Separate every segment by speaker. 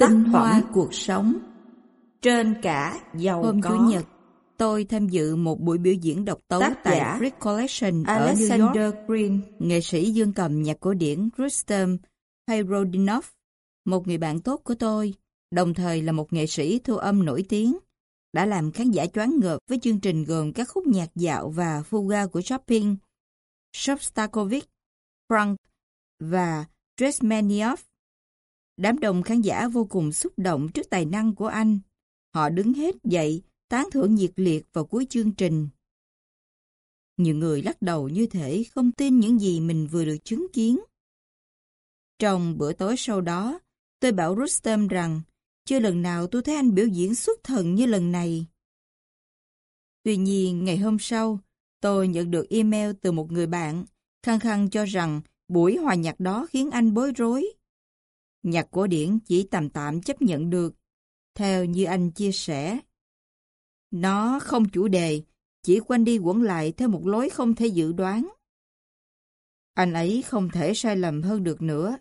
Speaker 1: Tinh hoa cuộc sống Trên cả giàu
Speaker 2: Hôm
Speaker 1: có
Speaker 2: Chủ nhật, tôi tham dự một buổi biểu diễn độc tấu
Speaker 1: Tác
Speaker 2: tại
Speaker 1: giả
Speaker 2: Collection ở New
Speaker 1: Alexander
Speaker 2: York.
Speaker 1: Green
Speaker 2: Nghệ sĩ dương cầm nhạc cổ điển Rustem Hayrodinov, một người bạn tốt của tôi, đồng thời là một nghệ sĩ thu âm nổi tiếng, đã làm khán giả choáng ngợp với chương trình gồm các khúc nhạc dạo và fuga của Chopin, Shostakovich, Frank và Dresmeniov. Đám đông khán giả vô cùng xúc động trước tài năng của anh. Họ đứng hết dậy, tán thưởng nhiệt liệt vào cuối chương trình. Nhiều người lắc đầu như thể không tin những gì mình vừa được chứng kiến. Trong bữa tối sau đó, tôi bảo Rustem rằng chưa lần nào tôi thấy anh biểu diễn xuất thần như lần này. Tuy nhiên, ngày hôm sau, tôi nhận được email từ một người bạn, khăng khăng cho rằng buổi hòa nhạc đó khiến anh bối rối. Nhạc cổ điển chỉ tạm tạm chấp nhận được, theo như anh chia sẻ. Nó không chủ đề, chỉ quanh đi quẩn lại theo một lối không thể dự đoán. Anh ấy không thể sai lầm hơn được nữa.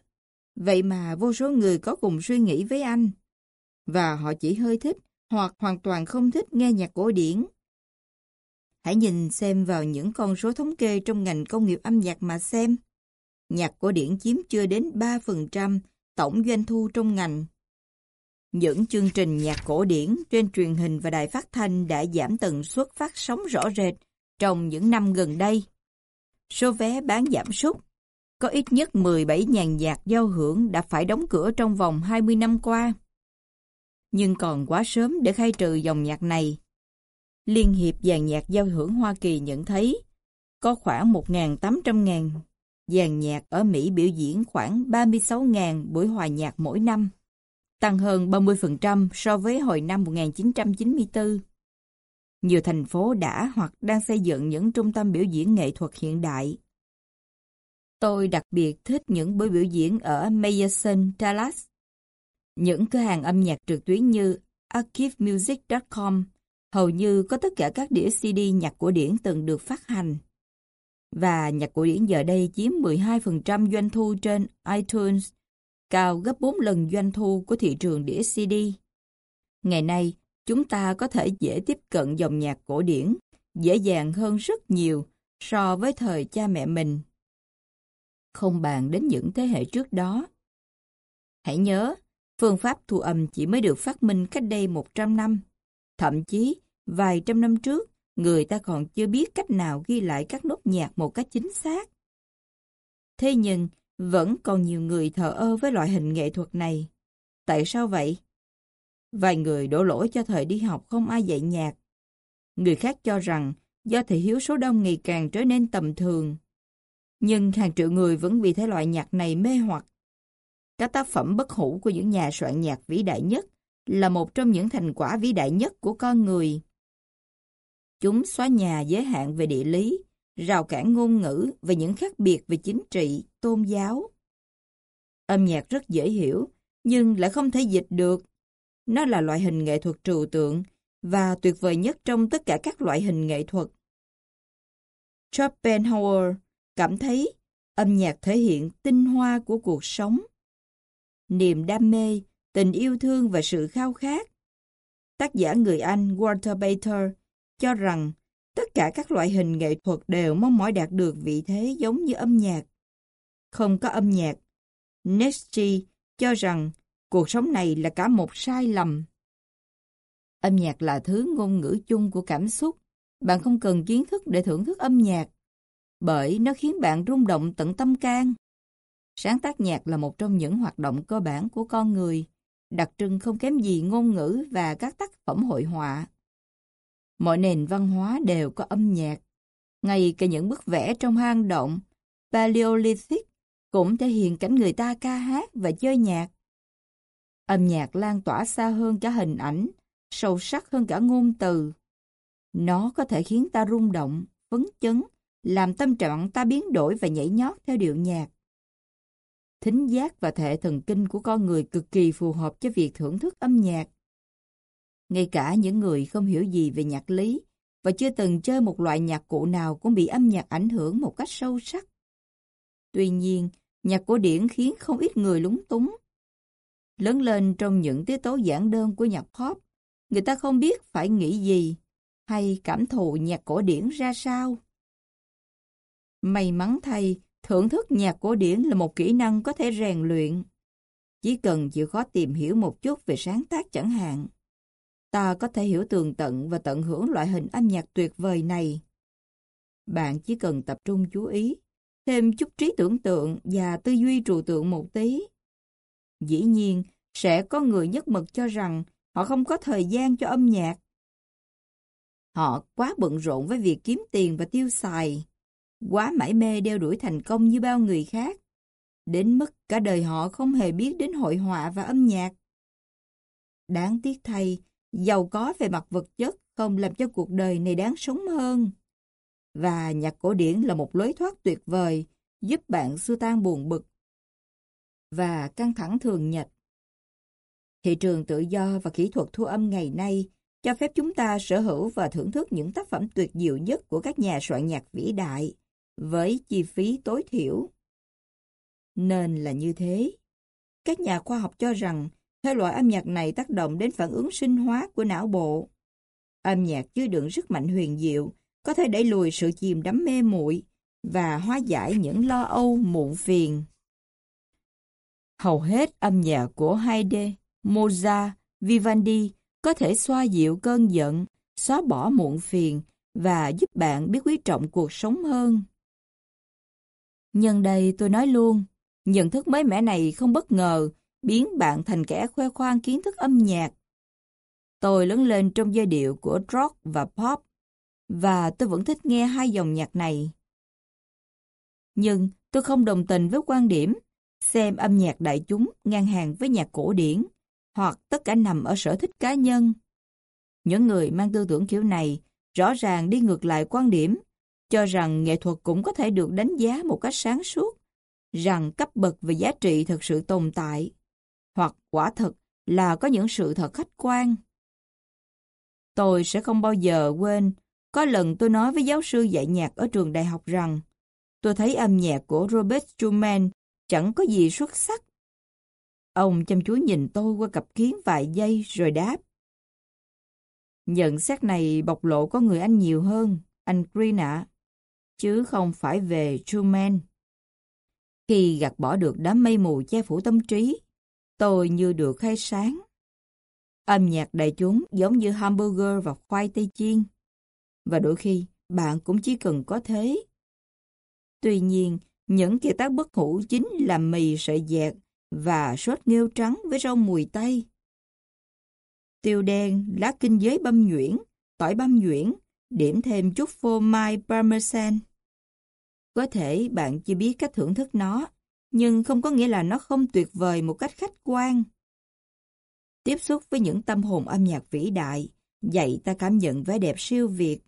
Speaker 2: Vậy mà vô số người có cùng suy nghĩ với anh. Và họ chỉ hơi thích hoặc hoàn toàn không thích nghe nhạc cổ điển. Hãy nhìn xem vào những con số thống kê trong ngành công nghiệp âm nhạc mà xem. Nhạc cổ điển chiếm chưa đến 3% tổng doanh thu trong ngành. Những chương trình nhạc cổ điển trên truyền hình và đài phát thanh đã giảm tần suất phát sóng rõ rệt trong những năm gần đây. Số vé bán giảm sút. Có ít nhất 17 nhàn nhạc giao hưởng đã phải đóng cửa trong vòng 20 năm qua. Nhưng còn quá sớm để khai trừ dòng nhạc này. Liên hiệp dàn nhạc giao hưởng Hoa Kỳ nhận thấy có khoảng 1.800.000 dàn nhạc ở Mỹ biểu diễn khoảng 36.000 buổi hòa nhạc mỗi năm, tăng hơn 30% so với hồi năm 1994. Nhiều thành phố đã hoặc đang xây dựng những trung tâm biểu diễn nghệ thuật hiện đại. Tôi đặc biệt thích những buổi biểu diễn ở Meyerson, Dallas. Những cửa hàng âm nhạc trực tuyến như archivemusic.com hầu như có tất cả các đĩa CD nhạc cổ điển từng được phát hành. Và nhạc cổ điển giờ đây chiếm 12% doanh thu trên iTunes, cao gấp 4 lần doanh thu của thị trường đĩa CD. Ngày nay, chúng ta có thể dễ tiếp cận dòng nhạc cổ điển, dễ dàng hơn rất nhiều so với thời cha mẹ mình. Không bàn đến những thế hệ trước đó. Hãy nhớ, phương pháp thu âm chỉ mới được phát minh cách đây 100 năm. Thậm chí, vài trăm năm trước, người ta còn chưa biết cách nào ghi lại các nốt nhạc một cách chính xác. Thế nhưng, vẫn còn nhiều người thờ ơ với loại hình nghệ thuật này. Tại sao vậy? Vài người đổ lỗi cho thời đi học không ai dạy nhạc. Người khác cho rằng do thị hiếu số đông ngày càng trở nên tầm thường. Nhưng hàng triệu người vẫn vì thể loại nhạc này mê hoặc. Các tác phẩm bất hủ của những nhà soạn nhạc vĩ đại nhất là một trong những thành quả vĩ đại nhất của con người. Chúng xóa nhà giới hạn về địa lý, rào cản ngôn ngữ và những khác biệt về chính trị, tôn giáo. Âm nhạc rất dễ hiểu, nhưng lại không thể dịch được. Nó là loại hình nghệ thuật trừu tượng và tuyệt vời nhất trong tất cả các loại hình nghệ thuật. Schopenhauer cảm thấy âm nhạc thể hiện tinh hoa của cuộc sống. Niềm đam mê, tình yêu thương và sự khao khát. Tác giả người Anh Walter Bater cho rằng tất cả các loại hình nghệ thuật đều mong mỏi đạt được vị thế giống như âm nhạc. Không có âm nhạc, Nietzsche cho rằng cuộc sống này là cả một sai lầm. Âm nhạc là thứ ngôn ngữ chung của cảm xúc. Bạn không cần kiến thức để thưởng thức âm nhạc, bởi nó khiến bạn rung động tận tâm can. Sáng tác nhạc là một trong những hoạt động cơ bản của con người, đặc trưng không kém gì ngôn ngữ và các tác phẩm hội họa. Mọi nền văn hóa đều có âm nhạc. Ngay cả những bức vẽ trong hang động, Paleolithic cũng thể hiện cảnh người ta ca hát và chơi nhạc. Âm nhạc lan tỏa xa hơn cả hình ảnh, sâu sắc hơn cả ngôn từ. Nó có thể khiến ta rung động, phấn chấn, làm tâm trạng ta biến đổi và nhảy nhót theo điệu nhạc. Thính giác và thể thần kinh của con người cực kỳ phù hợp cho việc thưởng thức âm nhạc. Ngay cả những người không hiểu gì về nhạc lý và chưa từng chơi một loại nhạc cụ nào cũng bị âm nhạc ảnh hưởng một cách sâu sắc. Tuy nhiên, nhạc cổ điển khiến không ít người lúng túng. Lớn lên trong những tiết tấu giản đơn của nhạc pop, người ta không biết phải nghĩ gì hay cảm thụ nhạc cổ điển ra sao. May mắn thay, thưởng thức nhạc cổ điển là một kỹ năng có thể rèn luyện. Chỉ cần chịu khó tìm hiểu một chút về sáng tác chẳng hạn. Ta có thể hiểu tường tận và tận hưởng loại hình âm nhạc tuyệt vời này. Bạn chỉ cần tập trung chú ý, thêm chút trí tưởng tượng và tư duy trừu tượng một tí. Dĩ nhiên, sẽ có người nhất mực cho rằng họ không có thời gian cho âm nhạc. Họ quá bận rộn với việc kiếm tiền và tiêu xài, quá mải mê đeo đuổi thành công như bao người khác, đến mức cả đời họ không hề biết đến hội họa và âm nhạc. Đáng tiếc thay, giàu có về mặt vật chất không làm cho cuộc đời này đáng sống hơn. Và nhạc cổ điển là một lối thoát tuyệt vời, giúp bạn xua tan buồn bực và căng thẳng thường nhật. Thị trường tự do và kỹ thuật thu âm ngày nay cho phép chúng ta sở hữu và thưởng thức những tác phẩm tuyệt diệu nhất của các nhà soạn nhạc vĩ đại với chi phí tối thiểu. Nên là như thế. Các nhà khoa học cho rằng thể loại âm nhạc này tác động đến phản ứng sinh hóa của não bộ. Âm nhạc chứa đựng sức mạnh huyền diệu, có thể đẩy lùi sự chìm đắm mê muội và hóa giải những lo âu muộn phiền. Hầu hết âm nhạc của Haydn, Mozart, Vivaldi có thể xoa dịu cơn giận, xóa bỏ muộn phiền và giúp bạn biết quý trọng cuộc sống hơn. Nhân đây tôi nói luôn, nhận thức mới mẻ này không bất ngờ biến bạn thành kẻ khoe khoang kiến thức âm nhạc. Tôi lớn lên trong giai điệu của rock và pop, và tôi vẫn thích nghe hai dòng nhạc này. Nhưng tôi không đồng tình với quan điểm xem âm nhạc đại chúng ngang hàng với nhạc cổ điển, hoặc tất cả nằm ở sở thích cá nhân. Những người mang tư tưởng kiểu này rõ ràng đi ngược lại quan điểm, cho rằng nghệ thuật cũng có thể được đánh giá một cách sáng suốt, rằng cấp bậc và giá trị thực sự tồn tại, hoặc quả thực là có những sự thật khách quan. Tôi sẽ không bao giờ quên, có lần tôi nói với giáo sư dạy nhạc ở trường đại học rằng, tôi thấy âm nhạc của Robert Schumann chẳng có gì xuất sắc. Ông chăm chú nhìn tôi qua cặp kiến vài giây rồi đáp. Nhận xét này bộc lộ có người anh nhiều hơn, anh Green ạ, chứ không phải về Truman. Khi gạt bỏ được đám mây mù che phủ tâm trí, tôi như được khai sáng. Âm nhạc đại chúng giống như hamburger và khoai tây chiên. Và đôi khi, bạn cũng chỉ cần có thế. Tuy nhiên, những kiệt tác bất hủ chính là mì sợi dẹt và sốt nghêu trắng với rau mùi tây. Tiêu đen, lá kinh giới băm nhuyễn, tỏi băm nhuyễn, điểm thêm chút phô mai parmesan. Có thể bạn chưa biết cách thưởng thức nó, nhưng không có nghĩa là nó không tuyệt vời một cách khách quan. Tiếp xúc với những tâm hồn âm nhạc vĩ đại, dạy ta cảm nhận vẻ đẹp siêu việt.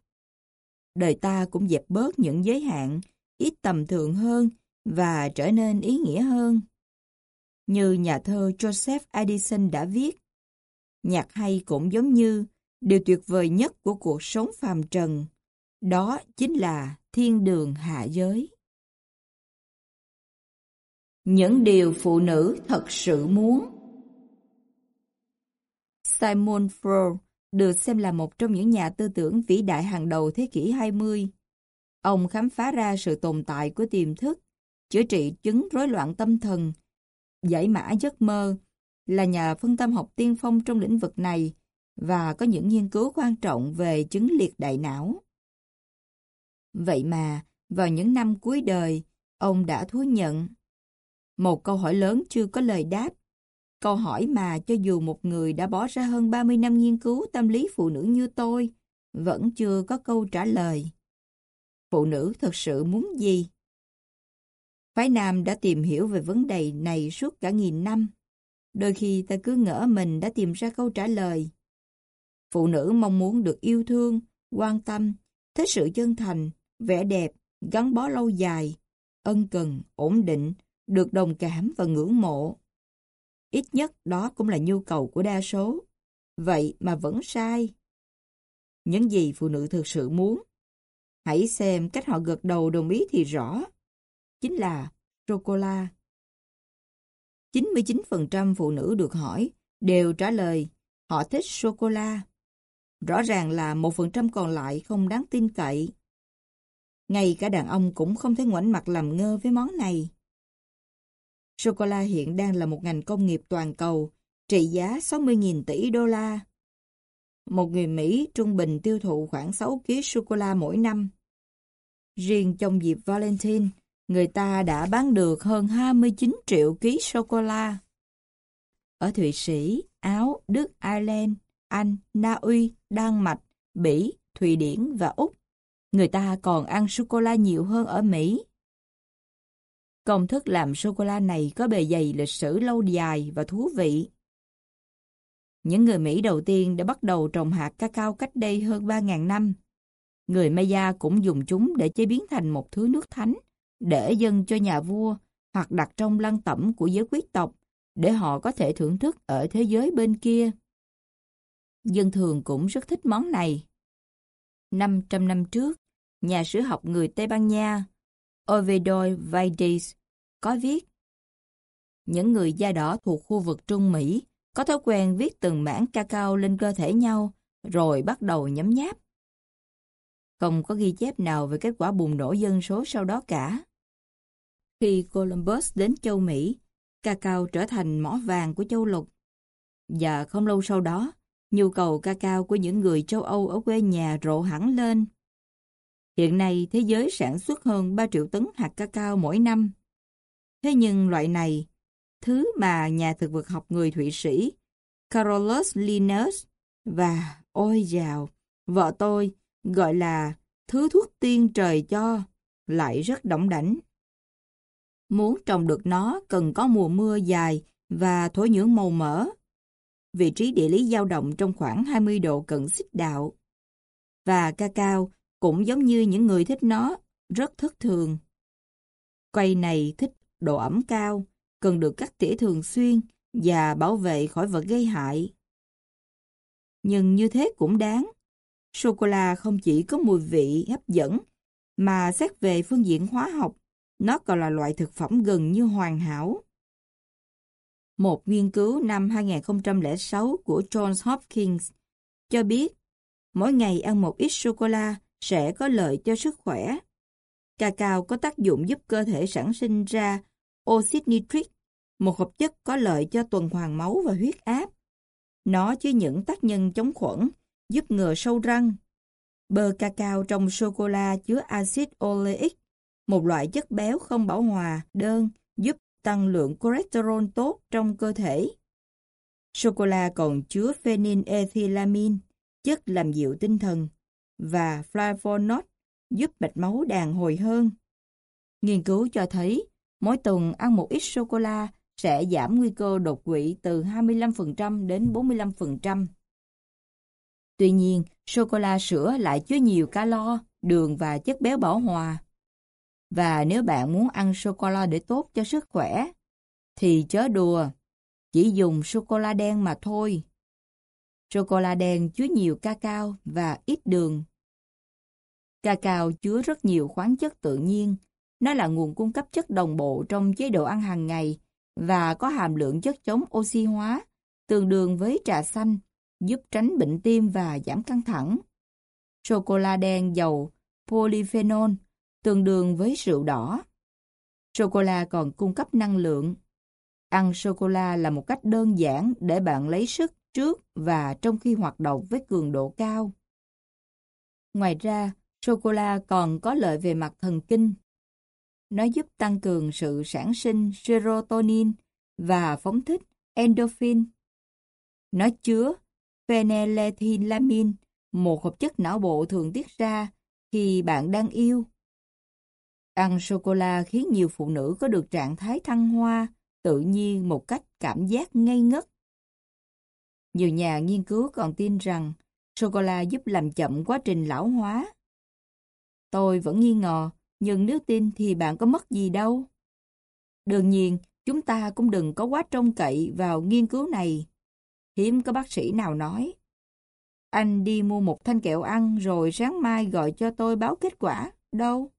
Speaker 2: Đời ta cũng dẹp bớt những giới hạn, ít tầm thường hơn và trở nên ý nghĩa hơn. Như nhà thơ Joseph Addison đã viết, nhạc hay cũng giống như điều tuyệt vời nhất của cuộc sống phàm trần, đó chính là thiên đường hạ giới. Những điều phụ nữ thật sự muốn Simon Freud được xem là một trong những nhà tư tưởng vĩ đại hàng đầu thế kỷ 20. Ông khám phá ra sự tồn tại của tiềm thức, chữa trị chứng rối loạn tâm thần, giải mã giấc mơ, là nhà phân tâm học tiên phong trong lĩnh vực này và có những nghiên cứu quan trọng về chứng liệt đại não. Vậy mà, vào những năm cuối đời, ông đã thú nhận. Một câu hỏi lớn chưa có lời đáp. Câu hỏi mà cho dù một người đã bỏ ra hơn 30 năm nghiên cứu tâm lý phụ nữ như tôi, vẫn chưa có câu trả lời. Phụ nữ thật sự muốn gì? Phái Nam đã tìm hiểu về vấn đề này suốt cả nghìn năm. Đôi khi ta cứ ngỡ mình đã tìm ra câu trả lời. Phụ nữ mong muốn được yêu thương, quan tâm, thích sự chân thành, vẻ đẹp, gắn bó lâu dài, ân cần, ổn định, được đồng cảm và ngưỡng mộ. Ít nhất đó cũng là nhu cầu của đa số. Vậy mà vẫn sai. Những gì phụ nữ thực sự muốn. Hãy xem cách họ gật đầu đồng ý thì rõ. Chính là sô-cô-la. 99% phụ nữ được hỏi đều trả lời họ thích sô-cô-la. Rõ ràng là 1% còn lại không đáng tin cậy. Ngay cả đàn ông cũng không thể ngoảnh mặt làm ngơ với món này. Sô-cô-la hiện đang là một ngành công nghiệp toàn cầu, trị giá 60.000 tỷ đô la. Một người Mỹ trung bình tiêu thụ khoảng 6 kg sô-cô-la mỗi năm. Riêng trong dịp Valentine, người ta đã bán được hơn 29 triệu ký sô-cô-la. Ở Thụy Sĩ, Áo, Đức, Ireland, Anh, Na Uy, Đan Mạch, Bỉ, Thụy Điển và Úc, người ta còn ăn sô-cô-la nhiều hơn ở Mỹ. Công thức làm sô-cô-la này có bề dày lịch sử lâu dài và thú vị. Những người Mỹ đầu tiên đã bắt đầu trồng hạt cacao cách đây hơn 3.000 năm. Người Maya cũng dùng chúng để chế biến thành một thứ nước thánh, để dâng cho nhà vua hoặc đặt trong lăng tẩm của giới quý tộc để họ có thể thưởng thức ở thế giới bên kia. Dân thường cũng rất thích món này. 500 năm trước, nhà sử học người Tây Ban Nha Ovidio Valdez có viết Những người da đỏ thuộc khu vực Trung Mỹ có thói quen viết từng mảng cacao lên cơ thể nhau rồi bắt đầu nhấm nháp. Không có ghi chép nào về kết quả bùng nổ dân số sau đó cả. Khi Columbus đến châu Mỹ, cacao trở thành mỏ vàng của châu lục. Và không lâu sau đó, nhu cầu cacao của những người châu Âu ở quê nhà rộ hẳn lên. Hiện nay, thế giới sản xuất hơn 3 triệu tấn hạt cacao mỗi năm. Thế nhưng loại này, thứ mà nhà thực vật học người Thụy Sĩ Carolus Linnaeus và ôi dào, vợ tôi gọi là thứ thuốc tiên trời cho, lại rất động đảnh. Muốn trồng được nó cần có mùa mưa dài và thổ nhưỡng màu mỡ. Vị trí địa lý dao động trong khoảng 20 độ cận xích đạo. Và cacao cũng giống như những người thích nó, rất thất thường. Cây này thích độ ẩm cao, cần được cắt tỉa thường xuyên và bảo vệ khỏi vật gây hại. Nhưng như thế cũng đáng. Sô-cô-la không chỉ có mùi vị hấp dẫn, mà xét về phương diện hóa học, nó còn là loại thực phẩm gần như hoàn hảo. Một nghiên cứu năm 2006 của Johns Hopkins cho biết mỗi ngày ăn một ít sô-cô-la sẽ có lợi cho sức khỏe. Cacao có tác dụng giúp cơ thể sản sinh ra oxit nitric, một hợp chất có lợi cho tuần hoàn máu và huyết áp. Nó chứa những tác nhân chống khuẩn, giúp ngừa sâu răng. Bơ cacao trong sô-cô-la chứa axit oleic, một loại chất béo không bảo hòa, đơn, giúp tăng lượng cholesterol tốt trong cơ thể. Sô-cô-la còn chứa phenylethylamine, chất làm dịu tinh thần, và flavonoid giúp mạch máu đàn hồi hơn. Nghiên cứu cho thấy, mỗi tuần ăn một ít sô-cô-la sẽ giảm nguy cơ đột quỵ từ 25% đến 45%. Tuy nhiên, sô-cô-la sữa lại chứa nhiều calo, đường và chất béo bảo hòa. Và nếu bạn muốn ăn sô-cô-la để tốt cho sức khỏe, thì chớ đùa, chỉ dùng sô-cô-la đen mà thôi. Sô-cô-la đen chứa nhiều cacao và ít đường. Cacao chứa rất nhiều khoáng chất tự nhiên. Nó là nguồn cung cấp chất đồng bộ trong chế độ ăn hàng ngày và có hàm lượng chất chống oxy hóa, tương đương với trà xanh, giúp tránh bệnh tim và giảm căng thẳng. Sô-cô-la đen giàu polyphenol, tương đương với rượu đỏ. Sô-cô-la còn cung cấp năng lượng. Ăn sô-cô-la là một cách đơn giản để bạn lấy sức trước và trong khi hoạt động với cường độ cao. Ngoài ra, Sô-cô-la còn có lợi về mặt thần kinh. Nó giúp tăng cường sự sản sinh serotonin và phóng thích endorphin. Nó chứa phenylethylamine, một hợp chất não bộ thường tiết ra khi bạn đang yêu. Ăn sô-cô-la khiến nhiều phụ nữ có được trạng thái thăng hoa, tự nhiên một cách cảm giác ngây ngất. Nhiều nhà nghiên cứu còn tin rằng sô-cô-la giúp làm chậm quá trình lão hóa. Tôi vẫn nghi ngờ, nhưng nếu tin thì bạn có mất gì đâu. Đương nhiên, chúng ta cũng đừng có quá trông cậy vào nghiên cứu này. Hiếm có bác sĩ nào nói. Anh đi mua một thanh kẹo ăn rồi sáng mai gọi cho tôi báo kết quả. Đâu?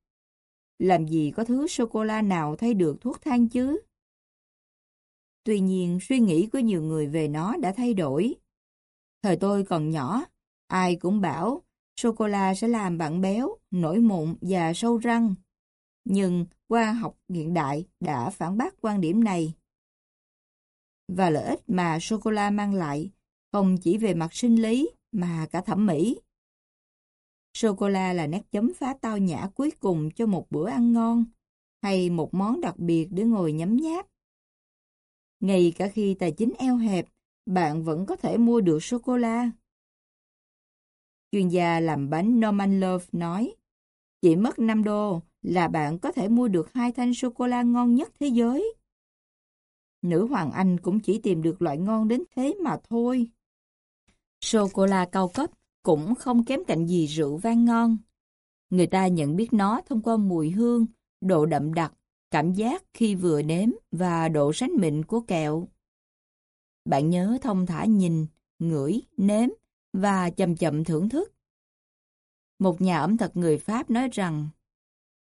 Speaker 2: Làm gì có thứ sô-cô-la nào thay được thuốc thang chứ? Tuy nhiên, suy nghĩ của nhiều người về nó đã thay đổi. Thời tôi còn nhỏ, ai cũng bảo sô-cô-la sẽ làm bạn béo, nổi mụn và sâu răng. Nhưng khoa học hiện đại đã phản bác quan điểm này. Và lợi ích mà sô-cô-la mang lại không chỉ về mặt sinh lý mà cả thẩm mỹ. Sô-cô-la là nét chấm phá tao nhã cuối cùng cho một bữa ăn ngon hay một món đặc biệt để ngồi nhấm nháp. Ngay cả khi tài chính eo hẹp, bạn vẫn có thể mua được sô-cô-la. Chuyên gia làm bánh Norman Love nói, chỉ mất 5 đô là bạn có thể mua được hai thanh sô-cô-la ngon nhất thế giới. Nữ hoàng Anh cũng chỉ tìm được loại ngon đến thế mà thôi. Sô-cô-la cao cấp cũng không kém cạnh gì rượu vang ngon. Người ta nhận biết nó thông qua mùi hương, độ đậm đặc, cảm giác khi vừa nếm và độ sánh mịn của kẹo. Bạn nhớ thông thả nhìn, ngửi, nếm và chậm chậm thưởng thức. Một nhà ẩm thực người Pháp nói rằng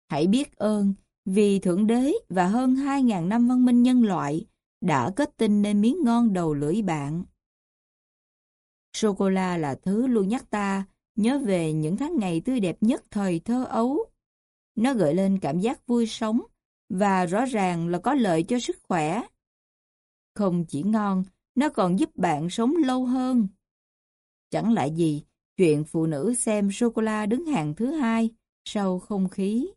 Speaker 2: Hãy biết ơn vì Thượng Đế và hơn 2.000 năm văn minh nhân loại đã kết tinh nên miếng ngon đầu lưỡi bạn. Sô-cô-la là thứ luôn nhắc ta nhớ về những tháng ngày tươi đẹp nhất thời thơ ấu. Nó gợi lên cảm giác vui sống và rõ ràng là có lợi cho sức khỏe. Không chỉ ngon, nó còn giúp bạn sống lâu hơn. Chẳng lại gì, chuyện phụ nữ xem sô-cô-la đứng hàng thứ hai sau không khí.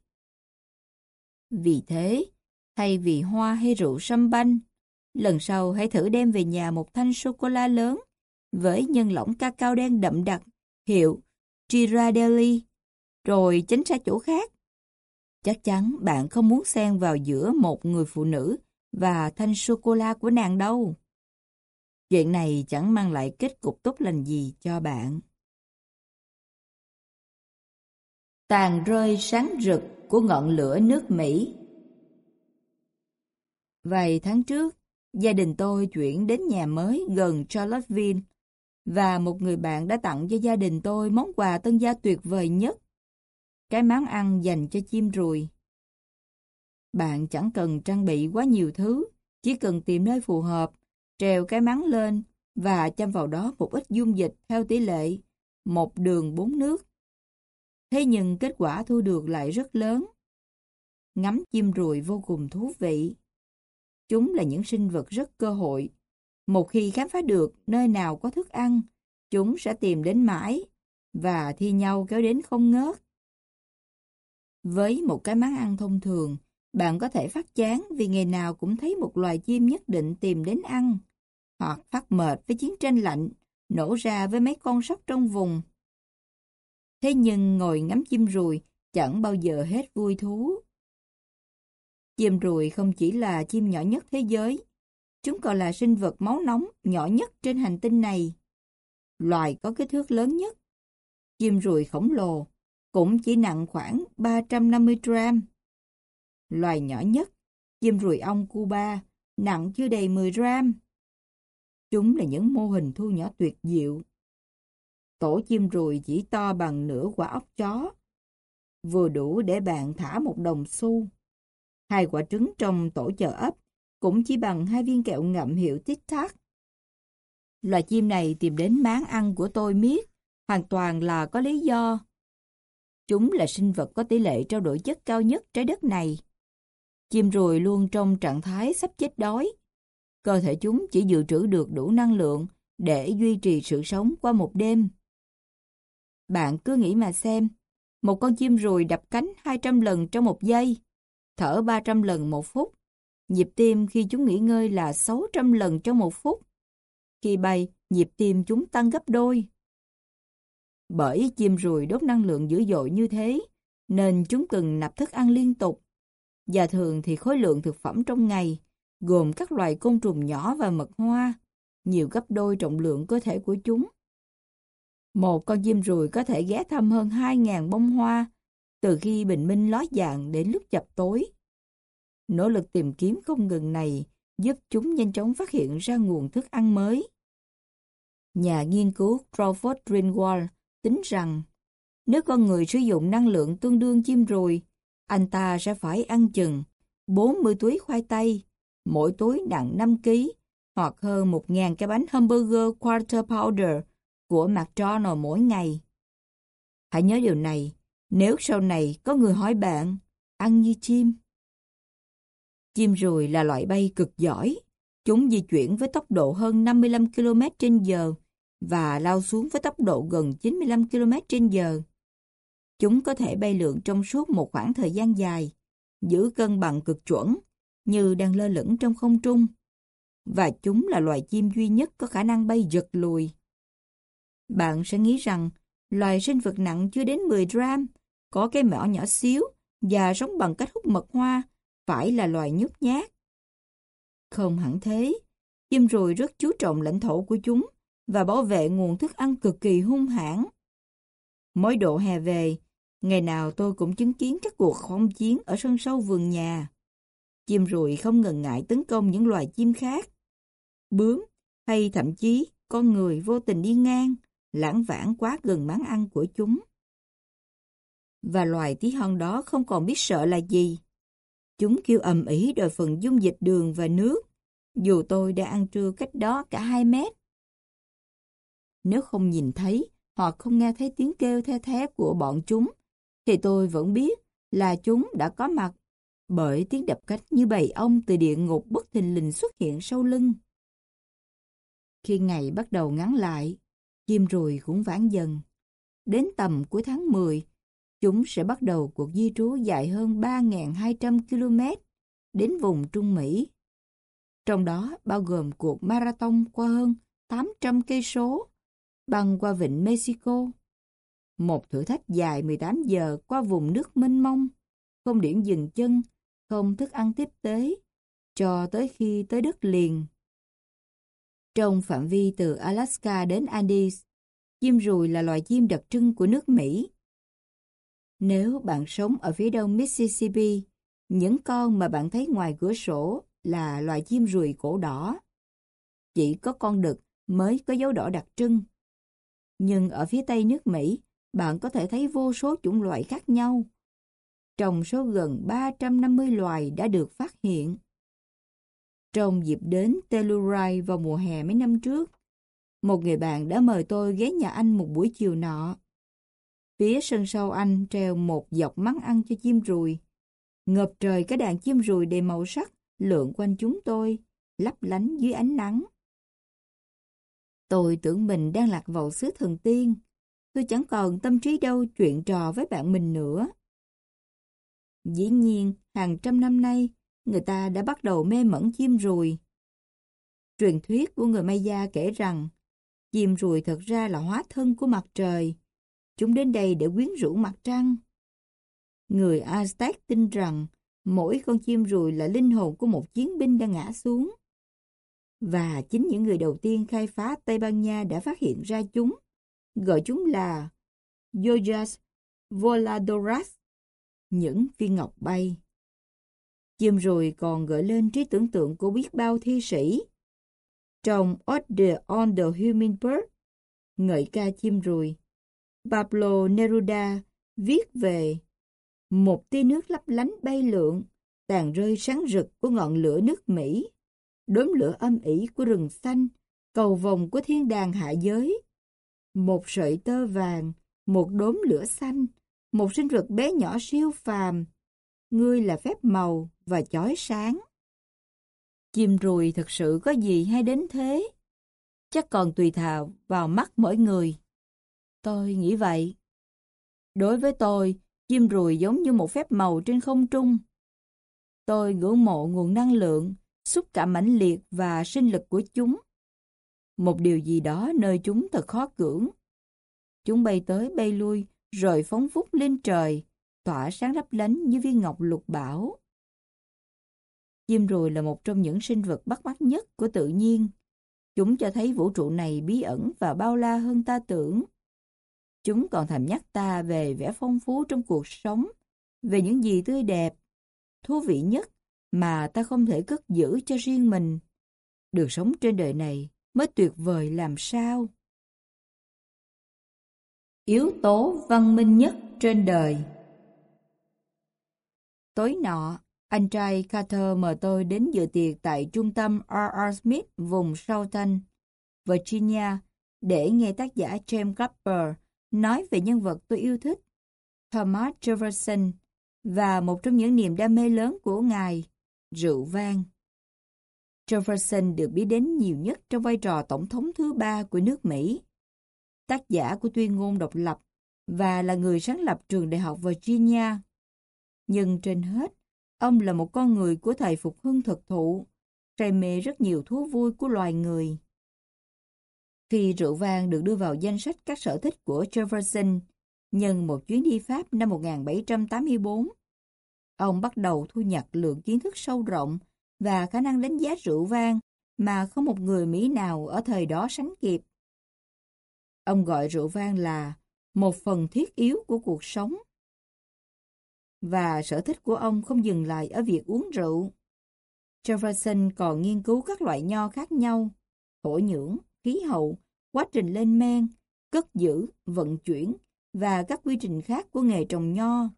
Speaker 2: Vì thế, thay vì hoa hay rượu sâm banh, lần sau hãy thử đem về nhà một thanh sô-cô-la lớn với nhân lỏng cacao đen đậm đặc, hiệu Girardelli, rồi tránh ra chỗ khác. Chắc chắn bạn không muốn xen vào giữa một người phụ nữ và thanh sô-cô-la của nàng đâu. Chuyện này chẳng mang lại kết cục tốt lành gì cho bạn. Tàn rơi sáng rực của ngọn lửa nước Mỹ Vài tháng trước, gia đình tôi chuyển đến nhà mới gần Charlottesville và một người bạn đã tặng cho gia đình tôi món quà tân gia tuyệt vời nhất. Cái món ăn dành cho chim ruồi. Bạn chẳng cần trang bị quá nhiều thứ, chỉ cần tìm nơi phù hợp, treo cái mắng lên và chăm vào đó một ít dung dịch theo tỷ lệ một đường bốn nước. Thế nhưng kết quả thu được lại rất lớn. Ngắm chim ruồi vô cùng thú vị. Chúng là những sinh vật rất cơ hội. Một khi khám phá được nơi nào có thức ăn, chúng sẽ tìm đến mãi và thi nhau kéo đến không ngớt. Với một cái máng ăn thông thường, bạn có thể phát chán vì ngày nào cũng thấy một loài chim nhất định tìm đến ăn, hoặc phát mệt với chiến tranh lạnh, nổ ra với mấy con sóc trong vùng. Thế nhưng ngồi ngắm chim ruồi chẳng bao giờ hết vui thú. Chim ruồi không chỉ là chim nhỏ nhất thế giới, chúng còn là sinh vật máu nóng nhỏ nhất trên hành tinh này. Loài có kích thước lớn nhất. Chim ruồi khổng lồ, cũng chỉ nặng khoảng 350 gram. Loài nhỏ nhất, chim ruồi ong Cuba, nặng chưa đầy 10 gram. Chúng là những mô hình thu nhỏ tuyệt diệu. Tổ chim ruồi chỉ to bằng nửa quả ốc chó, vừa đủ để bạn thả một đồng xu. Hai quả trứng trong tổ chợ ấp cũng chỉ bằng hai viên kẹo ngậm hiệu Tic Tac. Loài chim này tìm đến máng ăn của tôi miết, hoàn toàn là có lý do. Chúng là sinh vật có tỷ lệ trao đổi chất cao nhất trái đất này. Chim ruồi luôn trong trạng thái sắp chết đói. Cơ thể chúng chỉ dự trữ được đủ năng lượng để duy trì sự sống qua một đêm. Bạn cứ nghĩ mà xem, một con chim ruồi đập cánh 200 lần trong một giây, thở 300 lần một phút. Nhịp tim khi chúng nghỉ ngơi là 600 lần trong một phút. Khi bay, nhịp tim chúng tăng gấp đôi. Bởi chim ruồi đốt năng lượng dữ dội như thế, nên chúng cần nạp thức ăn liên tục. Và thường thì khối lượng thực phẩm trong ngày, gồm các loài côn trùng nhỏ và mật hoa, nhiều gấp đôi trọng lượng cơ thể của chúng. Một con chim ruồi có thể ghé thăm hơn 2.000 bông hoa, từ khi bình minh ló dạng đến lúc chập tối. Nỗ lực tìm kiếm không ngừng này giúp chúng nhanh chóng phát hiện ra nguồn thức ăn mới. Nhà nghiên cứu Crawford Greenwald tính rằng nếu con người sử dụng năng lượng tương đương chim ruồi, anh ta sẽ phải ăn chừng 40 túi khoai tây mỗi túi nặng 5 kg hoặc hơn 1.000 cái bánh hamburger quarter pounder của McDonald's mỗi ngày. Hãy nhớ điều này, nếu sau này có người hỏi bạn, ăn như chim. Chim ruồi là loại bay cực giỏi. Chúng di chuyển với tốc độ hơn 55 km h và lao xuống với tốc độ gần 95 km h Chúng có thể bay lượn trong suốt một khoảng thời gian dài, giữ cân bằng cực chuẩn, như đang lơ lửng trong không trung. Và chúng là loài chim duy nhất có khả năng bay giật lùi. Bạn sẽ nghĩ rằng loài sinh vật nặng chưa đến 10 gram, có cái mỏ nhỏ xíu và sống bằng cách hút mật hoa, phải là loài nhút nhát. Không hẳn thế, chim ruồi rất chú trọng lãnh thổ của chúng và bảo vệ nguồn thức ăn cực kỳ hung hãn. Mỗi độ hè về, ngày nào tôi cũng chứng kiến các cuộc không chiến ở sân sâu vườn nhà. Chim ruồi không ngần ngại tấn công những loài chim khác. Bướm hay thậm chí con người vô tình đi ngang, lãng vãng quá gần máng ăn của chúng. Và loài tí hon đó không còn biết sợ là gì. Chúng kêu ầm ĩ đòi phần dung dịch đường và nước, dù tôi đã ăn trưa cách đó cả hai mét. Nếu không nhìn thấy hoặc không nghe thấy tiếng kêu the thé của bọn chúng, thì tôi vẫn biết là chúng đã có mặt bởi tiếng đập cách như bầy ong từ địa ngục bất thình lình xuất hiện sau lưng. Khi ngày bắt đầu ngắn lại, chim ruồi cũng vãn dần. Đến tầm cuối tháng 10, chúng sẽ bắt đầu cuộc di trú dài hơn 3.200 km đến vùng Trung Mỹ. Trong đó bao gồm cuộc marathon qua hơn 800 cây số băng qua vịnh Mexico. Một thử thách dài 18 giờ qua vùng nước mênh mông, không điểm dừng chân, không thức ăn tiếp tế, cho tới khi tới đất liền. Trong phạm vi từ Alaska đến Andes, chim ruồi là loài chim đặc trưng của nước Mỹ. Nếu bạn sống ở phía đông Mississippi, những con mà bạn thấy ngoài cửa sổ là loài chim ruồi cổ đỏ. Chỉ có con đực mới có dấu đỏ đặc trưng. Nhưng ở phía tây nước Mỹ, bạn có thể thấy vô số chủng loại khác nhau. Trong số gần 350 loài đã được phát hiện. Trong dịp đến Telluride vào mùa hè mấy năm trước, một người bạn đã mời tôi ghé nhà anh một buổi chiều nọ. Phía sân sau anh treo một dọc mắng ăn cho chim ruồi. Ngập trời cái đàn chim ruồi đầy màu sắc lượn quanh chúng tôi, lấp lánh dưới ánh nắng. Tôi tưởng mình đang lạc vào xứ thần tiên. Tôi chẳng còn tâm trí đâu chuyện trò với bạn mình nữa. Dĩ nhiên, hàng trăm năm nay, người ta đã bắt đầu mê mẩn chim ruồi. Truyền thuyết của người Maya kể rằng, chim ruồi thật ra là hóa thân của mặt trời. Chúng đến đây để quyến rũ mặt trăng. Người Aztec tin rằng mỗi con chim ruồi là linh hồn của một chiến binh đang ngã xuống. Và chính những người đầu tiên khai phá Tây Ban Nha đã phát hiện ra chúng, gọi chúng là Yojas Voladoras, những viên ngọc bay. Chim ruồi còn gợi lên trí tưởng tượng của biết bao thi sĩ. Trong Order on the Hummingbird, ngợi ca chim ruồi, Pablo Neruda viết về một tia nước lấp lánh bay lượn, tàn rơi sáng rực của ngọn lửa nước Mỹ đốm lửa âm ỉ của rừng xanh, cầu vòng của thiên đàng hạ giới. Một sợi tơ vàng, một đốm lửa xanh, một sinh vật bé nhỏ siêu phàm. Ngươi là phép màu và chói sáng. Chim ruồi thật sự có gì hay đến thế? Chắc còn tùy thào vào mắt mỗi người. Tôi nghĩ vậy. Đối với tôi, chim ruồi giống như một phép màu trên không trung. Tôi ngưỡng mộ nguồn năng lượng, xúc cảm mãnh liệt và sinh lực của chúng. Một điều gì đó nơi chúng thật khó cưỡng. Chúng bay tới bay lui, rồi phóng vút lên trời, tỏa sáng lấp lánh như viên ngọc lục bảo. Chim ruồi là một trong những sinh vật bắt mắt nhất của tự nhiên. Chúng cho thấy vũ trụ này bí ẩn và bao la hơn ta tưởng. Chúng còn thầm nhắc ta về vẻ phong phú trong cuộc sống, về những gì tươi đẹp, thú vị nhất mà ta không thể cất giữ cho riêng mình. Được sống trên đời này mới tuyệt vời làm sao. Yếu tố văn minh nhất trên đời Tối nọ, Anh trai Carter mời tôi đến dự tiệc tại trung tâm R.R. Smith vùng Southern, Virginia, để nghe tác giả James Clapper nói về nhân vật tôi yêu thích, Thomas Jefferson, và một trong những niềm đam mê lớn của ngài, rượu vang. Jefferson được biết đến nhiều nhất trong vai trò tổng thống thứ ba của nước Mỹ, tác giả của tuyên ngôn độc lập và là người sáng lập trường đại học Virginia. Nhưng trên hết, ông là một con người của thời phục hưng thực thụ, say mê rất nhiều thú vui của loài người. Khi rượu vang được đưa vào danh sách các sở thích của Jefferson, nhân một chuyến đi Pháp năm 1784, ông bắt đầu thu nhập lượng kiến thức sâu rộng và khả năng đánh giá rượu vang mà không một người Mỹ nào ở thời đó sánh kịp. Ông gọi rượu vang là một phần thiết yếu của cuộc sống. Và sở thích của ông không dừng lại ở việc uống rượu. Jefferson còn nghiên cứu các loại nho khác nhau, thổ nhưỡng, khí hậu, quá trình lên men, cất giữ, vận chuyển và các quy trình khác của nghề trồng nho.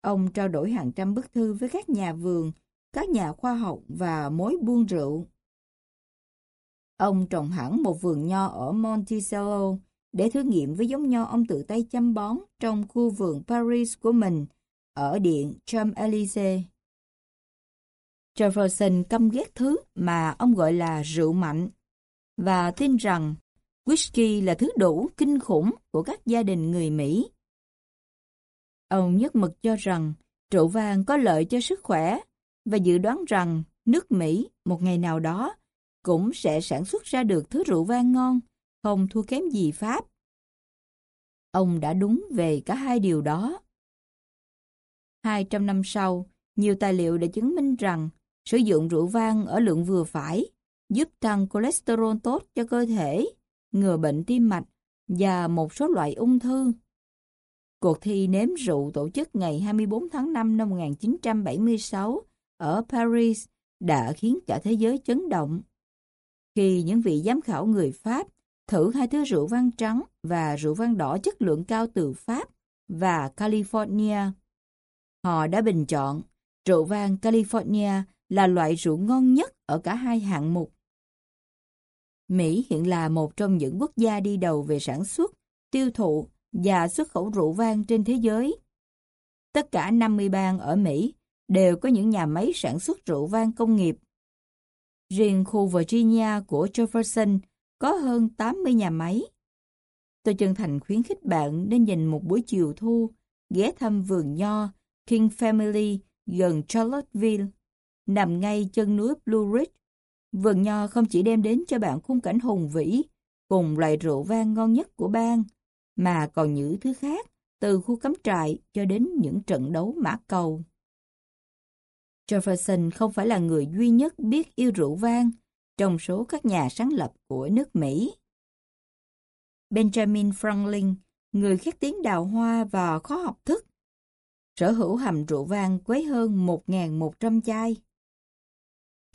Speaker 2: Ông trao đổi hàng trăm bức thư với các nhà vườn, các nhà khoa học và mối buôn rượu. Ông trồng hẳn một vườn nho ở Monticello để thử nghiệm với giống nho ông tự tay chăm bón trong khu vườn Paris của mình ở điện Champs-Élysées. Jefferson căm ghét thứ mà ông gọi là rượu mạnh và tin rằng whisky là thứ đủ kinh khủng của các gia đình người Mỹ. Ông nhất mực cho rằng rượu vang có lợi cho sức khỏe và dự đoán rằng nước Mỹ một ngày nào đó cũng sẽ sản xuất ra được thứ rượu vang ngon, không thua kém gì Pháp. Ông đã đúng về cả hai điều đó. 200 năm sau, nhiều tài liệu đã chứng minh rằng sử dụng rượu vang ở lượng vừa phải giúp tăng cholesterol tốt cho cơ thể, ngừa bệnh tim mạch và một số loại ung thư. Cuộc thi nếm rượu tổ chức ngày 24 tháng 5 năm 1976 ở Paris đã khiến cả thế giới chấn động. Khi những vị giám khảo người Pháp thử hai thứ rượu vang trắng và rượu vang đỏ chất lượng cao từ Pháp và California, họ đã bình chọn rượu vang California là loại rượu ngon nhất ở cả hai hạng mục. Mỹ hiện là một trong những quốc gia đi đầu về sản xuất, tiêu thụ và xuất khẩu rượu vang trên thế giới. Tất cả 50 bang ở Mỹ đều có những nhà máy sản xuất rượu vang công nghiệp. Riêng khu Virginia của Jefferson có hơn 80 nhà máy. Tôi chân thành khuyến khích bạn nên dành một buổi chiều thu ghé thăm vườn nho King Family gần Charlottesville, nằm ngay chân núi Blue Ridge. Vườn nho không chỉ đem đến cho bạn khung cảnh hùng vĩ cùng loại rượu vang ngon nhất của bang, mà còn những thứ khác từ khu cắm trại cho đến những trận đấu mã cầu. Jefferson không phải là người duy nhất biết yêu rượu vang trong số các nhà sáng lập của nước Mỹ. Benjamin Franklin, người khét tiếng đào hoa và khó học thức, sở hữu hầm rượu vang với hơn 1.100 chai.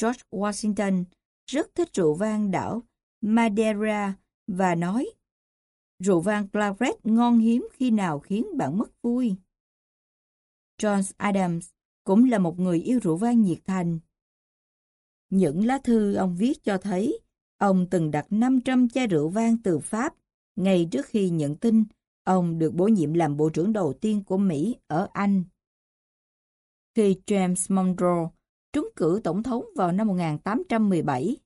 Speaker 2: George Washington rất thích rượu vang đảo Madeira và nói rượu vang Claret ngon hiếm khi nào khiến bạn mất vui. John Adams cũng là một người yêu rượu vang nhiệt thành. Những lá thư ông viết cho thấy ông từng đặt 500 chai rượu vang từ Pháp ngay trước khi nhận tin ông được bổ nhiệm làm bộ trưởng đầu tiên của Mỹ ở Anh. Khi James Monroe trúng cử tổng thống vào năm 1817.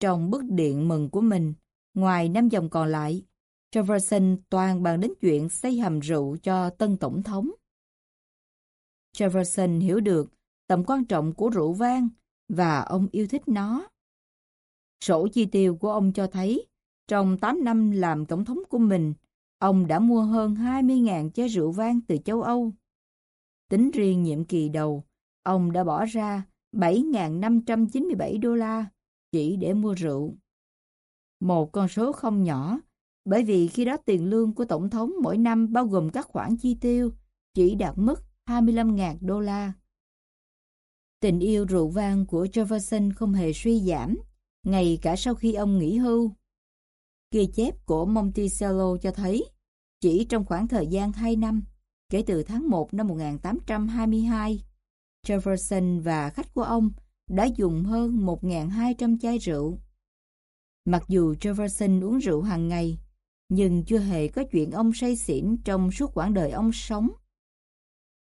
Speaker 2: Trong bức điện mừng của mình, ngoài năm dòng còn lại, Jefferson toàn bàn đến chuyện xây hầm rượu cho tân tổng thống. Jefferson hiểu được tầm quan trọng của rượu vang và ông yêu thích nó. Sổ chi tiêu của ông cho thấy, trong 8 năm làm tổng thống của mình, ông đã mua hơn 20.000 chai rượu vang từ châu Âu. Tính riêng nhiệm kỳ đầu, ông đã bỏ ra 7.597 đô la chỉ để mua rượu. Một con số không nhỏ, bởi vì khi đó tiền lương của Tổng thống mỗi năm bao gồm các khoản chi tiêu chỉ đạt mức 25.000 đô la. Tình yêu rượu vang của Jefferson không hề suy giảm, ngay cả sau khi ông nghỉ hưu. Ghi chép của Monticello cho thấy, chỉ trong khoảng thời gian 2 năm, kể từ tháng 1 năm 1822, Jefferson và khách của ông đã dùng hơn 1.200 chai rượu. Mặc dù Jefferson uống rượu hàng ngày, nhưng chưa hề có chuyện ông say xỉn trong suốt quãng đời ông sống.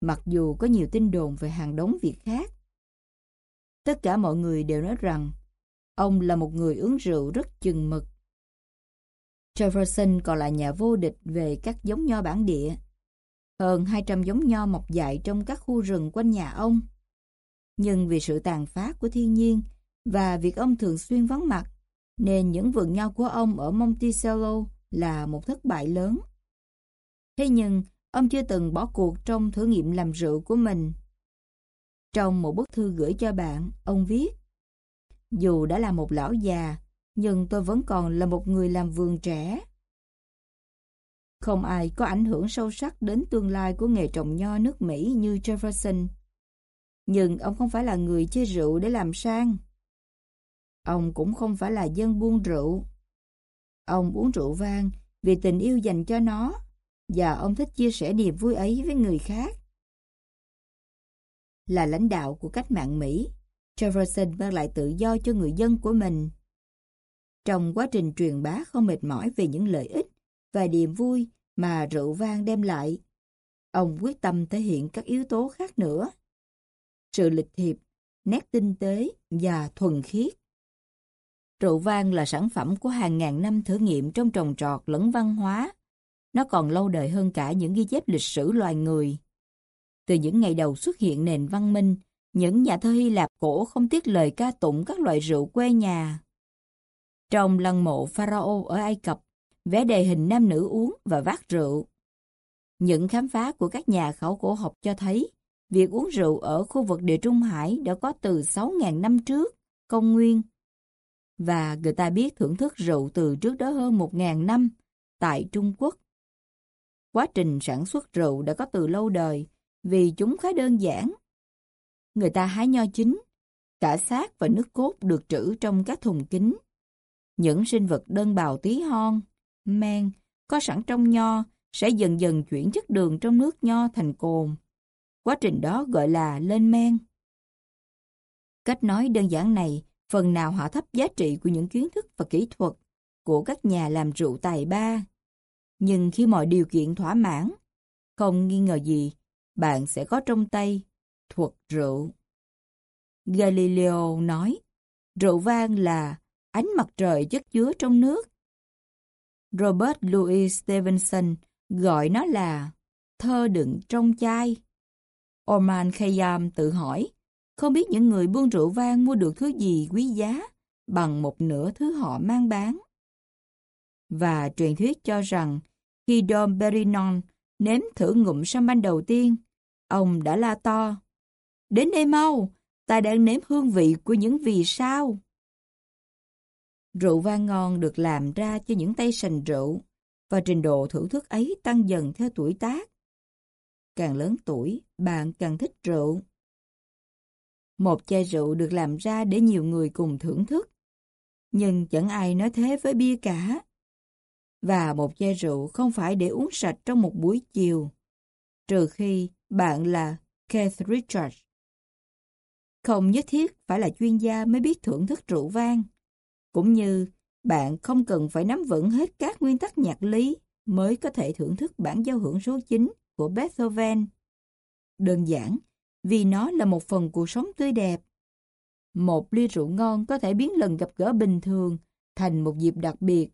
Speaker 2: Mặc dù có nhiều tin đồn về hàng đống việc khác. Tất cả mọi người đều nói rằng ông là một người uống rượu rất chừng mực. Jefferson còn là nhà vô địch về các giống nho bản địa. Hơn 200 giống nho mọc dại trong các khu rừng quanh nhà ông. Nhưng vì sự tàn phá của thiên nhiên và việc ông thường xuyên vắng mặt, nên những vườn nho của ông ở Monticello là một thất bại lớn. Thế nhưng, ông chưa từng bỏ cuộc trong thử nghiệm làm rượu của mình. Trong một bức thư gửi cho bạn, ông viết Dù đã là một lão già, nhưng tôi vẫn còn là một người làm vườn trẻ. Không ai có ảnh hưởng sâu sắc đến tương lai của nghề trồng nho nước Mỹ như Jefferson. Nhưng ông không phải là người chơi rượu để làm sang. Ông cũng không phải là dân buôn rượu. Ông uống rượu vang vì tình yêu dành cho nó và ông thích chia sẻ niềm vui ấy với người khác. Là lãnh đạo của cách mạng Mỹ, Jefferson mang lại tự do cho người dân của mình. Trong quá trình truyền bá không mệt mỏi về những lợi ích và niềm vui mà rượu vang đem lại, ông quyết tâm thể hiện các yếu tố khác nữa. Sự lịch thiệp, nét tinh tế và thuần khiết. Rượu vang là sản phẩm của hàng ngàn năm thử nghiệm trong trồng trọt lẫn văn hóa. Nó còn lâu đời hơn cả những ghi chép lịch sử loài người. Từ những ngày đầu xuất hiện nền văn minh, những nhà thơ Hy Lạp cổ không tiếc lời ca tụng các loại rượu quê nhà. Trong lăng mộ Pharaoh ở Ai Cập, vẽ đề hình nam nữ uống và vác rượu. Những khám phá của các nhà khảo cổ học cho thấy, việc uống rượu ở khu vực địa Trung Hải đã có từ 6.000 năm trước, công nguyên. Và người ta biết thưởng thức rượu từ trước đó hơn 1.000 năm tại Trung Quốc. Quá trình sản xuất rượu đã có từ lâu đời vì chúng khá đơn giản. Người ta hái nho chín, cả xác và nước cốt được trữ trong các thùng kính. Những sinh vật đơn bào tí hon, men, có sẵn trong nho sẽ dần dần chuyển chất đường trong nước nho thành cồn. Quá trình đó gọi là lên men. Cách nói đơn giản này phần nào hạ thấp giá trị của những kiến thức và kỹ thuật của các nhà làm rượu tài ba. Nhưng khi mọi điều kiện thỏa mãn, không nghi ngờ gì, bạn sẽ có trong tay thuật rượu. Galileo nói, rượu vang là ánh mặt trời chất chứa trong nước. Robert Louis Stevenson gọi nó là thơ đựng trong chai. Oman Khayyam tự hỏi, không biết những người buôn rượu vang mua được thứ gì quý giá bằng một nửa thứ họ mang bán. Và truyền thuyết cho rằng khi Dom Perignon nếm thử ngụm ban đầu tiên, ông đã la to. Đến đây mau, ta đang nếm hương vị của những vì sao. Rượu vang ngon được làm ra cho những tay sành rượu, và trình độ thưởng thức ấy tăng dần theo tuổi tác. Càng lớn tuổi, bạn càng thích rượu. Một chai rượu được làm ra để nhiều người cùng thưởng thức. Nhưng chẳng ai nói thế với bia cả. Và một chai rượu không phải để uống sạch trong một buổi chiều, trừ khi bạn là Keith Richards. Không nhất thiết phải là chuyên gia mới biết thưởng thức rượu vang. Cũng như bạn không cần phải nắm vững hết các nguyên tắc nhạc lý mới có thể thưởng thức bản giao hưởng số 9 của Beethoven. Đơn giản, vì nó là một phần cuộc sống tươi đẹp. Một ly rượu ngon có thể biến lần gặp gỡ bình thường thành một dịp đặc biệt.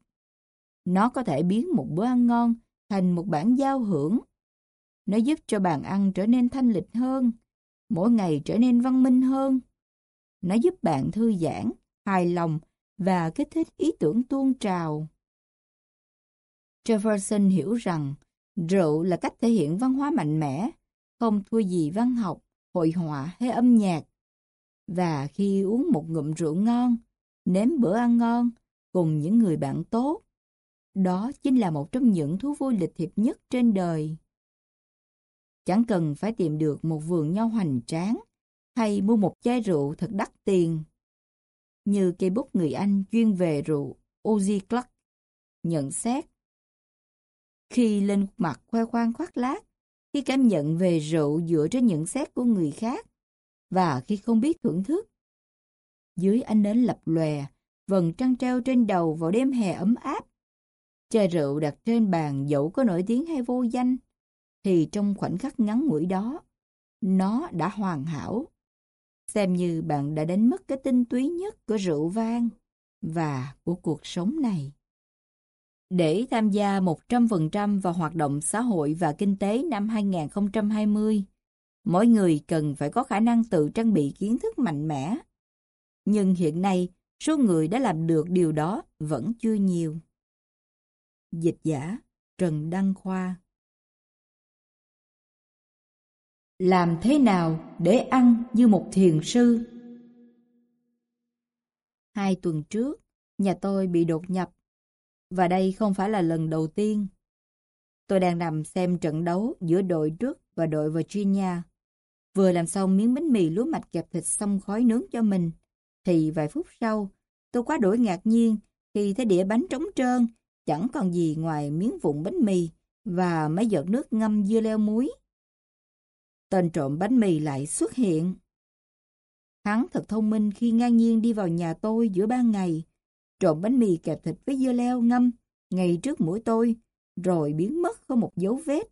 Speaker 2: Nó có thể biến một bữa ăn ngon thành một bản giao hưởng. Nó giúp cho bàn ăn trở nên thanh lịch hơn, mỗi ngày trở nên văn minh hơn. Nó giúp bạn thư giãn, hài lòng và kích thích ý tưởng tuôn trào. Jefferson hiểu rằng rượu là cách thể hiện văn hóa mạnh mẽ, không thua gì văn học, hội họa hay âm nhạc. Và khi uống một ngụm rượu ngon, nếm bữa ăn ngon cùng những người bạn tốt, đó chính là một trong những thú vui lịch thiệp nhất trên đời. Chẳng cần phải tìm được một vườn nho hoành tráng hay mua một chai rượu thật đắt tiền như cây bút người Anh chuyên về rượu Ozzy Clark nhận xét. Khi lên mặt khoe khoang khoác lác, khi cảm nhận về rượu dựa trên nhận xét của người khác, và khi không biết thưởng thức. Dưới ánh nến lập lòe, vầng trăng treo trên đầu vào đêm hè ấm áp. Chai rượu đặt trên bàn dẫu có nổi tiếng hay vô danh, thì trong khoảnh khắc ngắn ngủi đó, nó đã hoàn hảo. Xem như bạn đã đánh mất cái tinh túy nhất của rượu vang và của cuộc sống này. Để tham gia 100% vào hoạt động xã hội và kinh tế năm 2020, mỗi người cần phải có khả năng tự trang bị kiến thức mạnh mẽ. Nhưng hiện nay, số người đã làm được điều đó vẫn chưa nhiều. Dịch giả Trần Đăng Khoa Làm thế nào để ăn như một thiền sư? Hai tuần trước, nhà tôi bị đột nhập. Và đây không phải là lần đầu tiên. Tôi đang nằm xem trận đấu giữa đội trước và đội Virginia. Vừa làm xong miếng bánh mì lúa mạch kẹp thịt xong khói nướng cho mình, thì vài phút sau, tôi quá đổi ngạc nhiên khi thấy đĩa bánh trống trơn, chẳng còn gì ngoài miếng vụn bánh mì và mấy giọt nước ngâm dưa leo muối. Tên trộm bánh mì lại xuất hiện. Hắn thật thông minh khi ngang nhiên đi vào nhà tôi giữa ban ngày, trộm bánh mì kẹp thịt với dưa leo ngâm ngay trước mũi tôi, rồi biến mất không một dấu vết.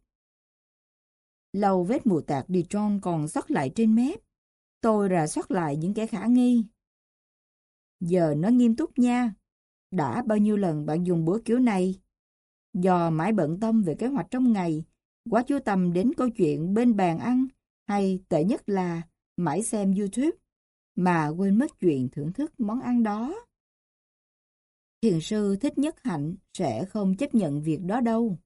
Speaker 2: Lâu vết mù tạc Dijon còn sót lại trên mép. Tôi rà soát lại những kẻ khả nghi. Giờ nó nghiêm túc nha. Đã bao nhiêu lần bạn dùng bữa kiểu này? Do mãi bận tâm về kế hoạch trong ngày, quá chú tâm đến câu chuyện bên bàn ăn, hay tệ nhất là mãi xem YouTube, mà quên mất chuyện thưởng thức món ăn đó. Thiền sư Thích Nhất Hạnh sẽ không chấp nhận việc đó đâu.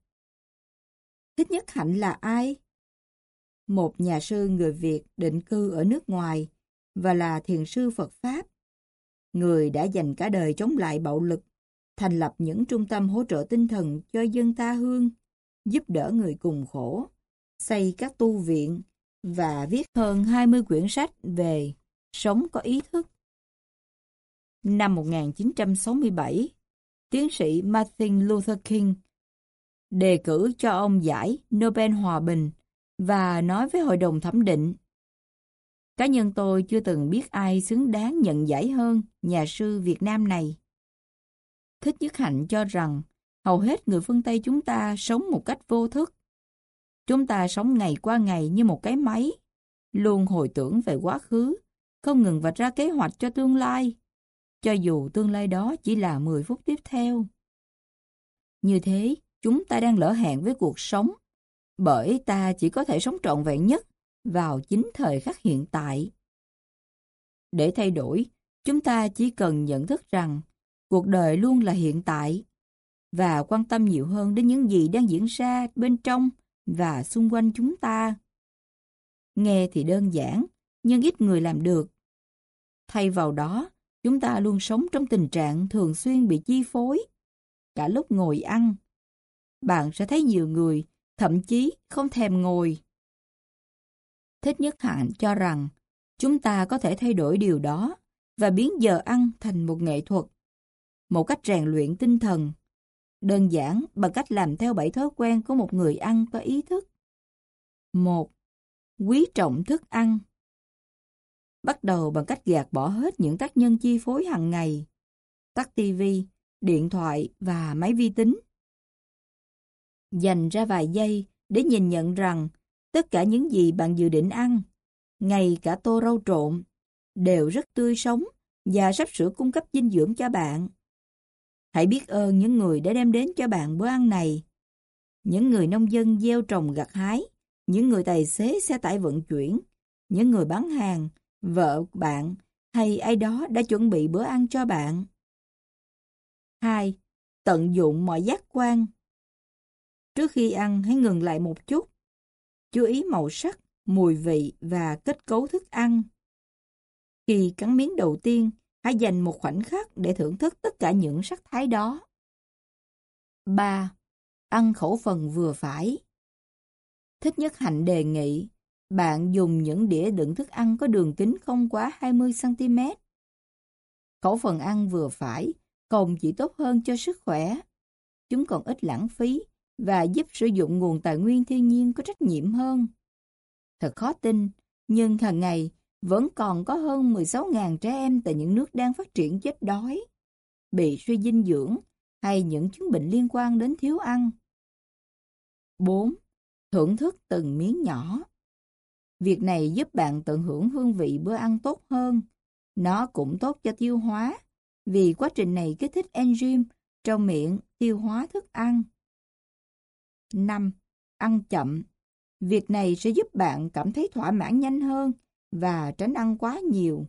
Speaker 2: Thích Nhất Hạnh là ai? Một nhà sư người Việt định cư ở nước ngoài và là thiền sư Phật Pháp. Người đã dành cả đời chống lại bạo lực, thành lập những trung tâm hỗ trợ tinh thần cho dân ta hương, giúp đỡ người cùng khổ, xây các tu viện và viết hơn 20 quyển sách về sống có ý thức. Năm 1967, tiến sĩ Martin Luther King đề cử cho ông giải Nobel Hòa Bình và nói với hội đồng thẩm định. Cá nhân tôi chưa từng biết ai xứng đáng nhận giải hơn nhà sư Việt Nam này. Thích Nhất Hạnh cho rằng hầu hết người phương Tây chúng ta sống một cách vô thức. Chúng ta sống ngày qua ngày như một cái máy, luôn hồi tưởng về quá khứ, không ngừng vạch ra kế hoạch cho tương lai, cho dù tương lai đó chỉ là 10 phút tiếp theo. Như thế, chúng ta đang lỡ hẹn với cuộc sống, bởi ta chỉ có thể sống trọn vẹn nhất vào chính thời khắc hiện tại. Để thay đổi, chúng ta chỉ cần nhận thức rằng cuộc đời luôn là hiện tại và quan tâm nhiều hơn đến những gì đang diễn ra bên trong và xung quanh chúng ta. Nghe thì đơn giản, nhưng ít người làm được. Thay vào đó, chúng ta luôn sống trong tình trạng thường xuyên bị chi phối. Cả lúc ngồi ăn, bạn sẽ thấy nhiều người thậm chí không thèm ngồi. Thích Nhất Hạnh cho rằng chúng ta có thể thay đổi điều đó và biến giờ ăn thành một nghệ thuật, một cách rèn luyện tinh thần, đơn giản bằng cách làm theo bảy thói quen của một người ăn có ý thức. 1. Quý trọng thức ăn Bắt đầu bằng cách gạt bỏ hết những tác nhân chi phối hàng ngày, tắt tivi, điện thoại và máy vi tính. Dành ra vài giây để nhìn nhận rằng tất cả những gì bạn dự định ăn, ngay cả tô rau trộn, đều rất tươi sống và sắp sửa cung cấp dinh dưỡng cho bạn. Hãy biết ơn những người đã đem đến cho bạn bữa ăn này. Những người nông dân gieo trồng gặt hái, những người tài xế xe tải vận chuyển, những người bán hàng, vợ bạn hay ai đó đã chuẩn bị bữa ăn cho bạn. 2. Tận dụng mọi giác quan. Trước khi ăn hãy ngừng lại một chút. Chú ý màu sắc, mùi vị và kết cấu thức ăn. Khi cắn miếng đầu tiên, hãy dành một khoảnh khắc để thưởng thức tất cả những sắc thái đó. 3. Ăn khẩu phần vừa phải. Thích nhất hạnh đề nghị bạn dùng những đĩa đựng thức ăn có đường kính không quá 20cm. Khẩu phần ăn vừa phải, còn chỉ tốt hơn cho sức khỏe. Chúng còn ít lãng phí và giúp sử dụng nguồn tài nguyên thiên nhiên có trách nhiệm hơn. Thật khó tin, nhưng hàng ngày vẫn còn có hơn 16.000 trẻ em tại những nước đang phát triển chết đói, bị suy dinh dưỡng hay những chứng bệnh liên quan đến thiếu ăn. 4. Thưởng thức từng miếng nhỏ. Việc này giúp bạn tận hưởng hương vị bữa ăn tốt hơn. Nó cũng tốt cho tiêu hóa, vì quá trình này kích thích enzyme trong miệng tiêu hóa thức ăn. 5. Ăn chậm. Việc này sẽ giúp bạn cảm thấy thỏa mãn nhanh hơn và tránh ăn quá nhiều.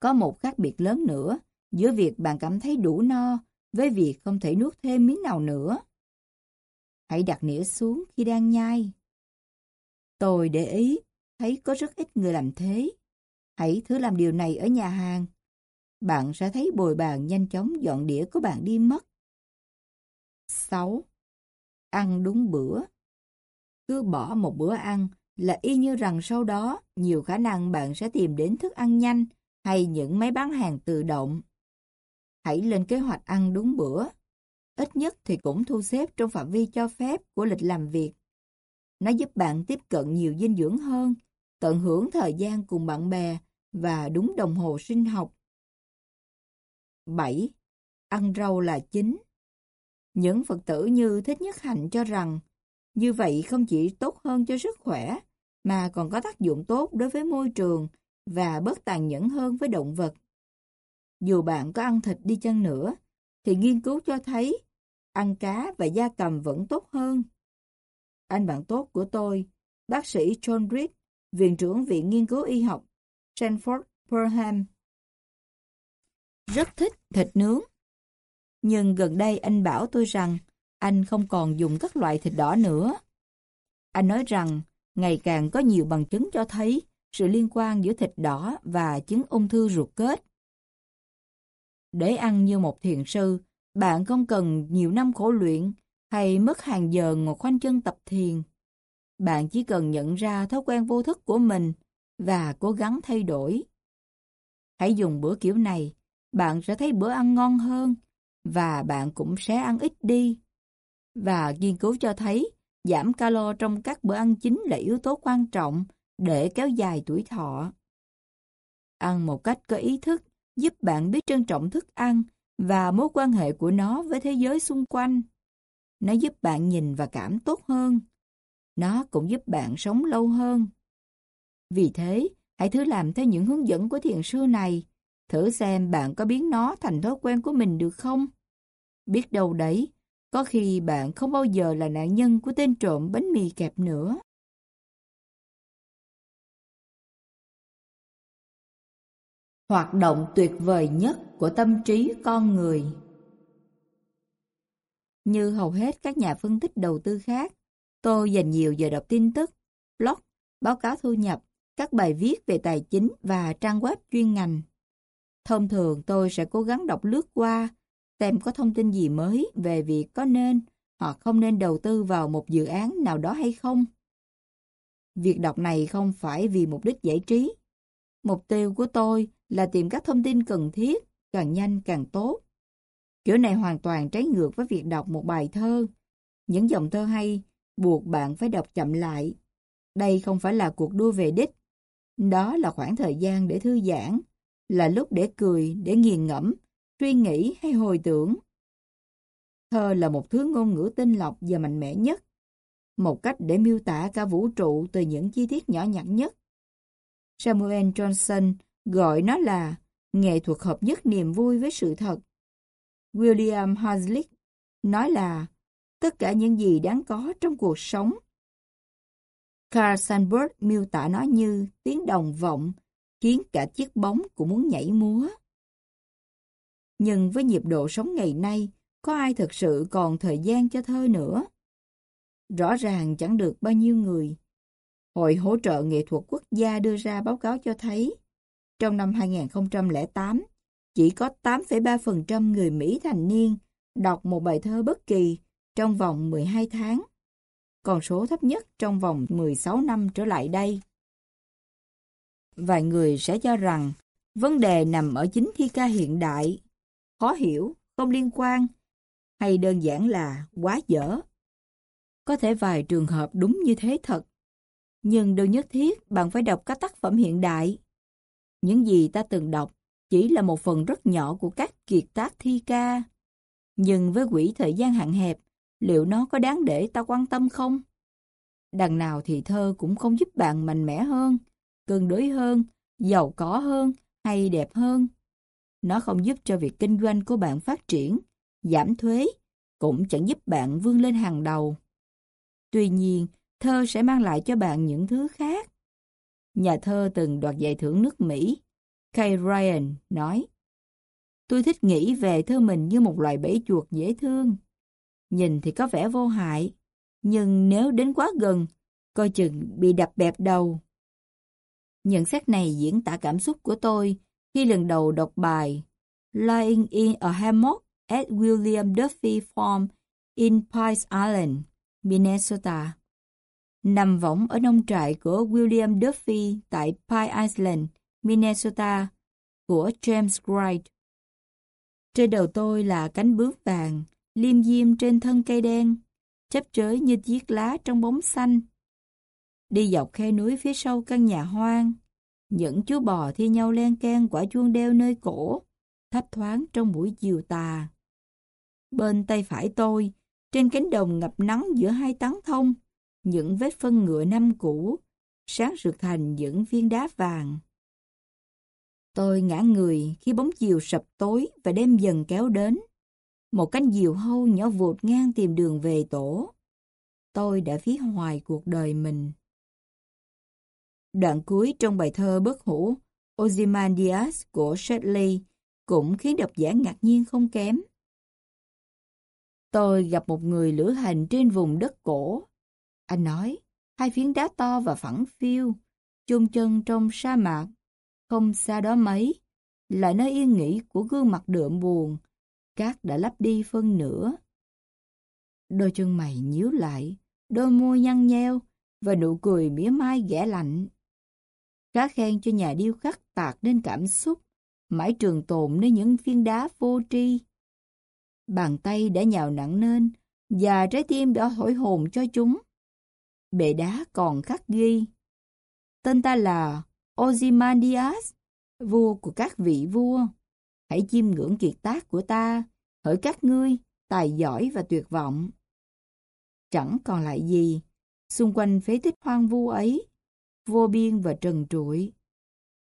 Speaker 2: Có một khác biệt lớn nữa giữa việc bạn cảm thấy đủ no với việc không thể nuốt thêm miếng nào nữa. Hãy đặt nĩa xuống khi đang nhai. Tôi để ý, thấy có rất ít người làm thế. Hãy thử làm điều này ở nhà hàng. Bạn sẽ thấy bồi bàn nhanh chóng dọn đĩa của bạn đi mất. 6. Ăn đúng bữa Cứ bỏ một bữa ăn là y như rằng sau đó nhiều khả năng bạn sẽ tìm đến thức ăn nhanh hay những máy bán hàng tự động. Hãy lên kế hoạch ăn đúng bữa. Ít nhất thì cũng thu xếp trong phạm vi cho phép của lịch làm việc. Nó giúp bạn tiếp cận nhiều dinh dưỡng hơn, tận hưởng thời gian cùng bạn bè và đúng đồng hồ sinh học. 7. Ăn rau là chính. Những Phật tử như Thích Nhất Hạnh cho rằng như vậy không chỉ tốt hơn cho sức khỏe, mà còn có tác dụng tốt đối với môi trường và bớt tàn nhẫn hơn với động vật. Dù bạn có ăn thịt đi chăng nữa, thì nghiên cứu cho thấy ăn cá và da cầm vẫn tốt hơn. Anh bạn tốt của tôi, bác sĩ John Reed, Viện trưởng Viện Nghiên cứu Y học, Stanford, Perham, rất thích thịt nướng. Nhưng gần đây anh bảo tôi rằng anh không còn dùng các loại thịt đỏ nữa. Anh nói rằng ngày càng có nhiều bằng chứng cho thấy sự liên quan giữa thịt đỏ và chứng ung thư ruột kết. Để ăn như một thiền sư, bạn không cần nhiều năm khổ luyện hay mất hàng giờ ngồi khoanh chân tập thiền. Bạn chỉ cần nhận ra thói quen vô thức của mình và cố gắng thay đổi. Hãy dùng bữa kiểu này, bạn sẽ thấy bữa ăn ngon hơn và bạn cũng sẽ ăn ít đi. Và nghiên cứu cho thấy giảm calo trong các bữa ăn chính là yếu tố quan trọng để kéo dài tuổi thọ. Ăn một cách có ý thức giúp bạn biết trân trọng thức ăn và mối quan hệ của nó với thế giới xung quanh. Nó giúp bạn nhìn và cảm tốt hơn. Nó cũng giúp bạn sống lâu hơn. Vì thế, hãy thử làm theo những hướng dẫn của thiền sư này. Thử xem bạn có biến nó thành thói quen của mình được không? Biết đâu đấy, có khi bạn không bao giờ là nạn nhân của tên trộm bánh mì kẹp nữa. Hoạt động tuyệt vời nhất của tâm trí con người Như hầu hết các nhà phân tích đầu tư khác, tôi dành nhiều giờ đọc tin tức, blog, báo cáo thu nhập, các bài viết về tài chính và trang web chuyên ngành. Thông thường tôi sẽ cố gắng đọc lướt qua xem có thông tin gì mới về việc có nên hoặc không nên đầu tư vào một dự án nào đó hay không. Việc đọc này không phải vì mục đích giải trí. Mục tiêu của tôi là tìm các thông tin cần thiết, càng nhanh càng tốt. Kiểu này hoàn toàn trái ngược với việc đọc một bài thơ. Những dòng thơ hay buộc bạn phải đọc chậm lại. Đây không phải là cuộc đua về đích. Đó là khoảng thời gian để thư giãn, là lúc để cười, để nghiền ngẫm suy nghĩ hay hồi tưởng. Thơ là một thứ ngôn ngữ tinh lọc và mạnh mẽ nhất, một cách để miêu tả cả vũ trụ từ những chi tiết nhỏ nhặt nhất. Samuel Johnson gọi nó là nghệ thuật hợp nhất niềm vui với sự thật. William Hazlitt nói là tất cả những gì đáng có trong cuộc sống. Carl Sandburg miêu tả nó như tiếng đồng vọng, khiến cả chiếc bóng cũng muốn nhảy múa. Nhưng với nhịp độ sống ngày nay, có ai thực sự còn thời gian cho thơ nữa? Rõ ràng chẳng được bao nhiêu người. Hội hỗ trợ nghệ thuật quốc gia đưa ra báo cáo cho thấy, trong năm 2008, chỉ có 8,3% người Mỹ thành niên đọc một bài thơ bất kỳ trong vòng 12 tháng, còn số thấp nhất trong vòng 16 năm trở lại đây. Vài người sẽ cho rằng vấn đề nằm ở chính thi ca hiện đại khó hiểu, không liên quan, hay đơn giản là quá dở. Có thể vài trường hợp đúng như thế thật, Nhưng đâu nhất thiết bạn phải đọc các tác phẩm hiện đại. Những gì ta từng đọc chỉ là một phần rất nhỏ của các kiệt tác thi ca. Nhưng với quỹ thời gian hạn hẹp, liệu nó có đáng để ta quan tâm không? Đằng nào thì thơ cũng không giúp bạn mạnh mẽ hơn, cân đối hơn, giàu có hơn hay đẹp hơn. Nó không giúp cho việc kinh doanh của bạn phát triển, giảm thuế, cũng chẳng giúp bạn vươn lên hàng đầu. Tuy nhiên, thơ sẽ mang lại cho bạn những thứ khác. Nhà thơ từng đoạt giải thưởng nước Mỹ, Kay Ryan nói, Tôi thích nghĩ về thơ mình như một loài bẫy chuột dễ thương. Nhìn thì có vẻ vô hại, nhưng nếu đến quá gần, coi chừng bị đập bẹp đầu. Nhận xét này diễn tả cảm xúc của tôi khi lần đầu đọc bài Lying in a Hammock at William Duffy Farm in Pines Island, Minnesota. Nằm võng ở nông trại của William Duffy tại Pine Island, Minnesota, của James Wright. Trên đầu tôi là cánh bướm vàng, liêm diêm trên thân cây đen, chấp chới như chiếc lá trong bóng xanh. Đi dọc khe núi phía sau căn nhà hoang, những chú bò thi nhau len ken quả chuông đeo nơi cổ, thấp thoáng trong buổi chiều tà. Bên tay phải tôi, trên cánh đồng ngập nắng giữa hai tán thông, những vết phân ngựa năm cũ, sáng rực thành những viên đá vàng. Tôi ngã người khi bóng chiều sập tối và đêm dần kéo đến. Một cánh diều hâu nhỏ vụt ngang tìm đường về tổ. Tôi đã phí hoài cuộc đời mình. Đoạn cuối trong bài thơ bất hủ Ozymandias của Shelley cũng khiến độc giả ngạc nhiên không kém. Tôi gặp một người lữ hành trên vùng đất cổ. Anh nói, hai phiến đá to và phẳng phiêu, chôn chân trong sa mạc, không xa đó mấy, là nơi yên nghỉ của gương mặt đượm buồn, cát đã lấp đi phân nửa. Đôi chân mày nhíu lại, đôi môi nhăn nheo và nụ cười mỉa mai ghẻ lạnh. Cá khen cho nhà điêu khắc tạc nên cảm xúc, mãi trường tồn nơi những viên đá vô tri. Bàn tay đã nhào nặng nên, và trái tim đã thổi hồn cho chúng. Bệ đá còn khắc ghi. Tên ta là Ozymandias, vua của các vị vua. Hãy chiêm ngưỡng kiệt tác của ta, hỡi các ngươi, tài giỏi và tuyệt vọng. Chẳng còn lại gì, xung quanh phế tích hoang vu ấy, vô biên và trần trụi.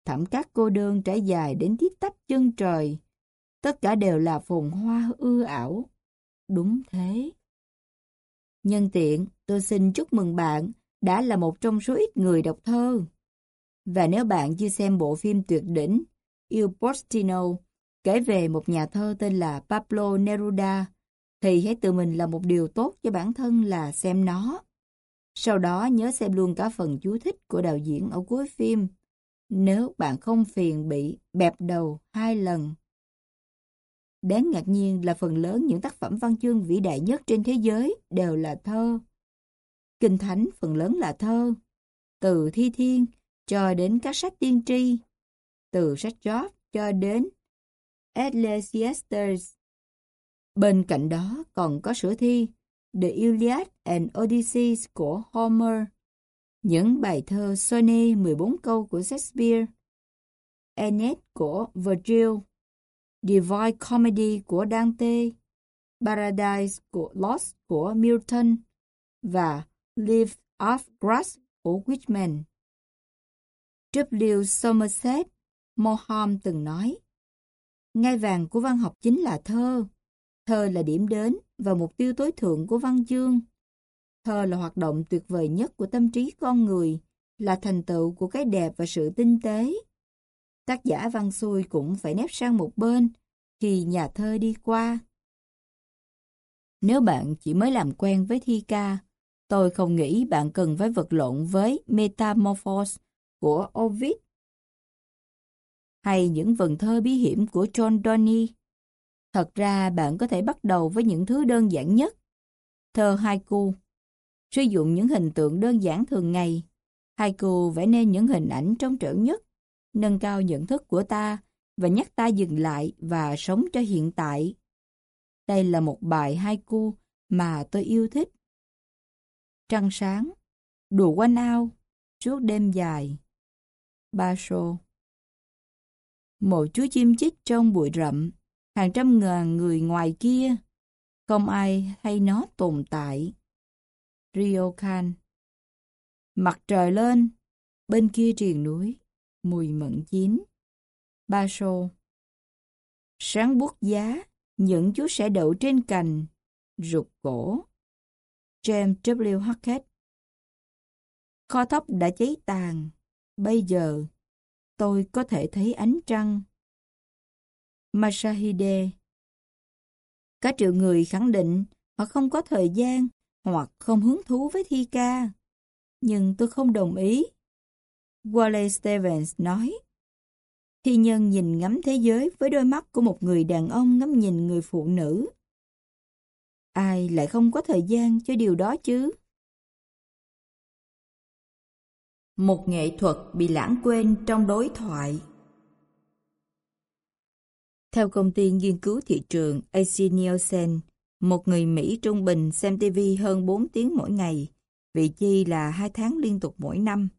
Speaker 2: Thẳm các cô đơn trải dài đến tít tắp chân trời, tất cả đều là phồn hoa ưa ảo. Đúng thế. Nhân tiện, tôi xin chúc mừng bạn đã là một trong số ít người đọc thơ. Và nếu bạn chưa xem bộ phim tuyệt đỉnh Il Postino kể về một nhà thơ tên là Pablo Neruda, thì hãy tự mình làm một điều tốt cho bản thân là xem nó. Sau đó nhớ xem luôn cả phần chú thích của đạo diễn ở cuối phim, nếu bạn không phiền bị bẹp đầu hai lần. Đáng ngạc nhiên là phần lớn những tác phẩm văn chương vĩ đại nhất trên thế giới đều là thơ. Kinh Thánh phần lớn là thơ, từ thi thiên cho đến các sách tiên tri, từ sách Job cho đến Ecclesiastes. Bên cạnh đó còn có sửa thi The Iliad and Odyssey của Homer, những bài thơ sonnet 14 câu của Shakespeare, Aeneid của Virgil, Divine Comedy của Dante, Paradise của Lost của Milton và Leaves of Grass của Whitman. W. Somerset Maugham từng nói, Ngai vàng của văn học chính là thơ. Thơ là điểm đến và mục tiêu tối thượng của văn chương. Thơ là hoạt động tuyệt vời nhất của tâm trí con người, là thành tựu của cái đẹp và sự tinh tế. Tác giả văn xuôi cũng phải nép sang một bên khi nhà thơ đi qua. Nếu bạn chỉ mới làm quen với thi ca, tôi không nghĩ bạn cần phải vật lộn với Metamorphose của Ovid hay những vần thơ bí hiểm của John Donne. Thật ra bạn có thể bắt đầu với những thứ đơn giản nhất. Thơ haiku Sử dụng những hình tượng đơn giản thường ngày. Haiku vẽ nên những hình ảnh trong trẻo nhất, nâng cao nhận thức của ta và nhắc ta dừng lại và sống cho hiện tại. Đây là một bài haiku mà tôi yêu thích. Trăng sáng, đùa quanh ao, suốt đêm dài. Ba Sô Một chú chim chích trong bụi rậm, hàng trăm ngàn người ngoài kia, không ai hay nó tồn tại. Ryokan Mặt trời lên, bên kia triền núi, mùi mận chín. Ba Sô Sáng buốt giá, những chú sẽ đậu trên cành, rụt cổ. James W. Hackett Kho thóc đã cháy tàn. Bây giờ, tôi có thể thấy ánh trăng. Mashahide. Cả triệu người khẳng định họ không có thời gian hoặc không hứng thú với thi ca. Nhưng tôi không đồng ý. Wallace Stevens nói, Thi nhân nhìn ngắm thế giới với đôi mắt của một người đàn ông ngắm nhìn người phụ nữ. Ai lại không có thời gian cho điều đó chứ? Một nghệ thuật bị lãng quên trong đối thoại theo công ty nghiên cứu thị trường AC Nielsen, một người Mỹ trung bình xem TV hơn 4 tiếng mỗi ngày, vị chi là 2 tháng liên tục mỗi năm.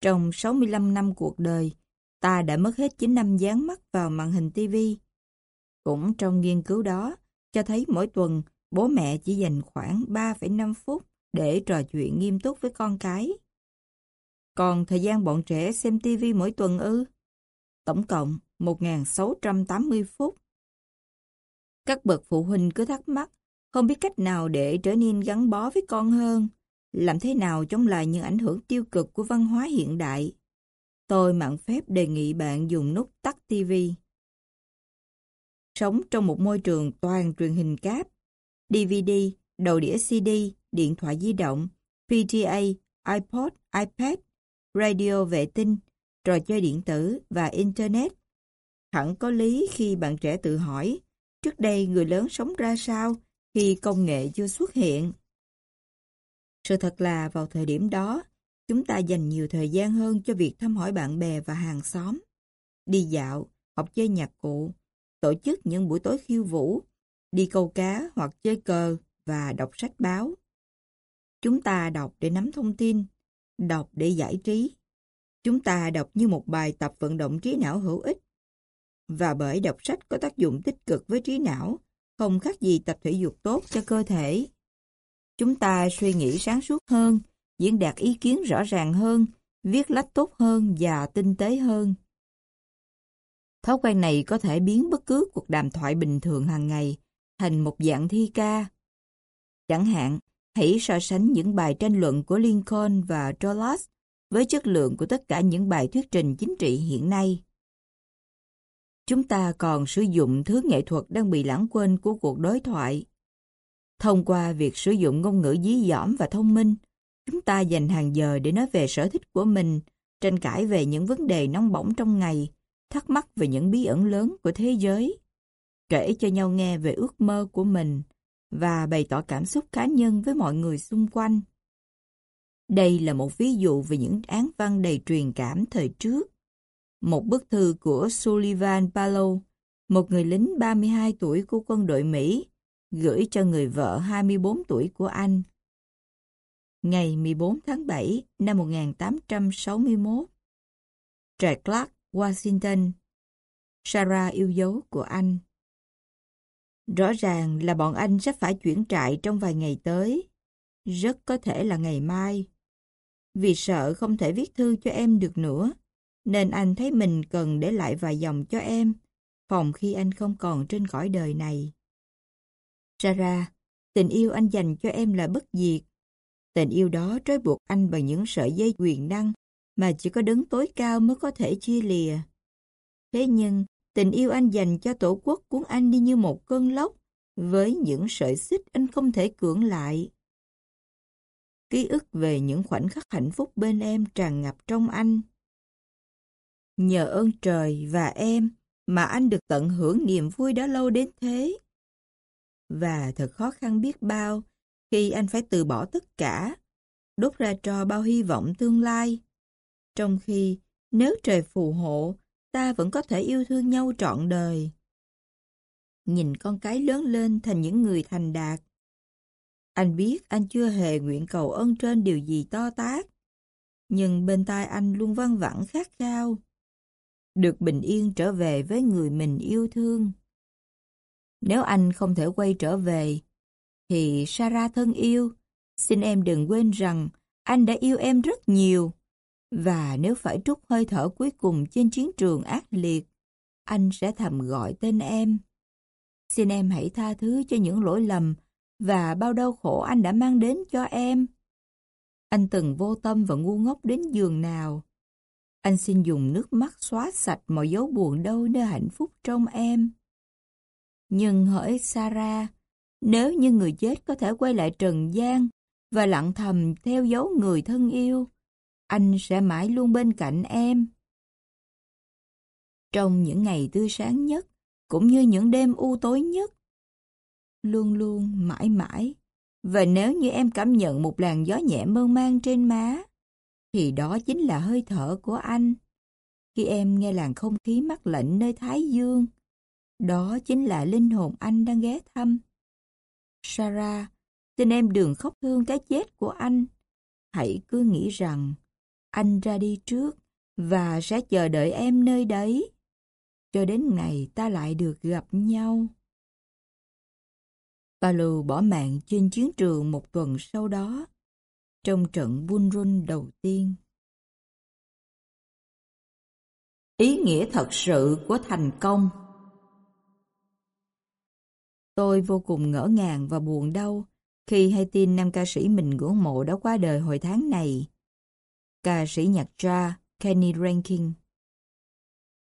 Speaker 2: Trong 65 năm cuộc đời, ta đã mất hết 9 năm dán mắt vào màn hình TV. Cũng trong nghiên cứu đó, cho thấy mỗi tuần bố mẹ chỉ dành khoảng 3,5 phút để trò chuyện nghiêm túc với con cái. Còn thời gian bọn trẻ xem TV mỗi tuần ư? Tổng cộng 1.680 phút. Các bậc phụ huynh cứ thắc mắc, không biết cách nào để trở nên gắn bó với con hơn, làm thế nào chống lại những ảnh hưởng tiêu cực của văn hóa hiện đại. Tôi mạn phép đề nghị bạn dùng nút tắt TV. Sống trong một môi trường toàn truyền hình cáp, DVD, đầu đĩa CD, điện thoại di động, PTA, iPod, iPad, radio vệ tinh, trò chơi điện tử và Internet. Hẳn có lý khi bạn trẻ tự hỏi, trước đây người lớn sống ra sao khi công nghệ chưa xuất hiện. Sự thật là vào thời điểm đó, chúng ta dành nhiều thời gian hơn cho việc thăm hỏi bạn bè và hàng xóm, đi dạo, học chơi nhạc cụ, tổ chức những buổi tối khiêu vũ, đi câu cá hoặc chơi cờ và đọc sách báo. Chúng ta đọc để nắm thông tin, đọc để giải trí. Chúng ta đọc như một bài tập vận động trí não hữu ích. Và bởi đọc sách có tác dụng tích cực với trí não, không khác gì tập thể dục tốt cho cơ thể. Chúng ta suy nghĩ sáng suốt hơn, diễn đạt ý kiến rõ ràng hơn, viết lách tốt hơn và tinh tế hơn. Thói quen này có thể biến bất cứ cuộc đàm thoại bình thường hàng ngày thành một dạng thi ca. Chẳng hạn, hãy so sánh những bài tranh luận của Lincoln và Trollas với chất lượng của tất cả những bài thuyết trình chính trị hiện nay. Chúng ta còn sử dụng thứ nghệ thuật đang bị lãng quên của cuộc đối thoại. Thông qua việc sử dụng ngôn ngữ dí dỏm và thông minh, chúng ta dành hàng giờ để nói về sở thích của mình, tranh cãi về những vấn đề nóng bỏng trong ngày, thắc mắc về những bí ẩn lớn của thế giới, kể cho nhau nghe về ước mơ của mình và bày tỏ cảm xúc cá nhân với mọi người xung quanh. Đây là một ví dụ về những án văn đầy truyền cảm thời trước. Một bức thư của Sullivan Palo, một người lính 32 tuổi của quân đội Mỹ, gửi cho người vợ 24 tuổi của anh. Ngày 14 tháng 7 năm 1861, Trại Clark, Washington, Sarah yêu dấu của anh. Rõ ràng là bọn anh sẽ phải chuyển trại trong vài ngày tới. Rất có thể là ngày mai. Vì sợ không thể viết thư cho em được nữa, nên anh thấy mình cần để lại vài dòng cho em, phòng khi anh không còn trên cõi đời này. Sarah, tình yêu anh dành cho em là bất diệt. Tình yêu đó trói buộc anh bằng những sợi dây quyền năng mà chỉ có đấng tối cao mới có thể chia lìa. Thế nhưng, tình yêu anh dành cho tổ quốc cuốn anh đi như một cơn lốc, với những sợi xích anh không thể cưỡng lại. Ký ức về những khoảnh khắc hạnh phúc bên em tràn ngập trong anh. Nhờ ơn trời và em mà anh được tận hưởng niềm vui đó lâu đến thế. Và thật khó khăn biết bao khi anh phải từ bỏ tất cả, đốt ra trò bao hy vọng tương lai. Trong khi nếu trời phù hộ, ta vẫn có thể yêu thương nhau trọn đời. Nhìn con cái lớn lên thành những người thành đạt. Anh biết anh chưa hề nguyện cầu ơn trên điều gì to tát. nhưng bên tai anh luôn văng vẳng khát khao. Được bình yên trở về với người mình yêu thương. Nếu anh không thể quay trở về, thì Sarah thân yêu, xin em đừng quên rằng anh đã yêu em rất nhiều. Và nếu phải trút hơi thở cuối cùng trên chiến trường ác liệt, anh sẽ thầm gọi tên em. Xin em hãy tha thứ cho những lỗi lầm và bao đau khổ anh đã mang đến cho em. Anh từng vô tâm và ngu ngốc đến giường nào. Anh xin dùng nước mắt xóa sạch mọi dấu buồn đau nơi hạnh phúc trong em. Nhưng hỡi Sarah, nếu như người chết có thể quay lại trần gian và lặng thầm theo dấu người thân yêu, anh sẽ mãi luôn bên cạnh em. Trong những ngày tươi sáng nhất, cũng như những đêm u tối nhất, luôn luôn, mãi mãi. Và nếu như em cảm nhận một làn gió nhẹ mơ mang trên má, thì đó chính là hơi thở của anh. Khi em nghe làn không khí mát lạnh nơi Thái Dương, đó chính là linh hồn anh đang ghé thăm. Sarah, xin em đừng khóc thương cái chết của anh. Hãy cứ nghĩ rằng anh ra đi trước và sẽ chờ đợi em nơi đấy. Cho đến ngày ta lại được gặp nhau. Palu bỏ mạng trên chiến trường một tuần sau đó, trong trận Bull Run đầu tiên. Ý nghĩa thật sự của thành công Tôi vô cùng ngỡ ngàng và buồn đau khi hay tin nam ca sĩ mình ngưỡng mộ đã qua đời hồi tháng này. Ca sĩ nhạc jazz Kenny Rankin.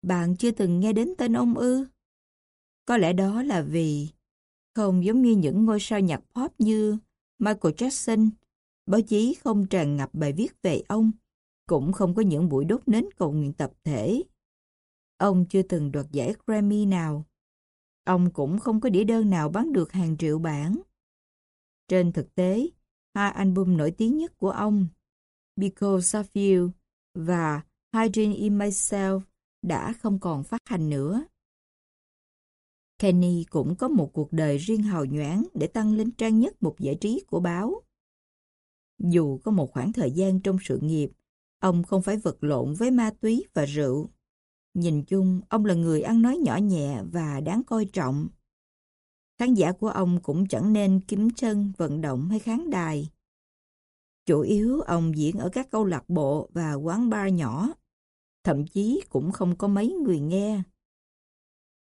Speaker 2: Bạn chưa từng nghe đến tên ông ư? Có lẽ đó là vì không giống như những ngôi sao nhạc pop như Michael Jackson, báo chí không tràn ngập bài viết về ông, cũng không có những buổi đốt nến cầu nguyện tập thể. Ông chưa từng đoạt giải Grammy nào. Ông cũng không có đĩa đơn nào bán được hàng triệu bản. Trên thực tế, hai album nổi tiếng nhất của ông, Because of You và Hiding in Myself đã không còn phát hành nữa. Kenny cũng có một cuộc đời riêng hào nhoáng để tăng lên trang nhất một giải trí của báo. Dù có một khoảng thời gian trong sự nghiệp, ông không phải vật lộn với ma túy và rượu. Nhìn chung, ông là người ăn nói nhỏ nhẹ và đáng coi trọng. Khán giả của ông cũng chẳng nên kiếm chân, vận động hay kháng đài. Chủ yếu ông diễn ở các câu lạc bộ và quán bar nhỏ. Thậm chí cũng không có mấy người nghe.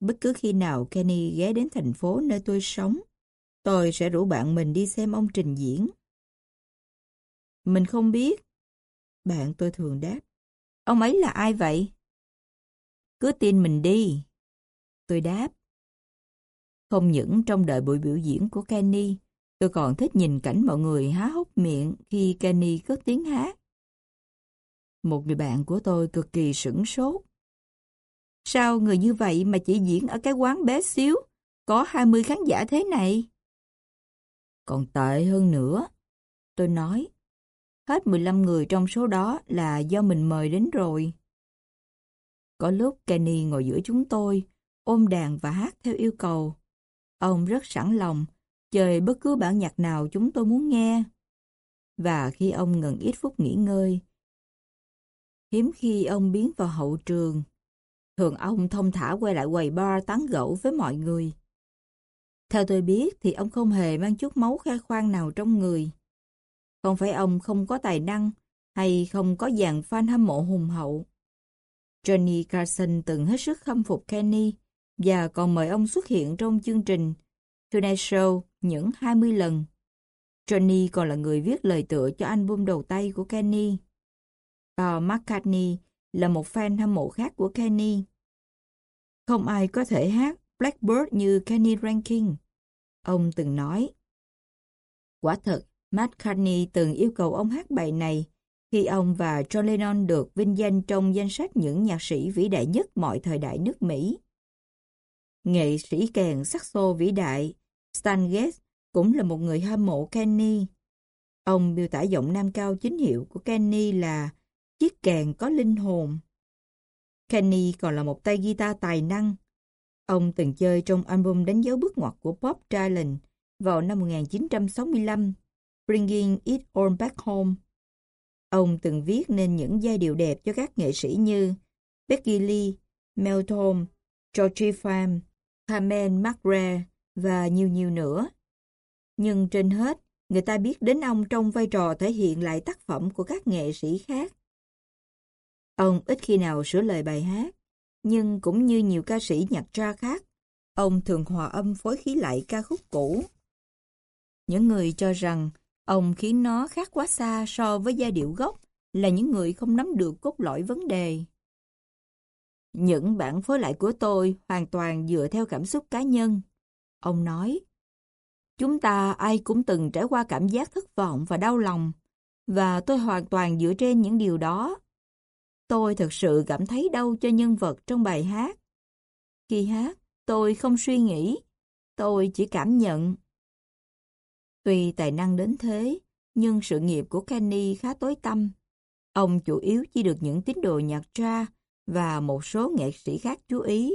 Speaker 2: Bất cứ khi nào Kenny ghé đến thành phố nơi tôi sống, tôi sẽ rủ bạn mình đi xem ông trình diễn. Mình không biết. Bạn tôi thường đáp. Ông ấy là ai vậy? Cứ tin mình đi. Tôi đáp. Không những trong đợi buổi biểu diễn của Kenny, tôi còn thích nhìn cảnh mọi người há hốc miệng khi Kenny cất tiếng hát. Một người bạn của tôi cực kỳ sửng sốt. Sao người như vậy mà chỉ diễn ở cái quán bé xíu, có 20 khán giả thế này? Còn tệ hơn nữa, tôi nói. Hết 15 người trong số đó là do mình mời đến rồi. Có lúc Kenny ngồi giữa chúng tôi, ôm đàn và hát theo yêu cầu. Ông rất sẵn lòng, chơi bất cứ bản nhạc nào chúng tôi muốn nghe. Và khi ông ngừng ít phút nghỉ ngơi, hiếm khi ông biến vào hậu trường, Thường ông thông thả quay lại quầy bar tán gẫu với mọi người. Theo tôi biết thì ông không hề mang chút máu khai khoan nào trong người. Không phải ông không có tài năng hay không có dàn fan hâm mộ hùng hậu. Johnny Carson từng hết sức khâm phục Kenny và còn mời ông xuất hiện trong chương trình Tonight Show những 20 lần. Johnny còn là người viết lời tựa cho album đầu tay của Kenny. Paul McCartney là một fan hâm mộ khác của Kenny. Không ai có thể hát Blackbird như Kenny Rankin. Ông từng nói. Quả thật, McCartney từng yêu cầu ông hát bài này khi ông và John Lennon được vinh danh trong danh sách những nhạc sĩ vĩ đại nhất mọi thời đại nước Mỹ. Nghệ sĩ kèn saxo vĩ đại Stan Getz cũng là một người hâm mộ Kenny. Ông miêu tả giọng nam cao chính hiệu của Kenny là chiếc kèn có linh hồn. Kenny còn là một tay guitar tài năng. Ông từng chơi trong album đánh dấu bước ngoặt của Bob Dylan vào năm 1965, Bringing It All Back Home. Ông từng viết nên những giai điệu đẹp cho các nghệ sĩ như Becky Lee, Mel Tom, Georgie Pham, Carmen McRae và nhiều nhiều nữa. Nhưng trên hết, người ta biết đến ông trong vai trò thể hiện lại tác phẩm của các nghệ sĩ khác. Ông ít khi nào sửa lời bài hát, nhưng cũng như nhiều ca sĩ nhạc tra khác, ông thường hòa âm phối khí lại ca khúc cũ. Những người cho rằng ông khiến nó khác quá xa so với giai điệu gốc là những người không nắm được cốt lõi vấn đề. Những bản phối lại của tôi hoàn toàn dựa theo cảm xúc cá nhân. Ông nói, chúng ta ai cũng từng trải qua cảm giác thất vọng và đau lòng, và tôi hoàn toàn dựa trên những điều đó. Tôi thực sự cảm thấy đau cho nhân vật trong bài hát. Khi hát, tôi không suy nghĩ, tôi chỉ cảm nhận. Tuy tài năng đến thế, nhưng sự nghiệp của Kenny khá tối tăm. Ông chủ yếu chỉ được những tín đồ nhạc tra và một số nghệ sĩ khác chú ý.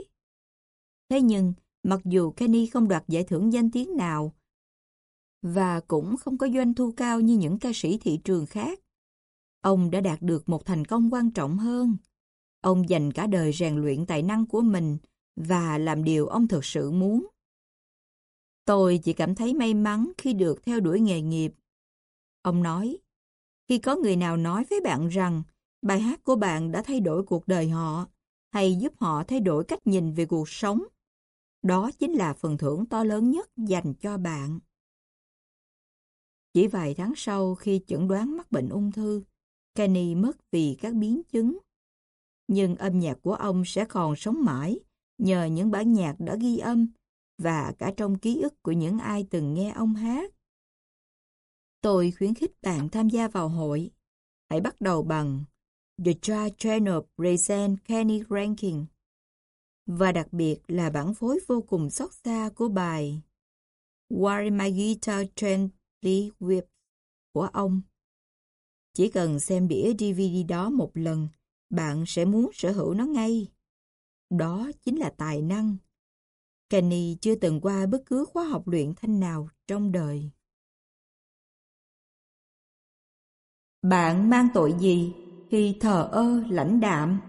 Speaker 2: Thế nhưng, mặc dù Kenny không đoạt giải thưởng danh tiếng nào và cũng không có doanh thu cao như những ca sĩ thị trường khác, ông đã đạt được một thành công quan trọng hơn. Ông dành cả đời rèn luyện tài năng của mình và làm điều ông thực sự muốn. Tôi chỉ cảm thấy may mắn khi được theo đuổi nghề nghiệp. Ông nói, khi có người nào nói với bạn rằng bài hát của bạn đã thay đổi cuộc đời họ hay giúp họ thay đổi cách nhìn về cuộc sống, đó chính là phần thưởng to lớn nhất dành cho bạn. Chỉ vài tháng sau khi chẩn đoán mắc bệnh ung thư, Kenny mất vì các biến chứng. Nhưng âm nhạc của ông sẽ còn sống mãi nhờ những bản nhạc đã ghi âm và cả trong ký ức của những ai từng nghe ông hát. Tôi khuyến khích bạn tham gia vào hội. Hãy bắt đầu bằng The Tra Channel Present Kenny Ranking và đặc biệt là bản phối vô cùng xót xa của bài Why My Guitar Gently Whips của ông. Chỉ cần xem đĩa DVD đó một lần, bạn sẽ muốn sở hữu nó ngay. Đó chính là tài năng. Kenny chưa từng qua bất cứ khóa học luyện thanh nào trong đời. Bạn mang tội gì khi thờ ơ lãnh đạm?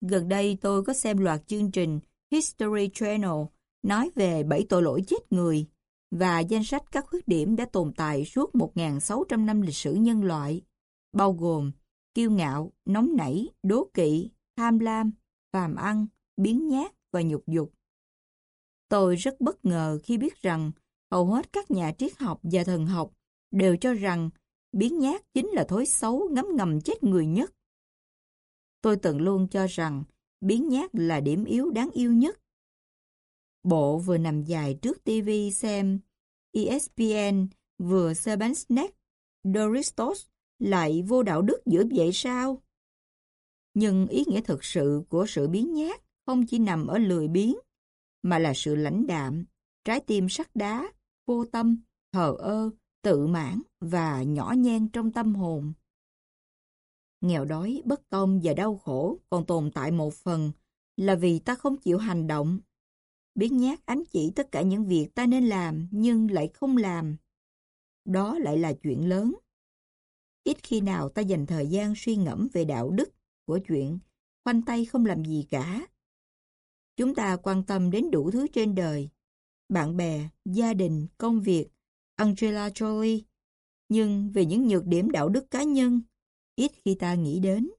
Speaker 2: Gần đây tôi có xem loạt chương trình History Channel nói về bảy tội lỗi chết người và danh sách các khuyết điểm đã tồn tại suốt 1.600 năm lịch sử nhân loại, bao gồm kiêu ngạo, nóng nảy, đố kỵ, tham lam, phàm ăn, biến nhát và nhục dục. Tôi rất bất ngờ khi biết rằng hầu hết các nhà triết học và thần học đều cho rằng biến nhát chính là thói xấu ngấm ngầm chết người nhất. Tôi từng luôn cho rằng biến nhát là điểm yếu đáng yêu nhất. Bộ vừa nằm dài trước TV xem ESPN vừa xe bánh snack Doristos lại vô đạo đức dữ vậy sao? Nhưng ý nghĩa thực sự của sự biến nhát không chỉ nằm ở lười biếng, mà là sự lãnh đạm, trái tim sắt đá, vô tâm, thờ ơ, tự mãn và nhỏ nhen trong tâm hồn. Nghèo đói, bất công và đau khổ còn tồn tại một phần là vì ta không chịu hành động. biết nhát ám chỉ tất cả những việc ta nên làm nhưng lại không làm. Đó lại là chuyện lớn. Ít khi nào ta dành thời gian suy ngẫm về đạo đức của chuyện khoanh tay không làm gì cả. Chúng ta quan tâm đến đủ thứ trên đời, bạn bè, gia đình, công việc, Angela Jolie. Nhưng về những nhược điểm đạo đức cá nhân, ít khi ta nghĩ đến.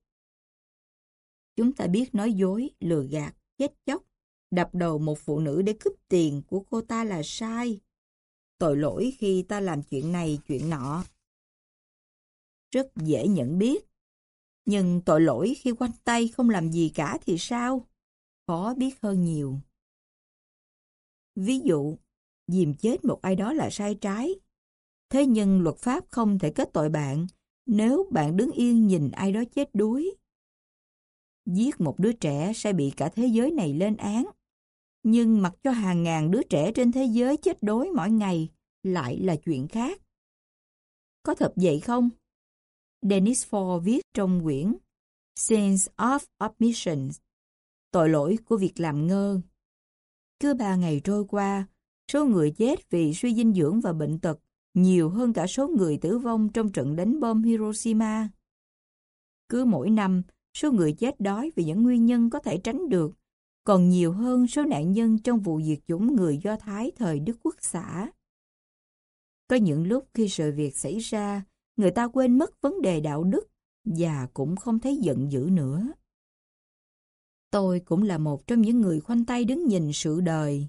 Speaker 2: Chúng ta biết nói dối, lừa gạt, chết chóc, đập đầu một phụ nữ để cướp tiền của cô ta là sai. Tội lỗi khi ta làm chuyện này, chuyện nọ. Rất dễ nhận biết. Nhưng tội lỗi khi quanh tay không làm gì cả thì sao? Khó biết hơn nhiều. Ví dụ, dìm chết một ai đó là sai trái. Thế nhưng luật pháp không thể kết tội bạn nếu bạn đứng yên nhìn ai đó chết đuối. Giết một đứa trẻ sẽ bị cả thế giới này lên án. Nhưng mặc cho hàng ngàn đứa trẻ trên thế giới chết đói mỗi ngày lại là chuyện khác. Có thật vậy không? Dennis Ford viết trong quyển Sins of Omissions, tội lỗi của việc làm ngơ. Cứ ba ngày trôi qua, số người chết vì suy dinh dưỡng và bệnh tật nhiều hơn cả số người tử vong trong trận đánh bom Hiroshima. Cứ mỗi năm, số người chết đói vì những nguyên nhân có thể tránh được, còn nhiều hơn số nạn nhân trong vụ diệt chủng người Do Thái thời Đức Quốc xã. Có những lúc khi sự việc xảy ra, người ta quên mất vấn đề đạo đức và cũng không thấy giận dữ nữa. Tôi cũng là một trong những người khoanh tay đứng nhìn sự đời.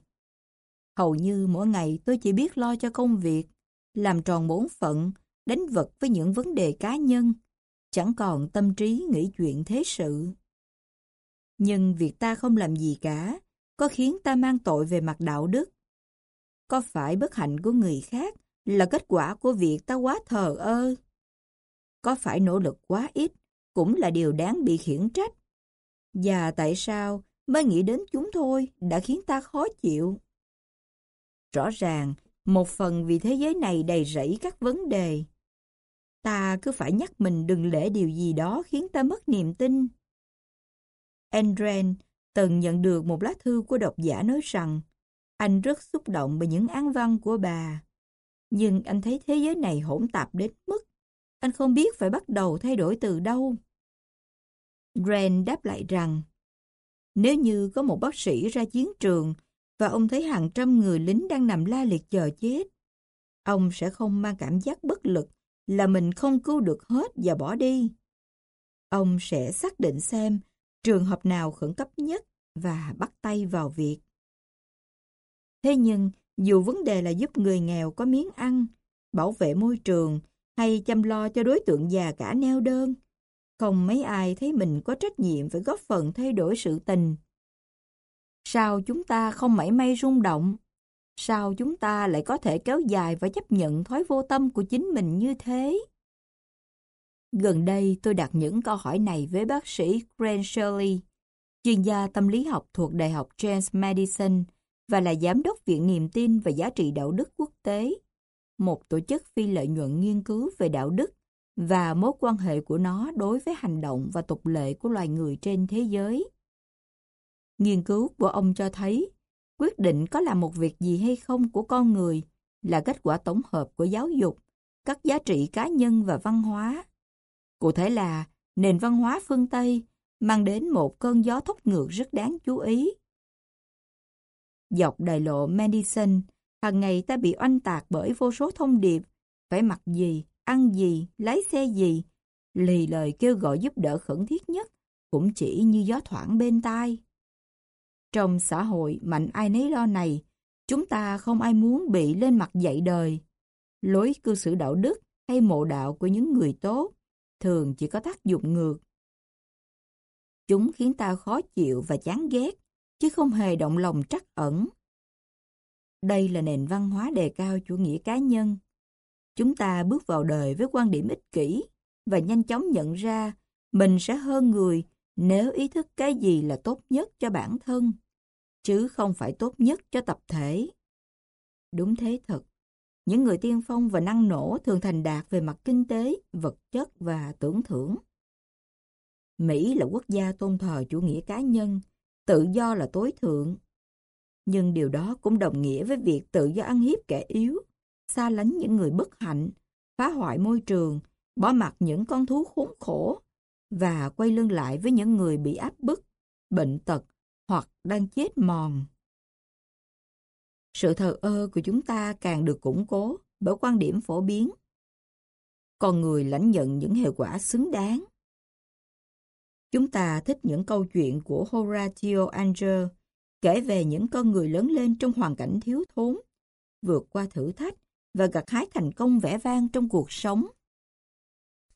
Speaker 2: Hầu như mỗi ngày tôi chỉ biết lo cho công việc, làm tròn bổn phận, đánh vật với những vấn đề cá nhân, chẳng còn tâm trí nghĩ chuyện thế sự. Nhưng việc ta không làm gì cả, có khiến ta mang tội về mặt đạo đức. Có phải bất hạnh của người khác là kết quả của việc ta quá thờ ơ? Có phải nỗ lực quá ít cũng là điều đáng bị khiển trách? Và tại sao mới nghĩ đến chúng thôi đã khiến ta khó chịu? Rõ ràng, một phần vì thế giới này đầy rẫy các vấn đề. Ta cứ phải nhắc mình đừng để điều gì đó khiến ta mất niềm tin. Andren từng nhận được một lá thư của độc giả nói rằng anh rất xúc động bởi những án văn của bà. Nhưng anh thấy thế giới này hỗn tạp đến mức anh không biết phải bắt đầu thay đổi từ đâu. Ren đáp lại rằng nếu như có một bác sĩ ra chiến trường và ông thấy hàng trăm người lính đang nằm la liệt chờ chết, ông sẽ không mang cảm giác bất lực là mình không cứu được hết và bỏ đi. Ông sẽ xác định xem trường hợp nào khẩn cấp nhất và bắt tay vào việc. Thế nhưng, dù vấn đề là giúp người nghèo có miếng ăn, bảo vệ môi trường hay chăm lo cho đối tượng già cả neo đơn, không mấy ai thấy mình có trách nhiệm phải góp phần thay đổi sự tình. Sao chúng ta không mảy may rung động? Sao chúng ta lại có thể kéo dài và chấp nhận thói vô tâm của chính mình như thế? Gần đây tôi đặt những câu hỏi này với bác sĩ Grant Shirley, chuyên gia tâm lý học thuộc Đại học James Madison và là giám đốc Viện Niềm tin và Giá trị Đạo đức Quốc tế, một tổ chức phi lợi nhuận nghiên cứu về đạo đức và mối quan hệ của nó đối với hành động và tục lệ của loài người trên thế giới. Nghiên cứu của ông cho thấy, quyết định có làm một việc gì hay không của con người là kết quả tổng hợp của giáo dục, các giá trị cá nhân và văn hóa. Cụ thể là, nền văn hóa phương Tây mang đến một cơn gió thốc ngược rất đáng chú ý. Dọc đại lộ Madison, hàng ngày ta bị oanh tạc bởi vô số thông điệp, phải mặc gì, ăn gì, lái xe gì, lì lời kêu gọi giúp đỡ khẩn thiết nhất, cũng chỉ như gió thoảng bên tai. Trong xã hội mạnh ai nấy lo này, chúng ta không ai muốn bị lên mặt dạy đời. Lối cư xử đạo đức hay mộ đạo của những người tốt thường chỉ có tác dụng ngược. Chúng khiến ta khó chịu và chán ghét, chứ không hề động lòng trắc ẩn. Đây là nền văn hóa đề cao chủ nghĩa cá nhân. Chúng ta bước vào đời với quan điểm ích kỷ và nhanh chóng nhận ra mình sẽ hơn người nếu ý thức cái gì là tốt nhất cho bản thân, chứ không phải tốt nhất cho tập thể. Đúng thế thật, những người tiên phong và năng nổ thường thành đạt về mặt kinh tế, vật chất và tưởng thưởng. Mỹ là quốc gia tôn thờ chủ nghĩa cá nhân, tự do là tối thượng. Nhưng điều đó cũng đồng nghĩa với việc tự do ăn hiếp kẻ yếu, xa lánh những người bất hạnh, phá hoại môi trường, bỏ mặt những con thú khốn khổ và quay lưng lại với những người bị áp bức, bệnh tật hoặc đang chết mòn. Sự thờ ơ của chúng ta càng được củng cố bởi quan điểm phổ biến. Con người lãnh nhận những hệ quả xứng đáng. Chúng ta thích những câu chuyện của Horatio Alger kể về những con người lớn lên trong hoàn cảnh thiếu thốn, vượt qua thử thách và gặt hái thành công vẻ vang trong cuộc sống.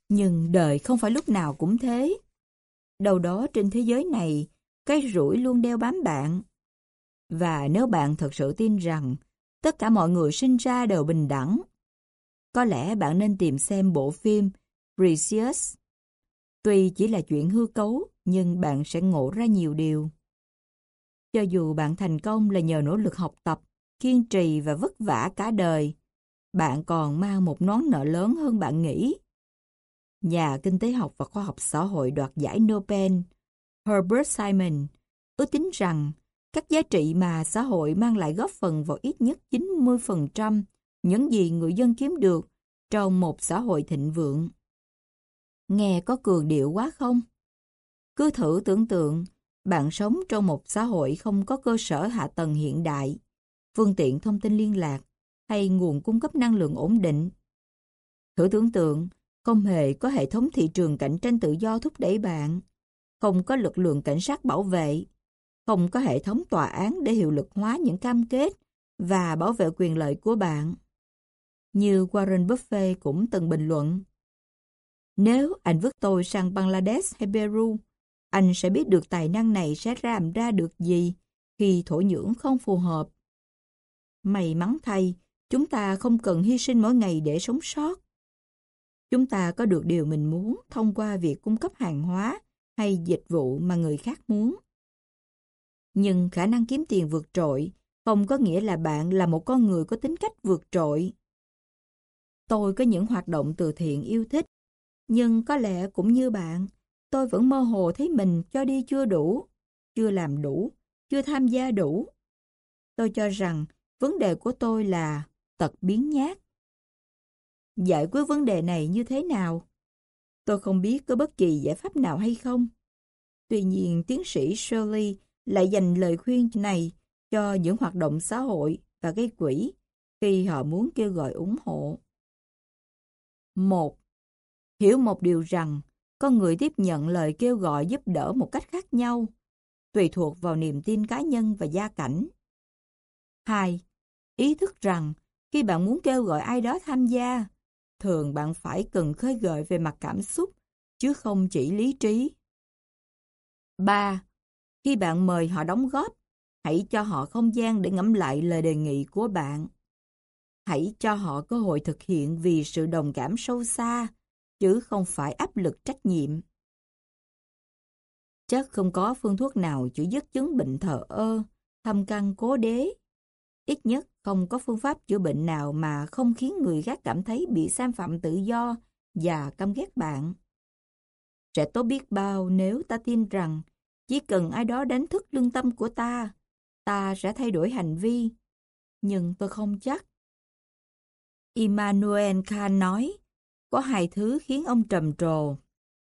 Speaker 2: Nhưng đời không phải lúc nào cũng thế. Đâu đó trên thế giới này, cái rủi luôn đeo bám bạn. Và nếu bạn thật sự tin rằng tất cả mọi người sinh ra đều bình đẳng, có lẽ bạn nên tìm xem bộ phim Precious. Tuy chỉ là chuyện hư cấu, nhưng bạn sẽ ngộ ra nhiều điều. Cho dù bạn thành công là nhờ nỗ lực học tập, kiên trì và vất vả cả đời, bạn còn mang một nón nợ lớn hơn bạn nghĩ. Nhà kinh tế học và khoa học xã hội đoạt giải Nobel Herbert Simon ước tính rằng các giá trị mà xã hội mang lại góp phần vào ít nhất 90% những gì người dân kiếm được trong một xã hội thịnh vượng. Nghe có cường điệu quá không? Cứ thử tưởng tượng, bạn sống trong một xã hội không có cơ sở hạ tầng hiện đại, phương tiện thông tin liên lạc hay nguồn cung cấp năng lượng ổn định. Thử tưởng tượng, không hề có hệ thống thị trường cạnh tranh tự do thúc đẩy bạn, không có lực lượng cảnh sát bảo vệ, không có hệ thống tòa án để hiệu lực hóa những cam kết và bảo vệ quyền lợi của bạn. Như Warren Buffett cũng từng bình luận, nếu anh vứt tôi sang Bangladesh hay Peru, anh sẽ biết được tài năng này sẽ làm ra được gì khi thổ nhưỡng không phù hợp. May mắn thay, chúng ta không cần hy sinh mỗi ngày để sống sót. Chúng ta có được điều mình muốn thông qua việc cung cấp hàng hóa hay dịch vụ mà người khác muốn. Nhưng khả năng kiếm tiền vượt trội không có nghĩa là bạn là một con người có tính cách vượt trội. Tôi có những hoạt động từ thiện yêu thích, nhưng có lẽ cũng như bạn, tôi vẫn mơ hồ thấy mình cho đi chưa đủ, chưa làm đủ, chưa tham gia đủ. Tôi cho rằng vấn đề của tôi là tật biến nhát. Giải quyết vấn đề này như thế nào? Tôi không biết có bất kỳ giải pháp nào hay không. Tuy nhiên, tiến sĩ Shirley lại dành lời khuyên này cho những hoạt động xã hội và gây quỹ khi họ muốn kêu gọi ủng hộ. Một, Hiểu một điều rằng, con người tiếp nhận lời kêu gọi giúp đỡ một cách khác nhau, tùy thuộc vào niềm tin cá nhân và gia cảnh. 2. Ý thức rằng, khi bạn muốn kêu gọi ai đó tham gia, thường bạn phải cần khơi gợi về mặt cảm xúc, chứ không chỉ lý trí. 3. Khi bạn mời họ đóng góp, hãy cho họ không gian để ngẫm lại lời đề nghị của bạn. Hãy cho họ cơ hội thực hiện vì sự đồng cảm sâu xa, chứ không phải áp lực trách nhiệm. Chắc không có phương thuốc nào chữa dứt chứng bệnh thờ ơ, thâm căn cố đế. Ít nhất không có phương pháp chữa bệnh nào mà không khiến người khác cảm thấy bị xâm phạm tự do và căm ghét bạn. Sẽ tốt biết bao nếu ta tin rằng chỉ cần ai đó đánh thức lương tâm của ta, ta sẽ thay đổi hành vi. Nhưng tôi không chắc. Immanuel Kant nói, có hai thứ khiến ông trầm trồ.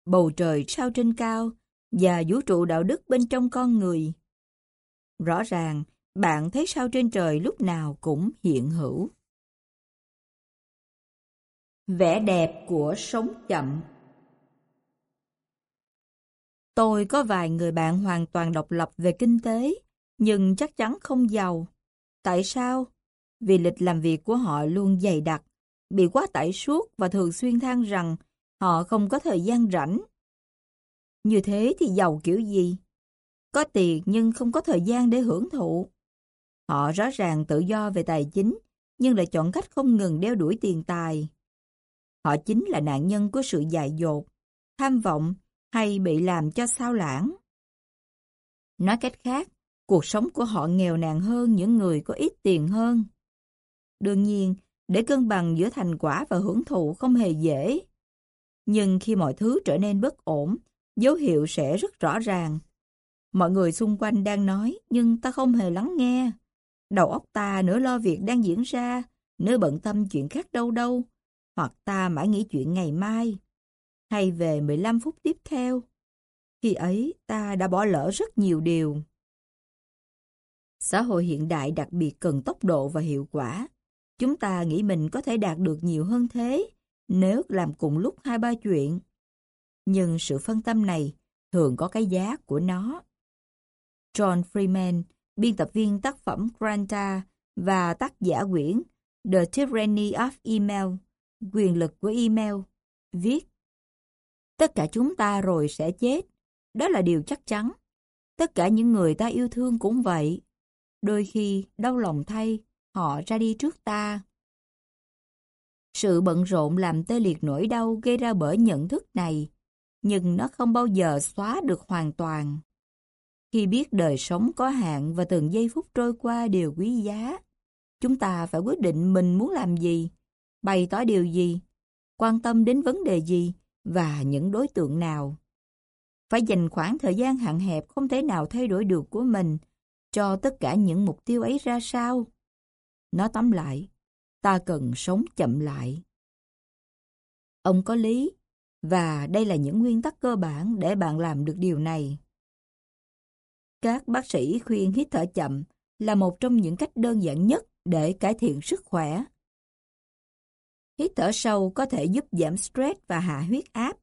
Speaker 2: Bầu trời sao trên cao và vũ trụ đạo đức bên trong con người. Rõ ràng, bạn thấy sao trên trời lúc nào cũng hiện hữu. Vẻ đẹp của sống chậm Tôi có vài người bạn hoàn toàn độc lập về kinh tế, nhưng chắc chắn không giàu. Tại sao? Vì lịch làm việc của họ luôn dày đặc, bị quá tải suốt và thường xuyên than rằng họ không có thời gian rảnh. Như thế thì giàu kiểu gì? Có tiền nhưng không có thời gian để hưởng thụ. Họ rõ ràng tự do về tài chính, nhưng lại chọn cách không ngừng đeo đuổi tiền tài. Họ chính là nạn nhân của sự dại dột, tham vọng hay bị làm cho sao lãng. Nói cách khác, cuộc sống của họ nghèo nàn hơn những người có ít tiền hơn. Đương nhiên, để cân bằng giữa thành quả và hưởng thụ không hề dễ. Nhưng khi mọi thứ trở nên bất ổn, dấu hiệu sẽ rất rõ ràng. Mọi người xung quanh đang nói, nhưng ta không hề lắng nghe. Đầu óc ta nửa lo việc đang diễn ra, nửa bận tâm chuyện khác đâu đâu, hoặc ta mãi nghĩ chuyện ngày mai, hay về 15 phút tiếp theo. Khi ấy, ta đã bỏ lỡ rất nhiều điều. Xã hội hiện đại đặc biệt cần tốc độ và hiệu quả. Chúng ta nghĩ mình có thể đạt được nhiều hơn thế nếu làm cùng lúc hai ba chuyện. Nhưng sự phân tâm này thường có cái giá của nó. John Freeman, biên tập viên tác phẩm Granta và tác giả quyển The Tyranny of Email, quyền lực của email, viết Tất cả chúng ta rồi sẽ chết, đó là điều chắc chắn. Tất cả những người ta yêu thương cũng vậy. Đôi khi, đau lòng thay, họ ra đi trước ta. Sự bận rộn làm tê liệt nỗi đau gây ra bởi nhận thức này, nhưng nó không bao giờ xóa được hoàn toàn. Khi biết đời sống có hạn và từng giây phút trôi qua đều quý giá, chúng ta phải quyết định mình muốn làm gì, bày tỏ điều gì, quan tâm đến vấn đề gì và những đối tượng nào. Phải dành khoảng thời gian hạn hẹp không thể nào thay đổi được của mình cho tất cả những mục tiêu ấy ra sao. Nói tóm lại, ta cần sống chậm lại. Ông có lý, và đây là những nguyên tắc cơ bản để bạn làm được điều này. Các bác sĩ khuyên hít thở chậm là một trong những cách đơn giản nhất để cải thiện sức khỏe. Hít thở sâu có thể giúp giảm stress và hạ huyết áp.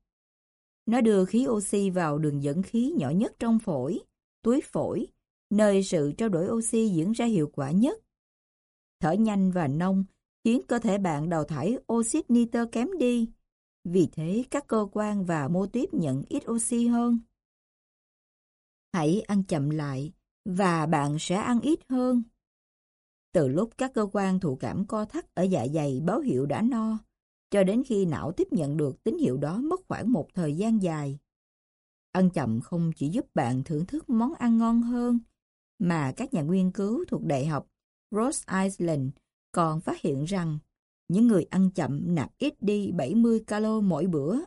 Speaker 2: Nó đưa khí oxy vào đường dẫn khí nhỏ nhất trong phổi, túi phổi, nơi sự trao đổi oxy diễn ra hiệu quả nhất. Thở nhanh và nông khiến cơ thể bạn đào thải oxit nitơ kém đi, vì thế các cơ quan và mô tiếp nhận ít oxy hơn. Hãy ăn chậm lại và bạn sẽ ăn ít hơn. Từ lúc các cơ quan thụ cảm co thắt ở dạ dày báo hiệu đã no, cho đến khi não tiếp nhận được tín hiệu đó mất khoảng một thời gian dài. Ăn chậm không chỉ giúp bạn thưởng thức món ăn ngon hơn, mà các nhà nghiên cứu thuộc Đại học Rhode Island còn phát hiện rằng những người ăn chậm nạp ít đi 70 calo mỗi bữa.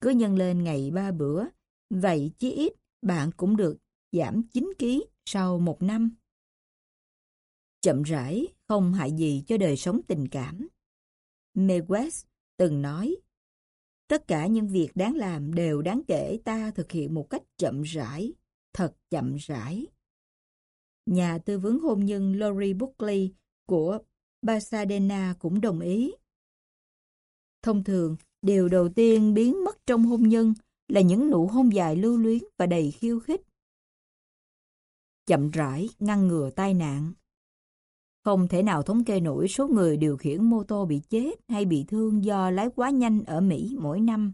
Speaker 2: Cứ nhân lên ngày 3 bữa, vậy chí ít bạn cũng được giảm 9 kg sau một năm. Chậm rãi không hại gì cho đời sống tình cảm. Mae West từng nói, tất cả những việc đáng làm đều đáng kể ta thực hiện một cách chậm rãi, thật chậm rãi. Nhà tư vấn hôn nhân Lori Buckley của Pasadena cũng đồng ý. Thông thường, điều đầu tiên biến mất trong hôn nhân là những nụ hôn dài lưu luyến và đầy khiêu khích. Chậm rãi ngăn ngừa tai nạn. Không thể nào thống kê nổi số người điều khiển mô tô bị chết hay bị thương do lái quá nhanh ở Mỹ mỗi năm.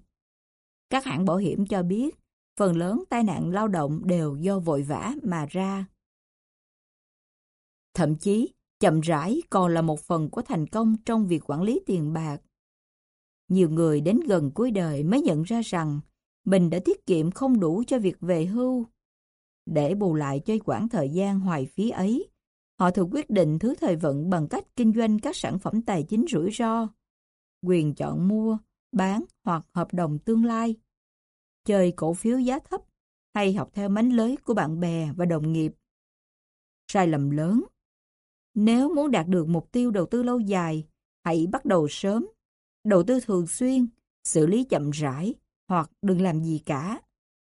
Speaker 2: Các hãng bảo hiểm cho biết, phần lớn tai nạn lao động đều do vội vã mà ra. Thậm chí, chậm rãi còn là một phần của thành công trong việc quản lý tiền bạc. Nhiều người đến gần cuối đời mới nhận ra rằng mình đã tiết kiệm không đủ cho việc về hưu. Để bù lại cho quãng thời gian hoài phí ấy, họ thường quyết định thứ thời vận bằng cách kinh doanh các sản phẩm tài chính rủi ro, quyền chọn mua, bán hoặc hợp đồng tương lai, chơi cổ phiếu giá thấp hay học theo mánh lới của bạn bè và đồng nghiệp. Sai lầm lớn nếu muốn đạt được mục tiêu đầu tư lâu dài, hãy bắt đầu sớm, đầu tư thường xuyên, xử lý chậm rãi hoặc đừng làm gì cả.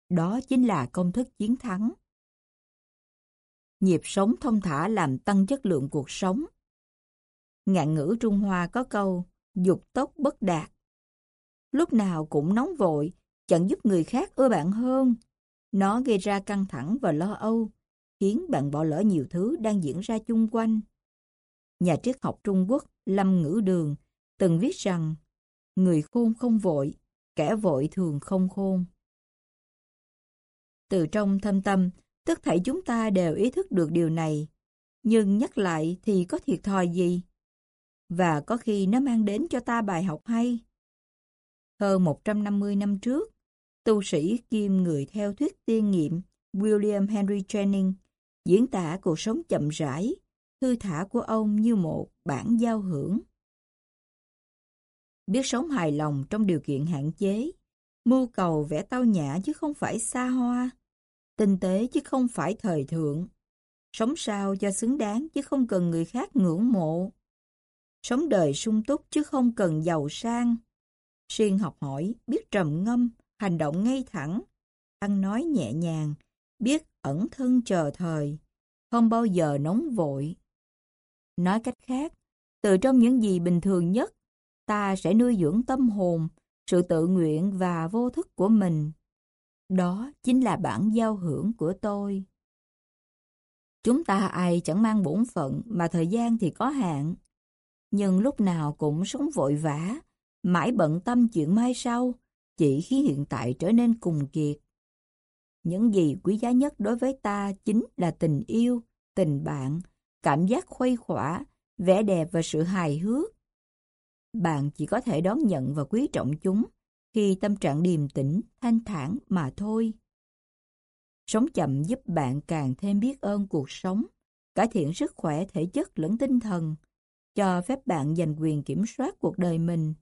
Speaker 2: Đó chính là công thức chiến thắng. Nhịp sống thông thả làm tăng chất lượng cuộc sống. Ngạn ngữ Trung Hoa có câu, dục tốc bất đạt. Lúc nào cũng nóng vội, chẳng giúp người khác ưa bạn hơn. Nó gây ra căng thẳng và lo âu, khiến bạn bỏ lỡ nhiều thứ đang diễn ra chung quanh. Nhà triết học Trung Quốc Lâm Ngữ Đường từng viết rằng người khôn không vội, kẻ vội thường không khôn. Từ trong thâm tâm, tất thảy chúng ta đều ý thức được điều này, nhưng nhắc lại thì có thiệt thòi gì? Và có khi nó mang đến cho ta bài học hay. Hơn 150 năm trước, tu sĩ Kim người theo thuyết tiên nghiệm William Henry Channing diễn tả cuộc sống chậm rãi, thư thả của ông như một bản giao hưởng. Biết sống hài lòng trong điều kiện hạn chế, mưu cầu vẽ tao nhã chứ không phải xa hoa, tinh tế chứ không phải thời thượng, sống sao cho xứng đáng chứ không cần người khác ngưỡng mộ, sống đời sung túc chứ không cần giàu sang, xuyên học hỏi, biết trầm ngâm, hành động ngay thẳng, ăn nói nhẹ nhàng, biết ẩn thân chờ thời, không bao giờ nóng vội. Nói cách khác, từ trong những gì bình thường nhất, ta sẽ nuôi dưỡng tâm hồn, sự tự nguyện và vô thức của mình. Đó chính là bản giao hưởng của tôi. Chúng ta ai chẳng mang bổn phận mà thời gian thì có hạn. Nhưng lúc nào cũng sống vội vã, mãi bận tâm chuyện mai sau, chỉ khiến hiện tại trở nên cùng kiệt. Những gì quý giá nhất đối với ta chính là tình yêu, tình bạn, cảm giác khuây khỏa, vẻ đẹp và sự hài hước. Bạn chỉ có thể đón nhận và quý trọng chúng khi tâm trạng điềm tĩnh, thanh thản mà thôi. Sống chậm giúp bạn càng thêm biết ơn cuộc sống, cải thiện sức khỏe thể chất lẫn tinh thần, cho phép bạn giành quyền kiểm soát cuộc đời mình,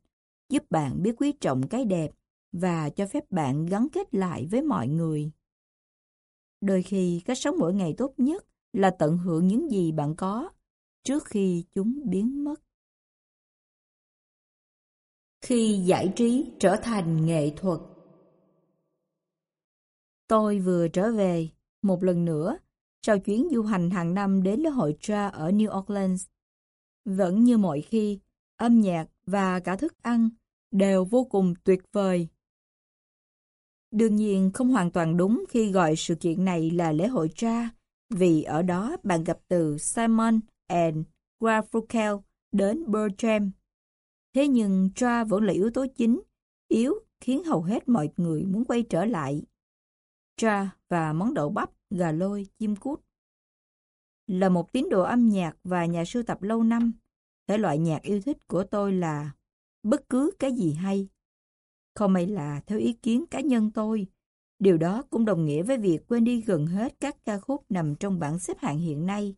Speaker 2: giúp bạn biết quý trọng cái đẹp và cho phép bạn gắn kết lại với mọi người. Đôi khi, cách sống mỗi ngày tốt nhất là tận hưởng những gì bạn có trước khi chúng biến mất
Speaker 1: khi giải trí trở thành nghệ thuật.
Speaker 2: Tôi vừa trở về, một lần nữa, sau chuyến du hành hàng năm đến lễ hội Tra ở New Orleans. Vẫn như mọi khi, âm nhạc và cả thức ăn đều vô cùng tuyệt vời. Đương nhiên không hoàn toàn đúng khi gọi sự kiện này là lễ hội Tra, vì ở đó bạn gặp từ Simon and Garfunkel đến Bertram. Thế nhưng Tra vẫn là yếu tố chính, yếu khiến hầu hết mọi người muốn quay trở lại. Tra và món đậu bắp, gà lôi, chim cút. Là một tín đồ âm nhạc và nhà sưu tập lâu năm, thể loại nhạc yêu thích của tôi là bất cứ cái gì hay. Không may là theo ý kiến cá nhân tôi, điều đó cũng đồng nghĩa với việc quên đi gần hết các ca khúc nằm trong bảng xếp hạng hiện nay.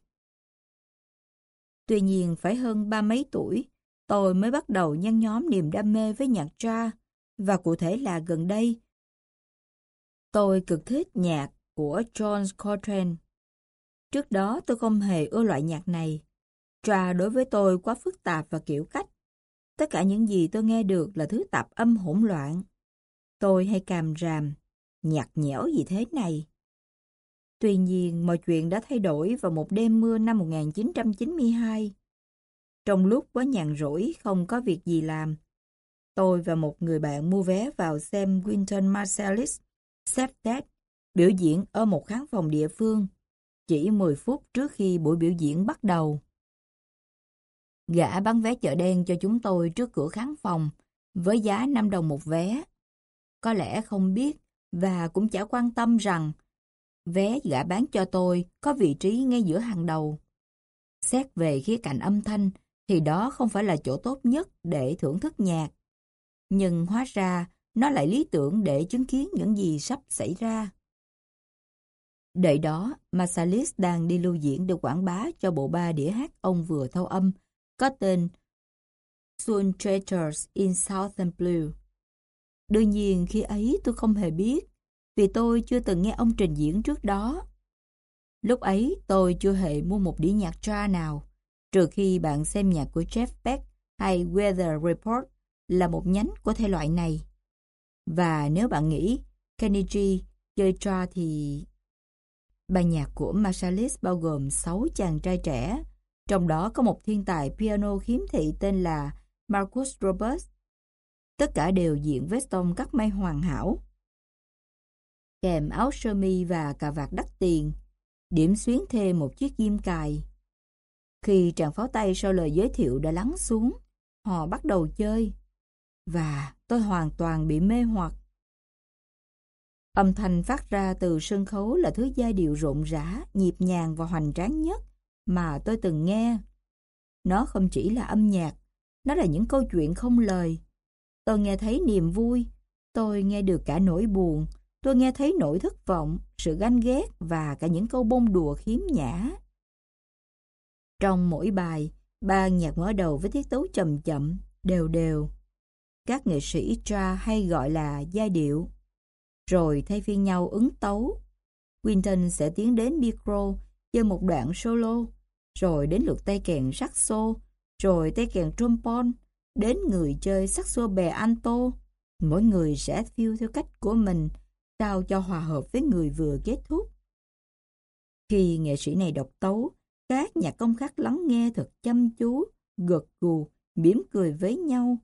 Speaker 2: Tuy nhiên phải hơn ba mấy tuổi, tôi mới bắt đầu nhăn nhóm niềm đam mê với nhạc tra, và cụ thể là gần đây. Tôi cực thích nhạc của John Coltrane. Trước đó tôi không hề ưa loại nhạc này. Tra đối với tôi quá phức tạp và kiểu cách. Tất cả những gì tôi nghe được là thứ tạp âm hỗn loạn. Tôi hay càm ràm, nhạt nhẽo gì thế này. Tuy nhiên, mọi chuyện đã thay đổi vào một đêm mưa năm 1992. Trong lúc quá nhàn rỗi, không có việc gì làm, tôi và một người bạn mua vé vào xem Winton Marsalis Septet biểu diễn ở một khán phòng địa phương, chỉ 10 phút trước khi buổi biểu diễn bắt đầu. Gã bán vé chợ đen cho chúng tôi trước cửa khán phòng, với giá 5 đồng một vé. Có lẽ không biết, và cũng chả quan tâm rằng vé gã bán cho tôi có vị trí ngay giữa hàng đầu. Xét về khía cạnh âm thanh, thì đó không phải là chỗ tốt nhất để thưởng thức nhạc. Nhưng hóa ra, nó lại lý tưởng để chứng kiến những gì sắp xảy ra. Đợi đó, Marsalis đang đi lưu diễn được quảng bá cho bộ ba đĩa hát ông vừa thâu âm, có tên Soon Treasures in Southern Blue. Đương nhiên khi ấy tôi không hề biết, vì tôi chưa từng nghe ông trình diễn trước đó. Lúc ấy tôi chưa hề mua một đĩa nhạc tra nào, trừ khi bạn xem nhạc của Jeff Beck hay Weather Report là một nhánh của thể loại này. Và nếu bạn nghĩ Kenny G chơi tra thì... bài nhạc của Marsalis bao gồm 6 chàng trai trẻ, trong đó có một thiên tài piano khiếm thị tên là Marcus Roberts. Tất cả đều diện vest tông cắt may hoàn hảo. Kèm áo sơ mi và cà vạt đắt tiền, điểm xuyến thêm một chiếc diêm cài. Khi tràng pháo tay sau lời giới thiệu đã lắng xuống, họ bắt đầu chơi. Và tôi hoàn toàn bị mê hoặc. Âm thanh phát ra từ sân khấu là thứ giai điệu rộn rã, nhịp nhàng và hoành tráng nhất mà tôi từng nghe. Nó không chỉ là âm nhạc, nó là những câu chuyện không lời. Tôi nghe thấy niềm vui, tôi nghe được cả nỗi buồn, tôi nghe thấy nỗi thất vọng, sự ganh ghét và cả những câu bông đùa khiếm nhã. Trong mỗi bài, ban nhạc mở đầu với tiết tấu chậm chậm, đều đều. Các nghệ sĩ tra hay gọi là giai điệu. Rồi thay phiên nhau ứng tấu. Quinton sẽ tiến đến micro, chơi một đoạn solo rồi đến lượt tay kèn saxo, rồi tay kèn trombone, đến người chơi saxo bè alto. Mỗi người sẽ phiêu theo cách của mình, sao cho hòa hợp với người vừa kết thúc. Khi nghệ sĩ này đọc tấu, các nhà công khác lắng nghe thật chăm chú, gật gù, mỉm cười với nhau,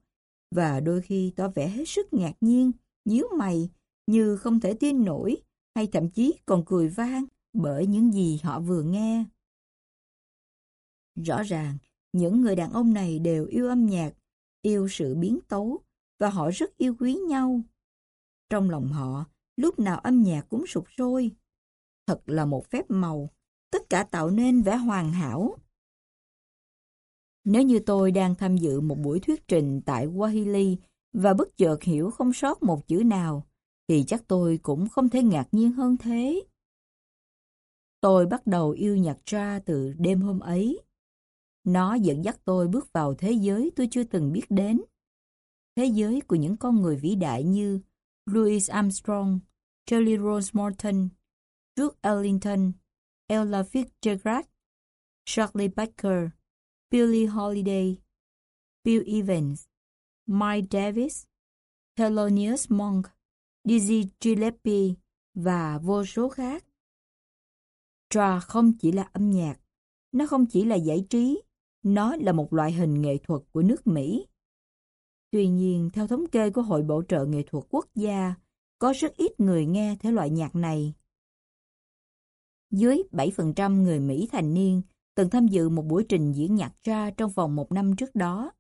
Speaker 2: và đôi khi tỏ vẻ hết sức ngạc nhiên, nhíu mày, như không thể tin nổi, hay thậm chí còn cười vang bởi những gì họ vừa nghe. Rõ ràng, những người đàn ông này đều yêu âm nhạc, yêu sự biến tấu, và họ rất yêu quý nhau. Trong lòng họ, lúc nào âm nhạc cũng sụp sôi. Thật là một phép màu, tất cả tạo nên vẻ hoàn hảo. Nếu như tôi đang tham dự một buổi thuyết trình tại Wahili và bất chợt hiểu không sót một chữ nào, thì chắc tôi cũng không thể ngạc nhiên hơn thế. Tôi bắt đầu yêu nhạc ra từ đêm hôm ấy. Nó dẫn dắt tôi bước vào thế giới tôi chưa từng biết đến. Thế giới của những con người vĩ đại như Louis Armstrong, Charlie Rose Morton, Duke Ellington, Ella Fitzgerald, Charlie Baker, Billie Holiday, Bill Evans, Mike Davis, Thelonious Monk, Dizzy Gillespie và vô số khác. Trà không chỉ là âm nhạc, nó không chỉ là giải trí, nó là một loại hình nghệ thuật của nước Mỹ. Tuy nhiên, theo thống kê của Hội Bảo trợ Nghệ thuật Quốc gia, có rất ít người nghe thể loại nhạc này. Dưới 7% người Mỹ thành niên từng tham dự một buổi trình diễn nhạc ra trong vòng một năm trước đó.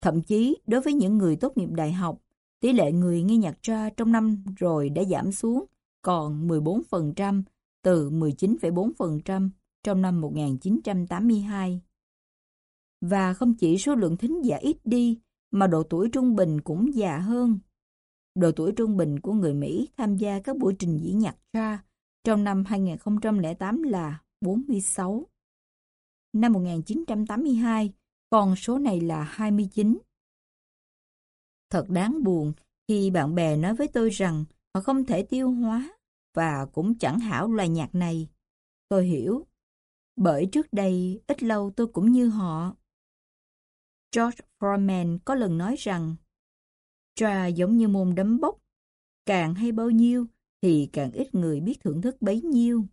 Speaker 2: Thậm chí, đối với những người tốt nghiệp đại học, tỷ lệ người nghe nhạc ra trong năm rồi đã giảm xuống còn 14% từ 19,4% trong năm 1982. Và không chỉ số lượng thính giả ít đi, mà độ tuổi trung bình cũng già hơn. Độ tuổi trung bình của người Mỹ tham gia các buổi trình diễn nhạc ra trong năm 2008 là 46. Năm 1982, con số này là 29. Thật đáng buồn khi bạn bè nói với tôi rằng họ không thể tiêu hóa và cũng chẳng hảo loài nhạc này. Tôi hiểu, bởi trước đây ít lâu tôi cũng như họ. George Foreman có lần nói rằng Trà giống như môn đấm bốc, càng hay bao nhiêu thì càng ít người biết thưởng thức bấy nhiêu.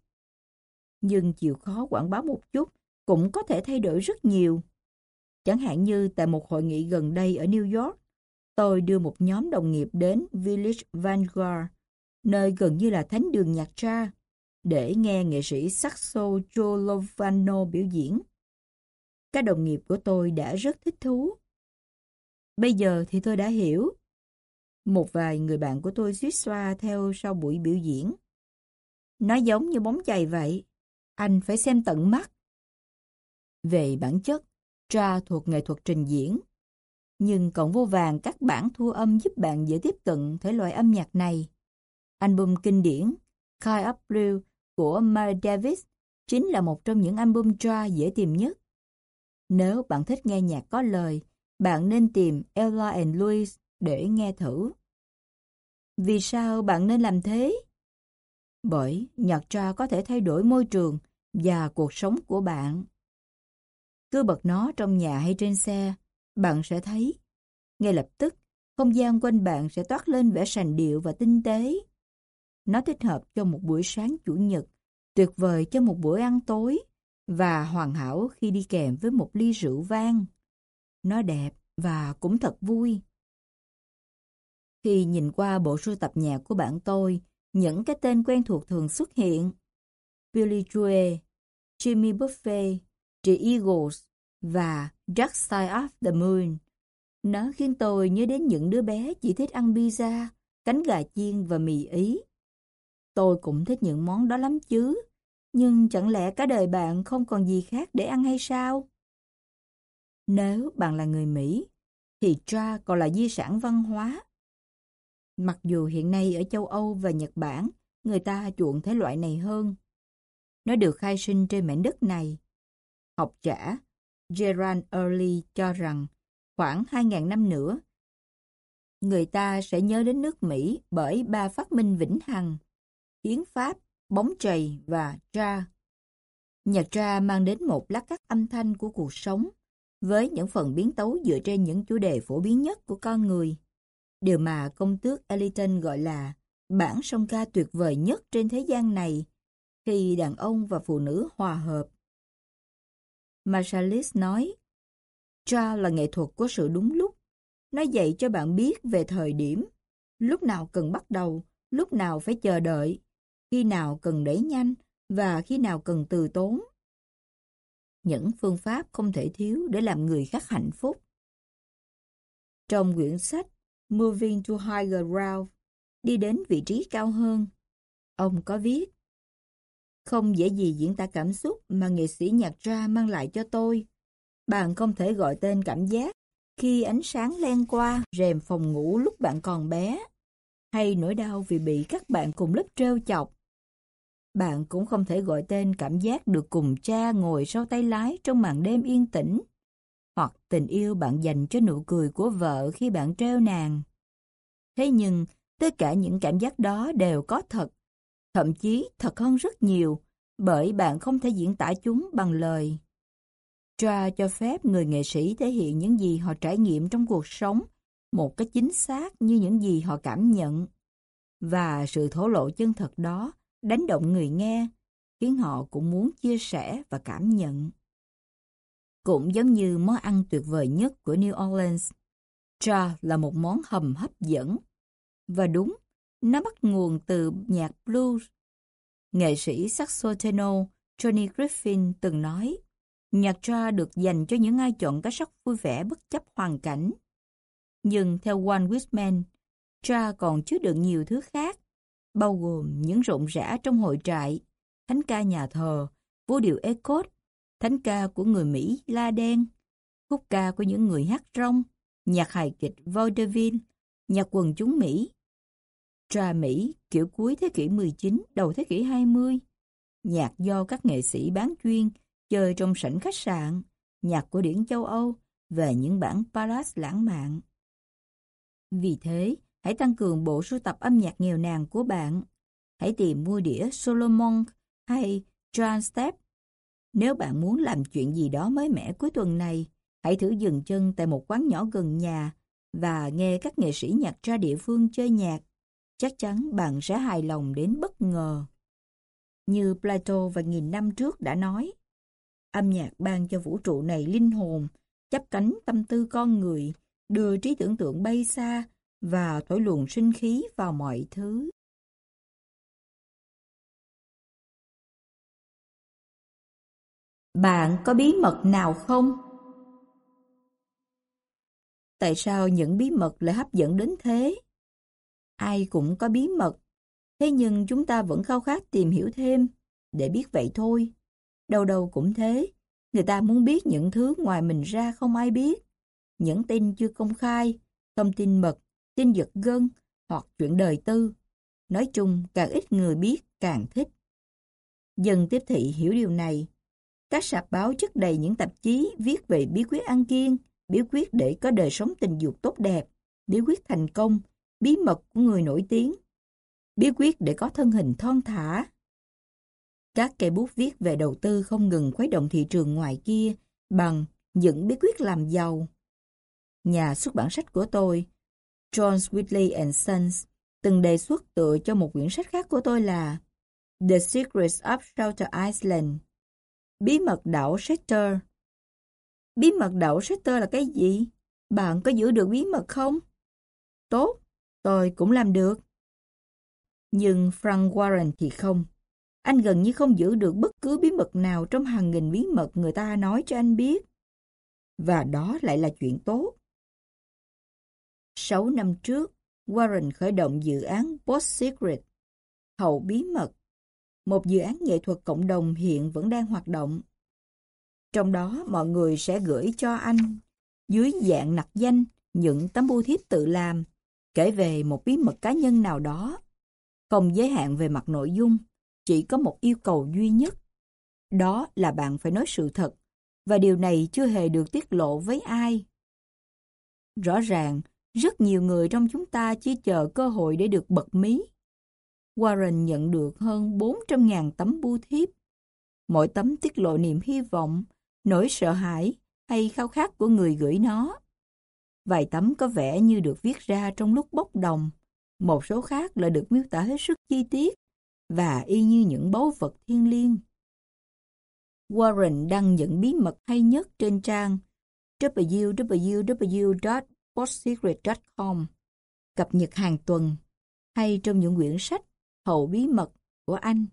Speaker 2: Nhưng chịu khó quảng bá một chút cũng có thể thay đổi rất nhiều. Chẳng hạn như tại một hội nghị gần đây ở New York, tôi đưa một nhóm đồng nghiệp đến Village Vanguard, nơi gần như là thánh đường nhạc tra, để nghe nghệ sĩ saxo Joe Lovano biểu diễn. Các đồng nghiệp của tôi đã rất thích thú. Bây giờ thì tôi đã hiểu. Một vài người bạn của tôi suýt xoa theo sau buổi biểu diễn. Nó giống như bóng chày vậy. Anh phải xem tận mắt. Về bản chất, tra thuộc nghệ thuật trình diễn. Nhưng còn vô vàng các bản thu âm giúp bạn dễ tiếp cận thể loại âm nhạc này. Album kinh điển Kind Up Blue của Miles Davis chính là một trong những album tra dễ tìm nhất. Nếu bạn thích nghe nhạc có lời, bạn nên tìm Ella and Louis để nghe thử. Vì sao bạn nên làm thế? Bởi nhạc tra có thể thay đổi môi trường và cuộc sống của bạn. Cứ bật nó trong nhà hay trên xe, bạn sẽ thấy. Ngay lập tức, không gian quanh bạn sẽ toát lên vẻ sành điệu và tinh tế. Nó thích hợp cho một buổi sáng chủ nhật, tuyệt vời cho một bữa ăn tối và hoàn hảo khi đi kèm với một ly rượu vang. Nó đẹp và cũng thật vui. Khi nhìn qua bộ sưu tập nhạc của bạn tôi, những cái tên quen thuộc thường xuất hiện. Billy Joel, Jimmy Buffett, The Eagles và Dark Side of the Moon. Nó khiến tôi nhớ đến những đứa bé chỉ thích ăn pizza, cánh gà chiên và mì Ý. Tôi cũng thích những món đó lắm chứ, nhưng chẳng lẽ cả đời bạn không còn gì khác để ăn hay sao? Nếu bạn là người Mỹ, thì tra còn là di sản văn hóa. Mặc dù hiện nay ở châu Âu và Nhật Bản, người ta chuộng thể loại này hơn. Nó được khai sinh trên mảnh đất này. Học giả Gerard Early cho rằng khoảng 2.000 năm nữa, người ta sẽ nhớ đến nước Mỹ bởi ba phát minh vĩnh hằng, hiến pháp, bóng chày và tra. Nhạc tra mang đến một lát cắt âm thanh của cuộc sống, với những phần biến tấu dựa trên những chủ đề phổ biến nhất của con người. Điều mà công tước Eliton gọi là bản song ca tuyệt vời nhất trên thế gian này, khi đàn ông và phụ nữ hòa hợp. Marshallis nói, cha là nghệ thuật của sự đúng lúc. Nó dạy cho bạn biết về thời điểm, lúc nào cần bắt đầu, lúc nào phải chờ đợi, khi nào cần đẩy nhanh và khi nào cần từ tốn. Những phương pháp không thể thiếu để làm người khác hạnh phúc. Trong quyển sách Moving to Higher Ground, đi đến vị trí cao hơn, ông có viết Không dễ gì diễn tả cảm xúc mà nghệ sĩ nhạc ra mang lại cho tôi. Bạn không thể gọi tên cảm giác khi ánh sáng len qua rèm phòng ngủ lúc bạn còn bé, hay nỗi đau vì bị các bạn cùng lớp trêu chọc. Bạn cũng không thể gọi tên cảm giác được cùng cha ngồi sau tay lái trong màn đêm yên tĩnh, hoặc tình yêu bạn dành cho nụ cười của vợ khi bạn treo nàng. Thế nhưng, tất cả những cảm giác đó đều có thật, thậm chí thật hơn rất nhiều, bởi bạn không thể diễn tả chúng bằng lời. Tra cho phép người nghệ sĩ thể hiện những gì họ trải nghiệm trong cuộc sống một cách chính xác như những gì họ cảm nhận. Và sự thổ lộ chân thật đó đánh động người nghe, khiến họ cũng muốn chia sẻ và cảm nhận. Cũng giống như món ăn tuyệt vời nhất của New Orleans, Cha là một món hầm hấp dẫn. Và đúng, nó bắt nguồn từ nhạc blues. Nghệ sĩ saxo tenor Johnny Griffin từng nói, nhạc cha được dành cho những ai chọn cái sắc vui vẻ bất chấp hoàn cảnh. Nhưng theo Walt Whitman, cha còn chứa đựng nhiều thứ khác, bao gồm những rộn rã trong hội trại, thánh ca nhà thờ, vũ điệu Ecot, thánh ca của người Mỹ La Đen, khúc ca của những người hát rong, nhạc hài kịch vaudeville, nhạc quần chúng Mỹ. trà Mỹ kiểu cuối thế kỷ 19, đầu thế kỷ 20. Nhạc do các nghệ sĩ bán chuyên chơi trong sảnh khách sạn, nhạc của điển châu Âu về những bản palace lãng mạn. Vì thế, hãy tăng cường bộ sưu tập âm nhạc nghèo nàn của bạn. Hãy tìm mua đĩa Solomon hay John Step. Nếu bạn muốn làm chuyện gì đó mới mẻ cuối tuần này, hãy thử dừng chân tại một quán nhỏ gần nhà và nghe các nghệ sĩ nhạc ra địa phương chơi nhạc. Chắc chắn bạn sẽ hài lòng đến bất ngờ. Như Plato và nghìn năm trước đã nói, âm nhạc ban cho vũ trụ này linh hồn, chấp cánh tâm tư con người, đưa trí tưởng tượng bay xa và thổi luồng sinh khí vào mọi thứ. Bạn có bí mật nào không? Tại sao những bí mật lại hấp dẫn đến thế? Ai cũng có bí mật, thế nhưng chúng ta vẫn khao khát tìm hiểu thêm, để biết vậy thôi. Đâu đâu cũng thế, người ta muốn biết những thứ ngoài mình ra không ai biết. Những tin chưa công khai, thông tin mật, tin giật gân hoặc chuyện đời tư. Nói chung, càng ít người biết càng thích. Dân tiếp thị hiểu điều này. Các sạp báo chất đầy những tạp chí viết về bí quyết ăn kiêng, bí quyết để có đời sống tình dục tốt đẹp, bí quyết thành công, bí mật của người nổi tiếng, bí quyết để có thân hình thon thả. Các cây bút viết về đầu tư không ngừng khuấy động thị trường ngoài kia bằng những bí quyết làm giàu. Nhà xuất bản sách của tôi, John Whitley and Sons, từng đề xuất tựa cho một quyển sách khác của tôi là The Secrets of Shelter Island, Bí mật đảo Shelter. Bí mật đảo Shelter là cái gì? Bạn có giữ được bí mật không? Tốt, tôi cũng làm được. Nhưng Frank Warren thì không. Anh gần như không giữ được bất cứ bí mật nào trong hàng nghìn bí mật người ta nói cho anh biết. Và đó lại là chuyện tốt. Sáu năm trước, Warren khởi động dự án Post Secret, hậu bí mật, một dự án nghệ thuật cộng đồng hiện vẫn đang hoạt động. Trong đó mọi người sẽ gửi cho anh dưới dạng nặc danh những tấm bưu thiếp tự làm kể về một bí mật cá nhân nào đó. Không giới hạn về mặt nội dung, chỉ có một yêu cầu duy nhất. Đó là bạn phải nói sự thật, và điều này chưa hề được tiết lộ với ai. Rõ ràng, rất nhiều người trong chúng ta chỉ chờ cơ hội để được bật mí. Warren nhận được hơn 400.000 tấm bưu thiếp. Mỗi tấm tiết lộ niềm hy vọng, nỗi sợ hãi hay khao khát của người gửi nó. Vài tấm có vẻ như được viết ra trong lúc bốc đồng, một số khác lại được miêu tả hết sức chi tiết và y như những báu vật thiên liêng. Warren đăng những bí mật hay nhất trên trang www.postsecret.com cập nhật hàng tuần hay trong những quyển sách hậu bí mật của anh.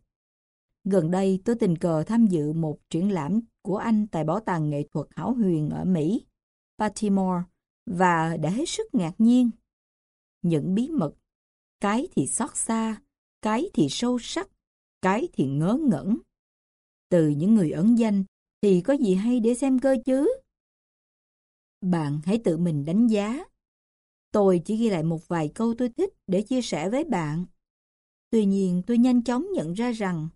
Speaker 2: Gần đây tôi tình cờ tham dự một triển lãm của anh tại Bảo tàng Nghệ thuật Hảo Huyền ở Mỹ, Baltimore, và đã hết sức ngạc nhiên. Những bí mật, cái thì xót xa, cái thì sâu sắc, cái thì ngớ ngẩn. Từ những người ẩn danh thì có gì hay để xem cơ chứ? Bạn hãy tự mình đánh giá. Tôi chỉ ghi lại một vài câu tôi thích để chia sẻ với bạn. Tuy nhiên tôi nhanh chóng nhận ra rằng,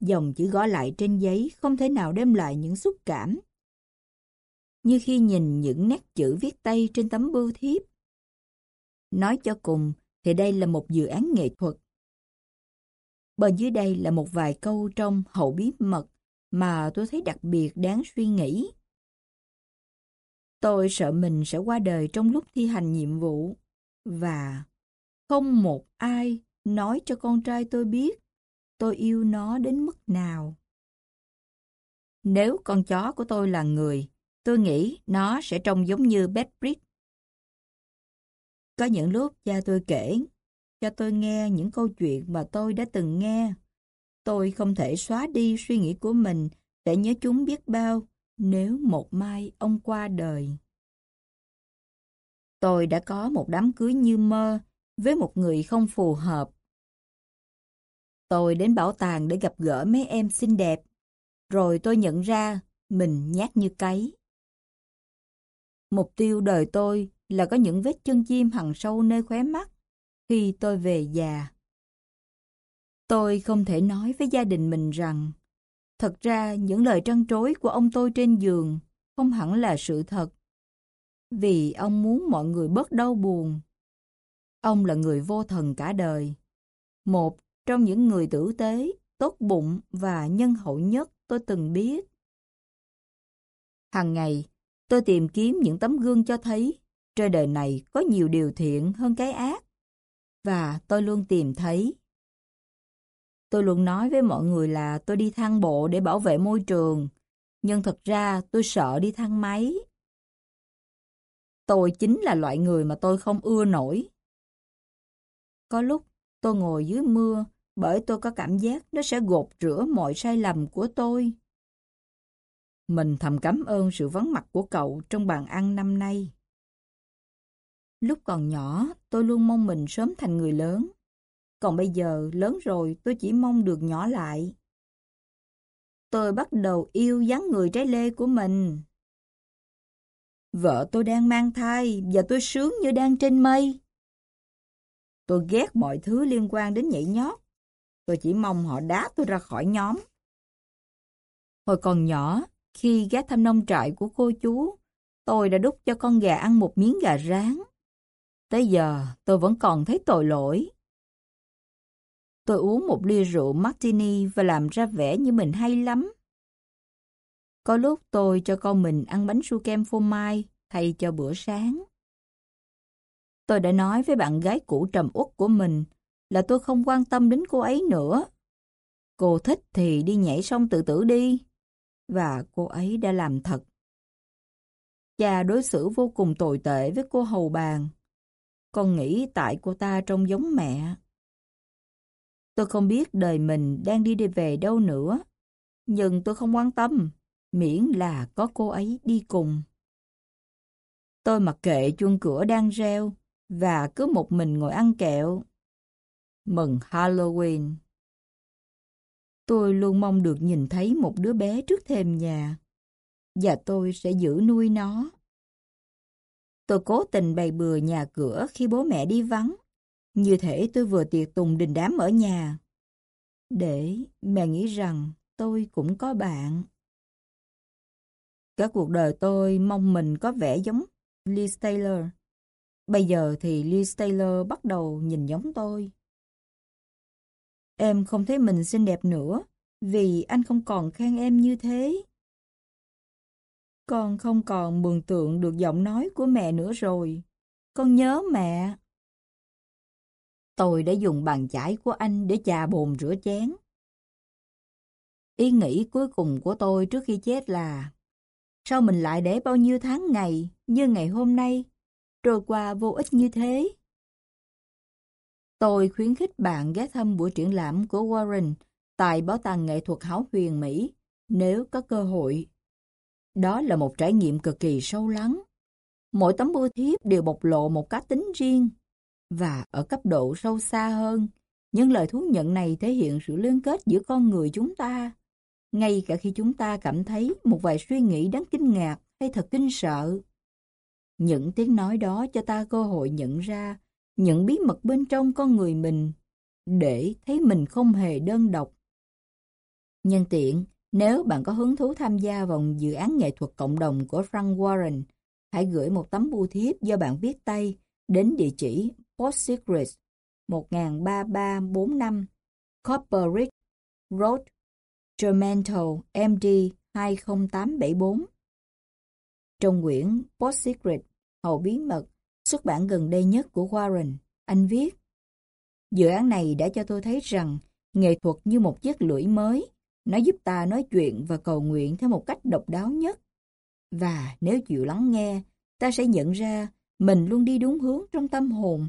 Speaker 2: dòng chữ gõ lại trên giấy không thể nào đem lại những xúc cảm. Như khi nhìn những nét chữ viết tay trên tấm bưu thiếp. Nói cho cùng, thì đây là một dự án nghệ thuật Bên dưới đây là một vài câu trong hậu bí mật mà tôi thấy đặc biệt đáng suy nghĩ. Tôi sợ mình sẽ qua đời trong lúc thi hành nhiệm vụ. Và không một ai nói cho con trai tôi biết tôi yêu nó đến mức nào. Nếu con chó của tôi là người, tôi nghĩ nó sẽ trông giống như Bedbrick. Có những lúc cha tôi kể cho tôi nghe những câu chuyện mà tôi đã từng nghe. Tôi không thể xóa đi suy nghĩ của mình để nhớ chúng biết bao nếu một mai ông qua đời. Tôi đã có một đám cưới như mơ với một người không phù hợp. Tôi đến bảo tàng để gặp gỡ mấy em xinh đẹp, rồi tôi nhận ra mình nhát như cấy. Mục tiêu đời tôi là có những vết chân chim hằn sâu nơi khóe mắt khi tôi về già. Tôi không thể nói với gia đình mình rằng thật ra những lời trăn trối của ông tôi trên giường không hẳn là sự thật. Vì ông muốn mọi người bớt đau buồn. Ông là người vô thần cả đời. Một trong những người tử tế, tốt bụng và nhân hậu nhất tôi từng biết. Hằng ngày, tôi tìm kiếm những tấm gương cho thấy trên đời này có nhiều điều thiện hơn cái ác. Và tôi luôn tìm thấy. Tôi luôn nói với mọi người là tôi đi thang bộ để bảo vệ môi trường, nhưng thật ra tôi sợ đi thang máy. Tôi chính là loại người mà tôi không ưa nổi. Có lúc tôi ngồi dưới mưa bởi tôi có cảm giác nó sẽ gột rửa mọi sai lầm của tôi. Mình thầm cảm ơn sự vắng mặt của cậu trong bàn ăn năm nay. Lúc còn nhỏ, tôi luôn mong mình sớm thành người lớn. Còn bây giờ, lớn rồi, tôi chỉ mong được nhỏ lại. Tôi bắt đầu yêu dáng người trái lê của mình. Vợ tôi đang mang thai và tôi sướng như đang trên mây. Tôi ghét mọi thứ liên quan đến nhảy nhót. Tôi chỉ mong họ đá tôi ra khỏi nhóm. Hồi còn nhỏ, khi ghé thăm nông trại của cô chú, tôi đã đút cho con gà ăn một miếng gà rán. Tới giờ tôi vẫn còn thấy tội lỗi. Tôi uống một ly rượu martini và làm ra vẻ như mình hay lắm. Có lúc tôi cho con mình ăn bánh su kem phô mai thay cho bữa sáng. Tôi đã nói với bạn gái cũ trầm uất của mình là tôi không quan tâm đến cô ấy nữa. Cô thích thì đi nhảy sông tự tử đi. Và cô ấy đã làm thật. Cha đối xử vô cùng tồi tệ với cô hầu bàn. Con nghĩ tại cô ta trông giống mẹ. Tôi không biết đời mình đang đi đi về đâu nữa. Nhưng tôi không quan tâm, miễn là có cô ấy đi cùng. Tôi mặc kệ chuông cửa đang reo và cứ một mình ngồi ăn kẹo. Mừng Halloween. Tôi luôn mong được nhìn thấy một đứa bé trước thềm nhà và tôi sẽ giữ nuôi nó. Tôi cố tình bày bừa nhà cửa khi bố mẹ đi vắng. Như thể tôi vừa tiệc tùng đình đám ở nhà. Để mẹ nghĩ rằng tôi cũng có bạn. Cả cuộc đời tôi mong mình có vẻ giống Liz Taylor. Bây giờ thì Liz Taylor bắt đầu nhìn giống tôi. Em không thấy mình xinh đẹp nữa, vì anh không còn khen em như thế. Con không còn mường tượng được giọng nói của mẹ nữa rồi. Con nhớ mẹ. Tôi đã dùng bàn chải của anh để chà bồn rửa chén. Ý nghĩ cuối cùng của tôi trước khi chết là sao mình lại để bao nhiêu tháng ngày như ngày hôm nay trôi qua vô ích như thế? Tôi khuyến khích bạn ghé thăm buổi triển lãm của Warren tại Bảo tàng Nghệ thuật Hảo Huyền Mỹ nếu có cơ hội. Đó là một trải nghiệm cực kỳ sâu lắng. Mỗi tấm bưu thiếp đều bộc lộ một cá tính riêng. Và ở cấp độ sâu xa hơn, những lời thú nhận này thể hiện sự liên kết giữa con người chúng ta. Ngay cả khi chúng ta cảm thấy một vài suy nghĩ đáng kinh ngạc hay thật kinh sợ. Những tiếng nói đó cho ta cơ hội nhận ra những bí mật bên trong con người mình, để thấy mình không hề đơn độc. Nhân tiện, nếu bạn có hứng thú tham gia vào dự án nghệ thuật cộng đồng của Frank Warren, hãy gửi một tấm bưu thiếp do bạn viết tay đến địa chỉ Post Secrets 13345 Copper Ridge Road, Germantown, MD 20874. Trong quyển Post Hầu Hậu Bí Mật, xuất bản gần đây nhất của Warren, anh viết Dự án này đã cho tôi thấy rằng nghệ thuật như một chiếc lưỡi mới, nó giúp ta nói chuyện và cầu nguyện theo một cách độc đáo nhất. Và nếu chịu lắng nghe, ta sẽ nhận ra mình luôn đi đúng hướng trong tâm hồn,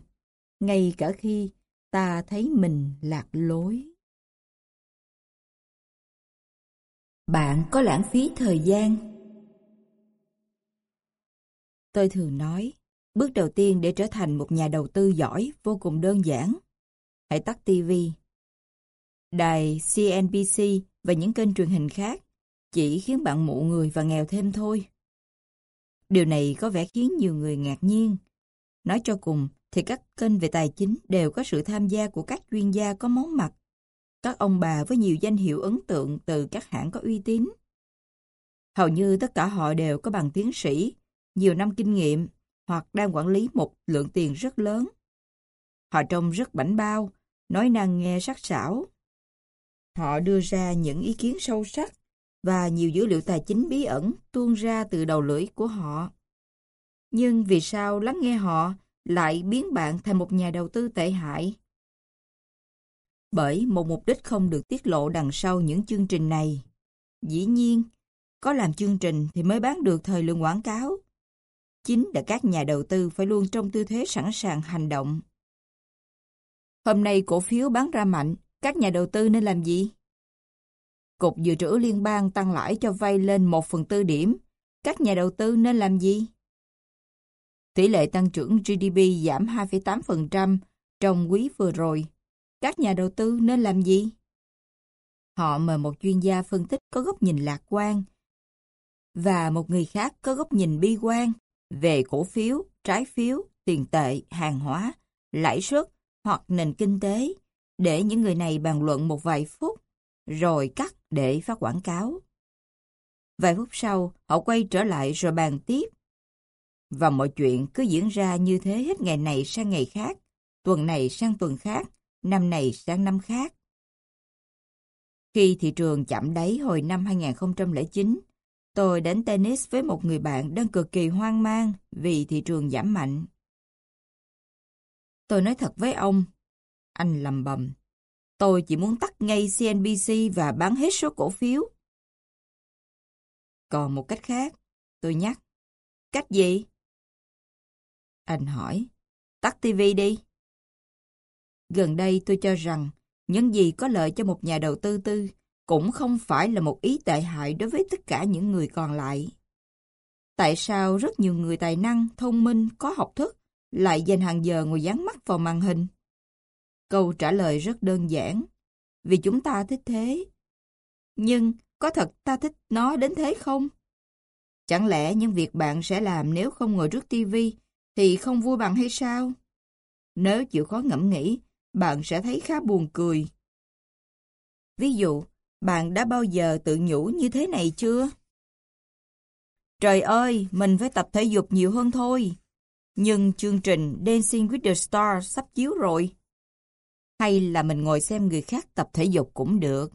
Speaker 2: ngay cả khi ta thấy mình lạc lối. Bạn có lãng phí thời gian? Tôi thường nói, bước đầu tiên để trở thành một nhà đầu tư giỏi vô cùng đơn giản. Hãy tắt TV. Đài CNBC và những kênh truyền hình khác chỉ khiến bạn mụ người và nghèo thêm thôi. Điều này có vẻ khiến nhiều người ngạc nhiên. Nói cho cùng thì các kênh về tài chính đều có sự tham gia của các chuyên gia có món mặt, các ông bà với nhiều danh hiệu ấn tượng từ các hãng có uy tín. Hầu như tất cả họ đều có bằng tiến sĩ, nhiều năm kinh nghiệm hoặc đang quản lý một lượng tiền rất lớn. Họ trông rất bảnh bao, nói năng nghe sắc sảo. Họ đưa ra những ý kiến sâu sắc và nhiều dữ liệu tài chính bí ẩn tuôn ra từ đầu lưỡi của họ. Nhưng vì sao lắng nghe họ lại biến bạn thành một nhà đầu tư tệ hại? Bởi một mục đích không được tiết lộ đằng sau những chương trình này. Dĩ nhiên, có làm chương trình thì mới bán được thời lượng quảng cáo. Chính là các nhà đầu tư phải luôn trong tư thế sẵn sàng hành động. Hôm nay cổ phiếu bán ra mạnh, các nhà đầu tư nên làm gì? Cục Dự trữ Liên bang tăng lãi cho vay lên 1 phần tư điểm. Các nhà đầu tư nên làm gì? Tỷ lệ tăng trưởng GDP giảm 2,8% trong quý vừa rồi. Các nhà đầu tư nên làm gì? Họ mời một chuyên gia phân tích có góc nhìn lạc quan và một người khác có góc nhìn bi quan về cổ phiếu, trái phiếu, tiền tệ, hàng hóa, lãi suất hoặc nền kinh tế để những người này bàn luận một vài phút rồi cắt để phát quảng cáo. Vài phút sau, họ quay trở lại rồi bàn tiếp. Và mọi chuyện cứ diễn ra như thế hết ngày này sang ngày khác, tuần này sang tuần khác, năm này sang năm khác. Khi thị trường chạm đáy hồi năm 2009, tôi đến tennis với một người bạn đang cực kỳ hoang mang vì thị trường giảm mạnh. Tôi nói thật với ông, anh lầm bầm, tôi chỉ muốn tắt ngay CNBC và bán hết số cổ phiếu. Còn một cách khác, tôi nhắc. Cách gì? Anh hỏi, tắt TV đi. Gần đây tôi cho rằng, những gì có lợi cho một nhà đầu tư tư cũng không phải là một ý tệ hại đối với tất cả những người còn lại. Tại sao rất nhiều người tài năng, thông minh, có học thức lại dành hàng giờ ngồi dán mắt vào màn hình? Câu trả lời rất đơn giản, vì chúng ta thích thế. Nhưng có thật ta thích nó đến thế không? Chẳng lẽ những việc bạn sẽ làm nếu không ngồi trước tivi thì không vui bằng hay sao? Nếu chịu khó ngẫm nghĩ, bạn sẽ thấy khá buồn cười. Ví dụ, bạn đã bao giờ tự nhủ như thế này chưa? Trời ơi, mình phải tập thể dục nhiều hơn thôi. Nhưng chương trình Dancing with the Stars sắp chiếu rồi. Hay là mình ngồi xem người khác tập thể dục cũng được.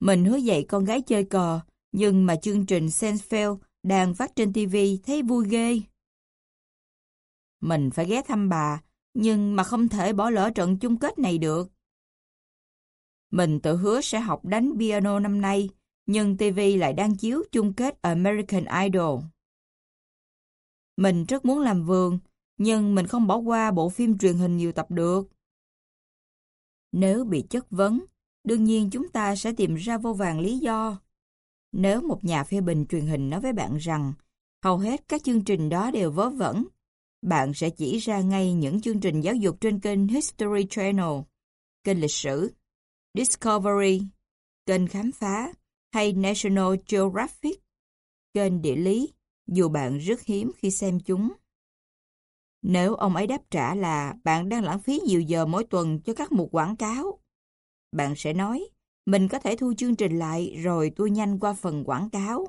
Speaker 2: Mình hứa dạy con gái chơi cờ, nhưng mà chương trình Seinfeld đang phát trên TV thấy vui ghê. Mình phải ghé thăm bà, nhưng mà không thể bỏ lỡ trận chung kết này được. Mình tự hứa sẽ học đánh piano năm nay, nhưng TV lại đang chiếu chung kết American Idol. Mình rất muốn làm vườn, nhưng mình không bỏ qua bộ phim truyền hình nhiều tập được. Nếu bị chất vấn, đương nhiên chúng ta sẽ tìm ra vô vàng lý do. Nếu một nhà phê bình truyền hình nói với bạn rằng hầu hết các chương trình đó đều vớ vẩn, bạn sẽ chỉ ra ngay những chương trình giáo dục trên kênh History Channel, kênh lịch sử, Discovery, kênh khám phá hay National Geographic, kênh địa lý, dù bạn rất hiếm khi xem chúng. Nếu ông ấy đáp trả là bạn đang lãng phí nhiều giờ mỗi tuần cho các mục quảng cáo, bạn sẽ nói, mình có thể thu chương trình lại rồi tôi nhanh qua phần quảng cáo.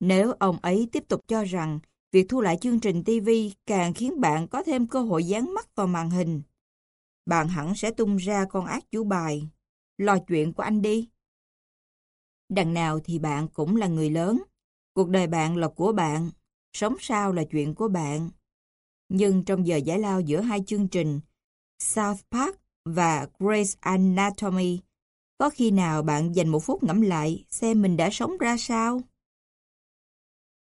Speaker 2: Nếu ông ấy tiếp tục cho rằng việc thu lại chương trình TV càng khiến bạn có thêm cơ hội dán mắt vào màn hình, bạn hẳn sẽ tung ra con ác chủ bài. Lo chuyện của anh đi. Đằng nào thì bạn cũng là người lớn. Cuộc đời bạn là của bạn, sống sao là chuyện của bạn. Nhưng trong giờ giải lao giữa hai chương trình, South Park và Grey's Anatomy, có khi nào bạn dành một phút ngẫm lại xem mình đã sống ra sao?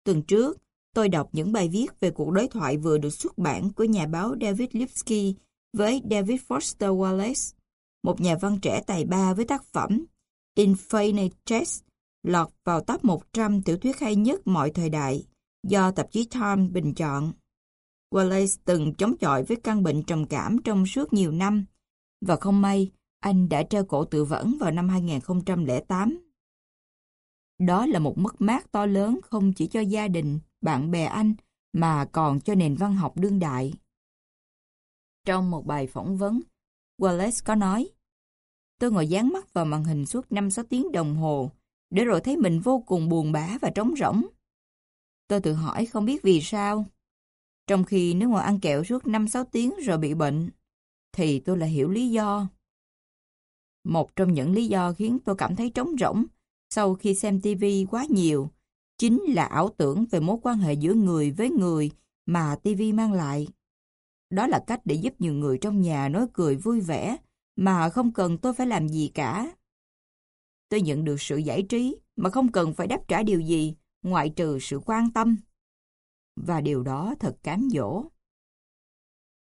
Speaker 2: Tuần trước, tôi đọc những bài viết về cuộc đối thoại vừa được xuất bản của nhà báo David Lipsky với David Foster Wallace, một nhà văn trẻ tài ba với tác phẩm Infinite Jest lọt vào top 100 tiểu thuyết hay nhất mọi thời đại do tạp chí Time bình chọn. Wallace từng chống chọi với căn bệnh trầm cảm trong suốt nhiều năm và không may anh đã treo cổ tự vẫn vào năm 2008. Đó là một mất mát to lớn không chỉ cho gia đình, bạn bè anh mà còn cho nền văn học đương đại. Trong một bài phỏng vấn, Wallace có nói Tôi ngồi dán mắt vào màn hình suốt 5-6 tiếng đồng hồ, để rồi thấy mình vô cùng buồn bã và trống rỗng. Tôi tự hỏi không biết vì sao. Trong khi nếu ngồi ăn kẹo suốt 5-6 tiếng rồi bị bệnh, thì tôi lại hiểu lý do. Một trong những lý do khiến tôi cảm thấy trống rỗng sau khi xem TV quá nhiều, chính là ảo tưởng về mối quan hệ giữa người với người mà TV mang lại. Đó là cách để giúp nhiều người trong nhà nói cười vui vẻ mà không cần tôi phải làm gì cả. Tôi nhận được sự giải trí mà không cần phải đáp trả điều gì ngoại trừ sự quan tâm. Và điều đó thật cám dỗ.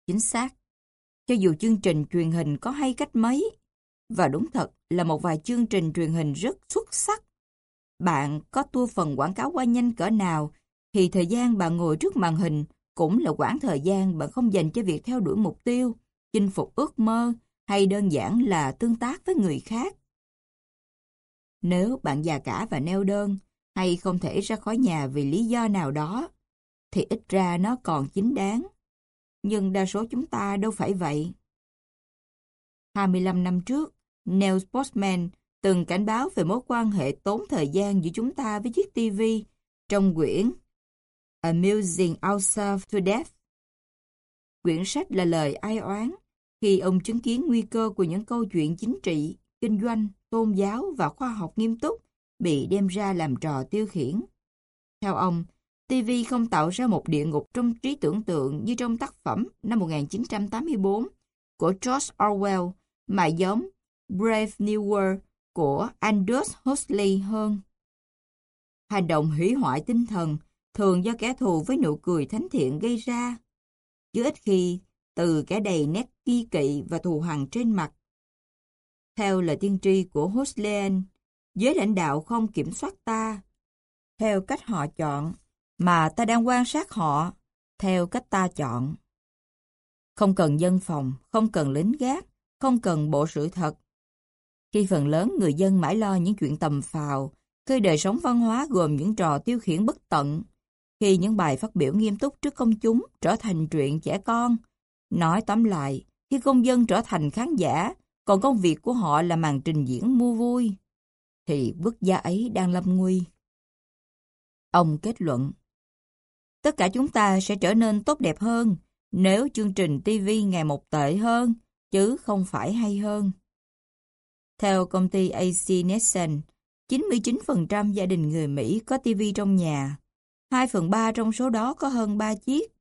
Speaker 2: Chính xác. Cho dù chương trình truyền hình có hay cách mấy, và đúng thật là một vài chương trình truyền hình rất xuất sắc. Bạn có tua phần quảng cáo qua nhanh cỡ nào, thì thời gian bạn ngồi trước màn hình cũng là quãng thời gian bạn không dành cho việc theo đuổi mục tiêu, chinh phục ước mơ hay đơn giản là tương tác với người khác. Nếu bạn già cả và neo đơn hay không thể ra khỏi nhà vì lý do nào đó, thì ít ra nó còn chính đáng. Nhưng đa số chúng ta đâu phải vậy. 25 năm trước, Neil Postman từng cảnh báo về mối quan hệ tốn thời gian giữa chúng ta với chiếc TV trong quyển Amusing Ourselves to Death. Quyển sách là lời ai oán khi ông chứng kiến nguy cơ của những câu chuyện chính trị, kinh doanh, tôn giáo và khoa học nghiêm túc bị đem ra làm trò tiêu khiển. Theo ông, TV không tạo ra một địa ngục trong trí tưởng tượng như trong tác phẩm năm 1984 của George Orwell, mà giống Brave New World của Aldous Huxley hơn. Hành động hủy hoại tinh thần thường do kẻ thù với nụ cười thánh thiện gây ra, chứ ít khi từ kẻ đầy nét kỳ kỵ và thù hằn trên mặt. Theo lời tiên tri của Huslein, giới lãnh đạo không kiểm soát ta, theo cách họ chọn, mà ta đang quan sát họ, theo cách ta chọn. Không cần dân phòng, không cần lính gác, không cần bộ sự thật. Khi phần lớn người dân mãi lo những chuyện tầm phào, khi đời sống văn hóa gồm những trò tiêu khiển bất tận, khi những bài phát biểu nghiêm túc trước công chúng trở thành chuyện trẻ con. Nói tóm lại, khi công dân trở thành khán giả, còn công việc của họ là màn trình diễn mua vui, thì quốc gia ấy đang lâm nguy. Ông kết luận, tất cả chúng ta sẽ trở nên tốt đẹp hơn nếu chương trình TV ngày một tệ hơn, chứ không phải hay hơn. Theo công ty AC Nielsen, 99% gia đình người Mỹ có TV trong nhà. 2 phần 3 trong số đó có hơn 3 chiếc.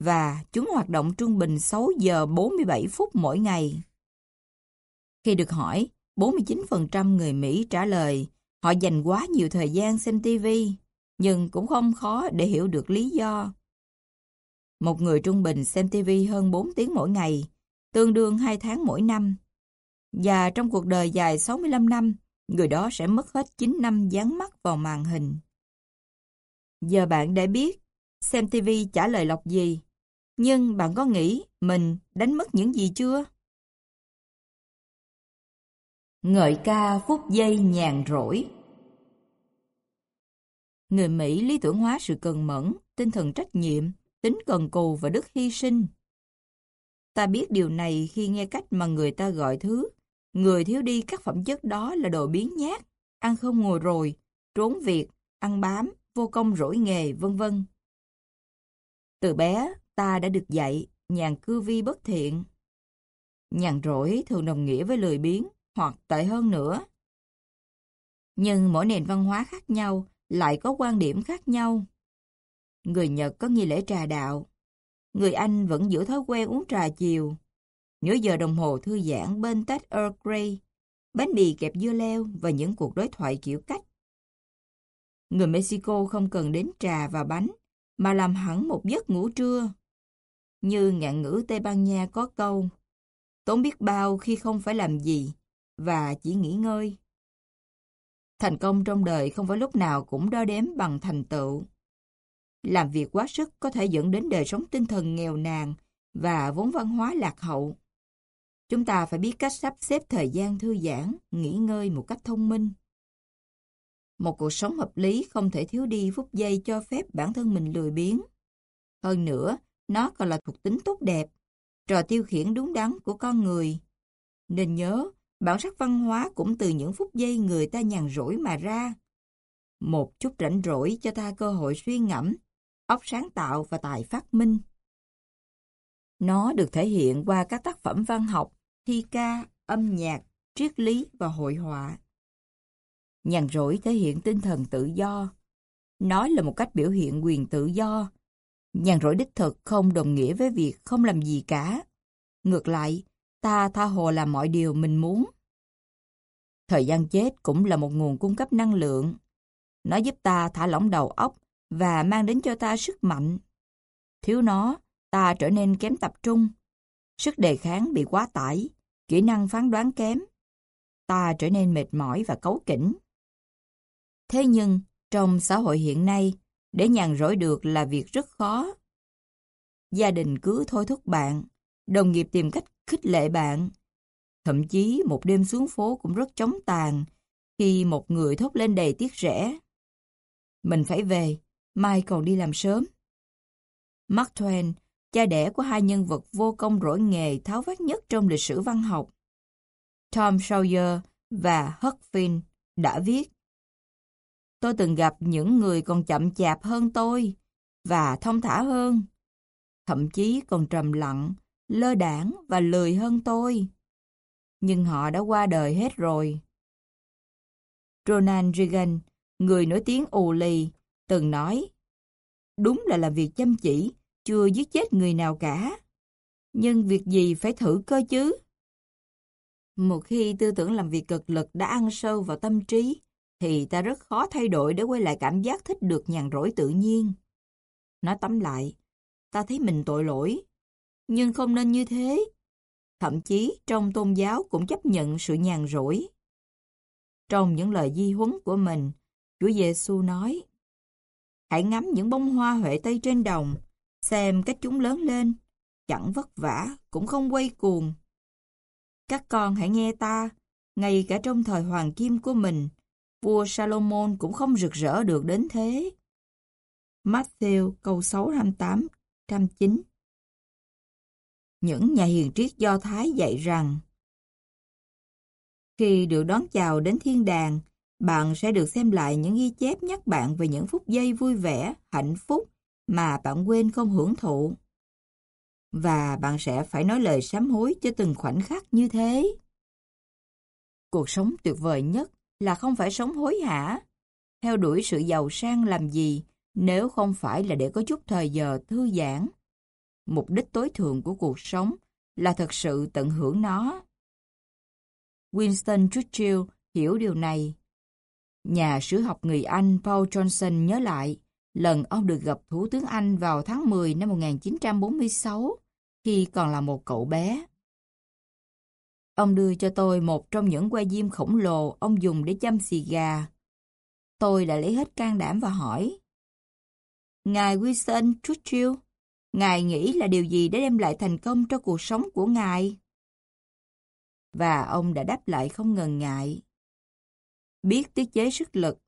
Speaker 2: Và chúng hoạt động trung bình 6 giờ 47 phút mỗi ngày. Khi được hỏi, 49% người Mỹ trả lời họ dành quá nhiều thời gian xem TV, nhưng cũng không khó để hiểu được lý do. Một người trung bình xem TV hơn 4 tiếng mỗi ngày, tương đương 2 tháng mỗi năm. Và trong cuộc đời dài 65 năm, người đó sẽ mất hết 9 năm dán mắt vào màn hình. Giờ bạn đã biết xem TV trả lời lọc gì, nhưng bạn có nghĩ mình đánh mất những gì chưa? Ngợi ca phút giây nhàn rỗi Người Mỹ lý tưởng hóa sự cần mẫn, tinh thần trách nhiệm, tính cần cù và đức hy sinh. Ta biết điều này khi nghe cách mà người ta gọi thứ, người thiếu đi các phẩm chất đó là đồ biến nhát, ăn không ngồi rồi, trốn việc, ăn bám, vô công rỗi nghề, vân vân. Từ bé, ta đã được dạy nhàn cư vi bất thiện. Nhàn rỗi thường đồng nghĩa với lười biếng, hoặc tệ hơn nữa. Nhưng mỗi nền văn hóa khác nhau lại có quan điểm khác nhau. Người Nhật có nghi lễ trà đạo. Người Anh vẫn giữ thói quen uống trà chiều. Nửa giờ đồng hồ thư giãn bên tách Earl Grey, bánh mì kẹp dưa leo và những cuộc đối thoại kiểu cách. Người Mexico không cần đến trà và bánh, mà làm hẳn một giấc ngủ trưa. Như ngạn ngữ Tây Ban Nha có câu, tốn biết bao khi không phải làm gì, và chỉ nghỉ ngơi. Thành công trong đời không phải lúc nào cũng đo đếm bằng thành tựu. Làm việc quá sức có thể dẫn đến đời sống tinh thần nghèo nàn và vốn văn hóa lạc hậu. Chúng ta phải biết cách sắp xếp thời gian thư giãn, nghỉ ngơi một cách thông minh. Một cuộc sống hợp lý không thể thiếu đi phút giây cho phép bản thân mình lười biếng. Hơn nữa, nó còn là thuộc tính tốt đẹp, trò tiêu khiển đúng đắn của con người. Nên nhớ, bản sắc văn hóa cũng từ những phút giây người ta nhàn rỗi mà ra. Một chút rảnh rỗi cho ta cơ hội suy ngẫm, óc sáng tạo và tài phát minh. Nó được thể hiện qua các tác phẩm văn học, thi ca, âm nhạc, triết lý và hội họa. Nhàn rỗi thể hiện tinh thần tự do. Nó là một cách biểu hiện quyền tự do. Nhàn rỗi đích thực không đồng nghĩa với việc không làm gì cả. Ngược lại, ta tha hồ làm mọi điều mình muốn. Thời gian chết cũng là một nguồn cung cấp năng lượng. Nó giúp ta thả lỏng đầu óc và mang đến cho ta sức mạnh. Thiếu nó, ta trở nên kém tập trung. Sức đề kháng bị quá tải, kỹ năng phán đoán kém. Ta trở nên mệt mỏi và cấu kỉnh. Thế nhưng, trong xã hội hiện nay, để nhàn rỗi được là việc rất khó. Gia đình cứ thôi thúc bạn, đồng nghiệp tìm cách khích lệ bạn. Thậm chí một đêm xuống phố cũng rất chóng tàn khi một người thốt lên đầy tiếc rẻ. Mình phải về, mai còn đi làm sớm. Mark Twain, cha đẻ của hai nhân vật vô công rỗi nghề tháo vát nhất trong lịch sử văn học. Tom Sawyer và Huck Finn đã viết Tôi từng gặp những người còn chậm chạp hơn tôi và thông thả hơn, thậm chí còn trầm lặng, lơ đảng và lười hơn tôi. Nhưng họ đã qua đời hết rồi. Ronald Reagan, người nổi tiếng ù lì, từng nói Đúng là làm việc chăm chỉ, chưa giết chết người nào cả. Nhưng việc gì phải thử cơ chứ? Một khi tư tưởng làm việc cực lực đã ăn sâu vào tâm trí, thì ta rất khó thay đổi để quay lại cảm giác thích được nhàn rỗi tự nhiên. Nói tóm lại, ta thấy mình tội lỗi, nhưng không nên như thế. Thậm chí trong tôn giáo cũng chấp nhận sự nhàn rỗi. Trong những lời di huấn của mình, Chúa Giêsu nói: Hãy ngắm những bông hoa huệ tây trên đồng, xem cách chúng lớn lên, chẳng vất vả, cũng không quay cuồng. Các con hãy nghe ta, ngay cả trong thời hoàng kim của mình, vua Salomon cũng không rực rỡ được đến thế. Matthew câu 628 109 Những nhà hiền triết Do Thái dạy rằng Khi được đón chào đến thiên đàng, bạn sẽ được xem lại những ghi chép nhắc bạn về những phút giây vui vẻ, hạnh phúc mà bạn quên không hưởng thụ. Và bạn sẽ phải nói lời sám hối cho từng khoảnh khắc như thế. Cuộc sống tuyệt vời nhất là không phải sống hối hả. Theo đuổi sự giàu sang làm gì nếu không phải là để có chút thời giờ thư giãn. Mục đích tối thượng của cuộc sống là thật sự tận hưởng nó. Winston Churchill hiểu điều này. Nhà sử học người Anh Paul Johnson nhớ lại, lần ông được gặp Thủ tướng Anh vào tháng 10 năm 1946 khi còn là một cậu bé. Ông đưa cho tôi một trong những que diêm khổng lồ ông dùng để chăm xì gà. Tôi đã lấy hết can đảm và hỏi. Ngài Winston Churchill, Ngài nghĩ là điều gì đã đem lại thành công cho cuộc sống của Ngài? Và ông đã đáp lại không ngần ngại. Biết tiết chế sức lực,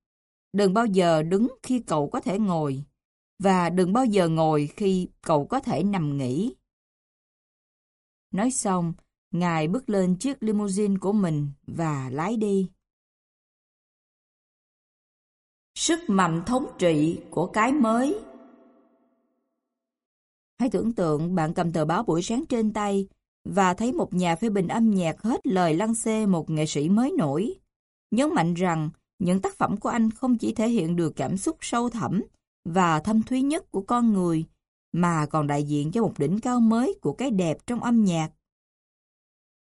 Speaker 2: đừng bao giờ đứng khi cậu có thể ngồi, và đừng bao giờ ngồi khi cậu có thể nằm nghỉ. Nói xong, Ngài bước lên chiếc limousine của mình và lái đi. Sức mạnh thống trị của cái mới Hãy tưởng tượng bạn cầm tờ báo buổi sáng trên tay và thấy một nhà phê bình âm nhạc hết lời lăng xê một nghệ sĩ mới nổi. Nhấn mạnh rằng những tác phẩm của anh không chỉ thể hiện được cảm xúc sâu thẳm và thâm thúy nhất của con người, mà còn đại diện cho một đỉnh cao mới của cái đẹp trong âm nhạc.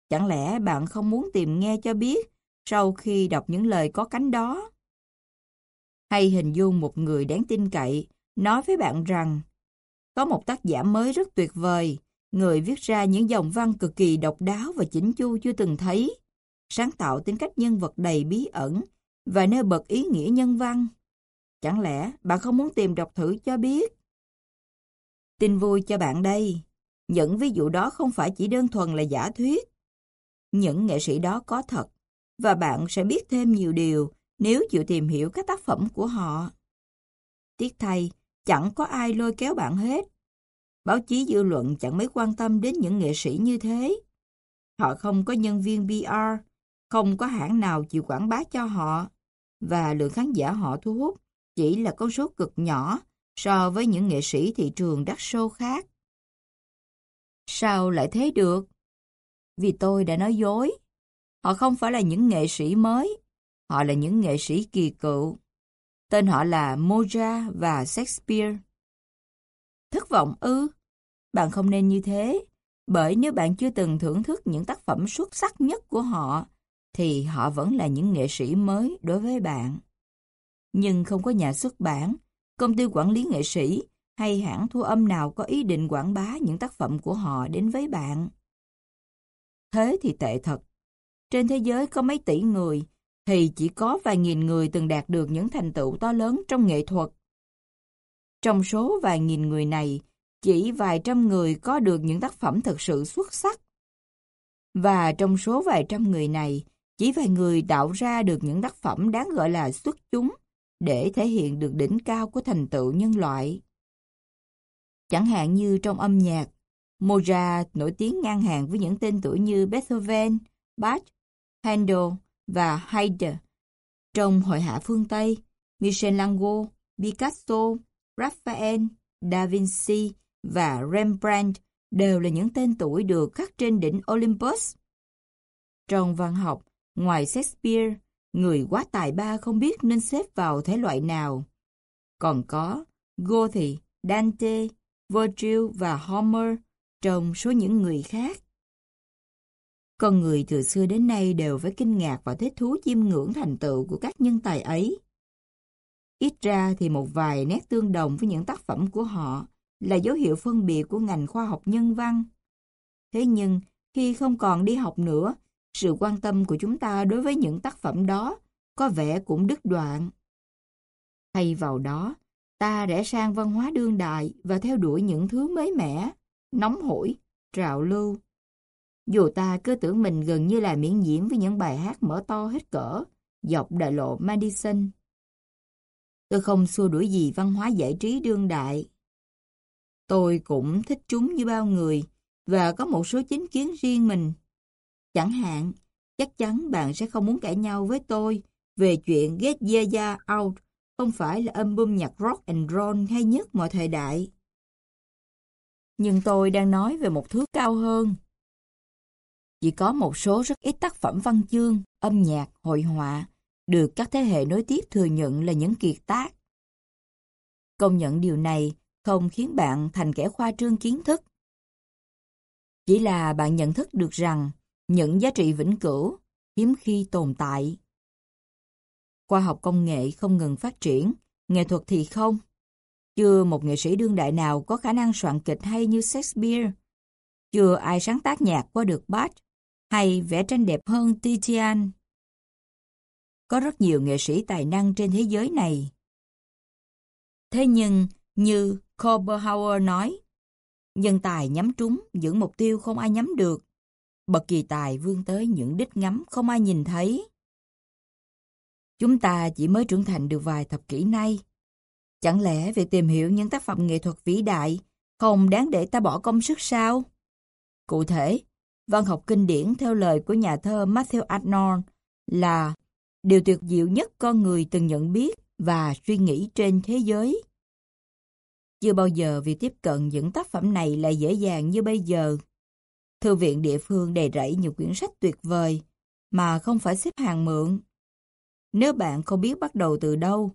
Speaker 2: Chẳng lẽ bạn không muốn tìm nghe cho biết sau khi đọc những lời có cánh đó? Hay hình dung một người đáng tin cậy nói với bạn rằng có một tác giả mới rất tuyệt vời, người viết ra những dòng văn cực kỳ độc đáo và chỉnh chu chưa từng thấy, sáng tạo tính cách nhân vật đầy bí ẩn và nêu bật ý nghĩa nhân văn. Chẳng lẽ bạn không muốn tìm đọc thử cho biết? Tin vui cho bạn đây, những ví dụ đó không phải chỉ đơn thuần là giả thuyết. Những nghệ sĩ đó có thật, và bạn sẽ biết thêm nhiều điều nếu chịu tìm hiểu các tác phẩm của họ. Tiếc thay, chẳng có ai lôi kéo bạn hết. Báo chí dư luận chẳng mấy quan tâm đến những nghệ sĩ như thế. Họ không có nhân viên PR, không có hãng nào chịu quảng bá cho họ, và lượng khán giả họ thu hút chỉ là con số cực nhỏ so với những nghệ sĩ thị trường đắt sâu khác. Sao lại thế được? Vì tôi đã nói dối. Họ không phải là những nghệ sĩ mới, họ là những nghệ sĩ kỳ cựu. Tên họ là Moja và Shakespeare. Thất vọng ư? Bạn không nên như thế, bởi nếu bạn chưa từng thưởng thức những tác phẩm xuất sắc nhất của họ, thì họ vẫn là những nghệ sĩ mới đối với bạn. Nhưng không có nhà xuất bản, công ty quản lý nghệ sĩ hay hãng thu âm nào có ý định quảng bá những tác phẩm của họ đến với bạn. Thế thì tệ thật. Trên thế giới có mấy tỷ người, thì chỉ có vài nghìn người từng đạt được những thành tựu to lớn trong nghệ thuật. Trong số vài nghìn người này, chỉ vài trăm người có được những tác phẩm thực sự xuất sắc. Và trong số vài trăm người này, chỉ vài người tạo ra được những tác phẩm đáng gọi là xuất chúng để thể hiện được đỉnh cao của thành tựu nhân loại. Chẳng hạn như trong âm nhạc, Mozart nổi tiếng ngang hàng với những tên tuổi như Beethoven, Bach, Handel và Haydn. Trong hội hạ phương Tây, Michelangelo, Picasso, Raphael, Da Vinci và Rembrandt đều là những tên tuổi được khắc trên đỉnh Olympus. Trong văn học, ngoài Shakespeare, người quá tài ba không biết nên xếp vào thể loại nào. Còn có Goethe, Dante, Virgil và Homer trong số những người khác. Con người từ xưa đến nay đều phải kinh ngạc và thích thú chiêm ngưỡng thành tựu của các nhân tài ấy. Ít ra thì một vài nét tương đồng với những tác phẩm của họ là dấu hiệu phân biệt của ngành khoa học nhân văn. Thế nhưng, khi không còn đi học nữa, sự quan tâm của chúng ta đối với những tác phẩm đó có vẻ cũng đứt đoạn. Thay vào đó, ta rẽ sang văn hóa đương đại và theo đuổi những thứ mới mẻ, nóng hổi, trào lưu. Dù ta cứ tưởng mình gần như là miễn nhiễm với những bài hát mở to hết cỡ, dọc đại lộ Madison. Tôi không xua đuổi gì văn hóa giải trí đương đại. Tôi cũng thích chúng như bao người và có một số chính kiến riêng mình. Chẳng hạn, chắc chắn bạn sẽ không muốn cãi nhau với tôi về chuyện Get Yeah Yeah Out không phải là album nhạc rock and roll hay nhất mọi thời đại. Nhưng tôi đang nói về một thứ cao hơn. Chỉ có một số rất ít tác phẩm văn chương, âm nhạc, hội họa được các thế hệ nối tiếp thừa nhận là những kiệt tác. Công nhận điều này không khiến bạn thành kẻ khoa trương kiến thức. Chỉ là bạn nhận thức được rằng những giá trị vĩnh cửu hiếm khi tồn tại. Khoa học công nghệ không ngừng phát triển, nghệ thuật thì không. Chưa một nghệ sĩ đương đại nào có khả năng soạn kịch hay như Shakespeare. Chưa ai sáng tác nhạc qua được Bach hay vẽ tranh đẹp hơn Titian. Có rất nhiều nghệ sĩ tài năng trên thế giới này. Thế nhưng, như Koberhauer nói, nhân tài nhắm trúng những mục tiêu không ai nhắm được. Bậc kỳ tài vươn tới những đích ngắm không ai nhìn thấy. Chúng ta chỉ mới trưởng thành được vài thập kỷ nay. Chẳng lẽ việc tìm hiểu những tác phẩm nghệ thuật vĩ đại không đáng để ta bỏ công sức sao? Cụ thể, văn học kinh điển theo lời của nhà thơ Matthew Arnold là điều tuyệt diệu nhất con người từng nhận biết và suy nghĩ trên thế giới. Chưa bao giờ việc tiếp cận những tác phẩm này lại dễ dàng như bây giờ. Thư viện địa phương đầy rẫy nhiều quyển sách tuyệt vời mà không phải xếp hàng mượn. Nếu bạn không biết bắt đầu từ đâu,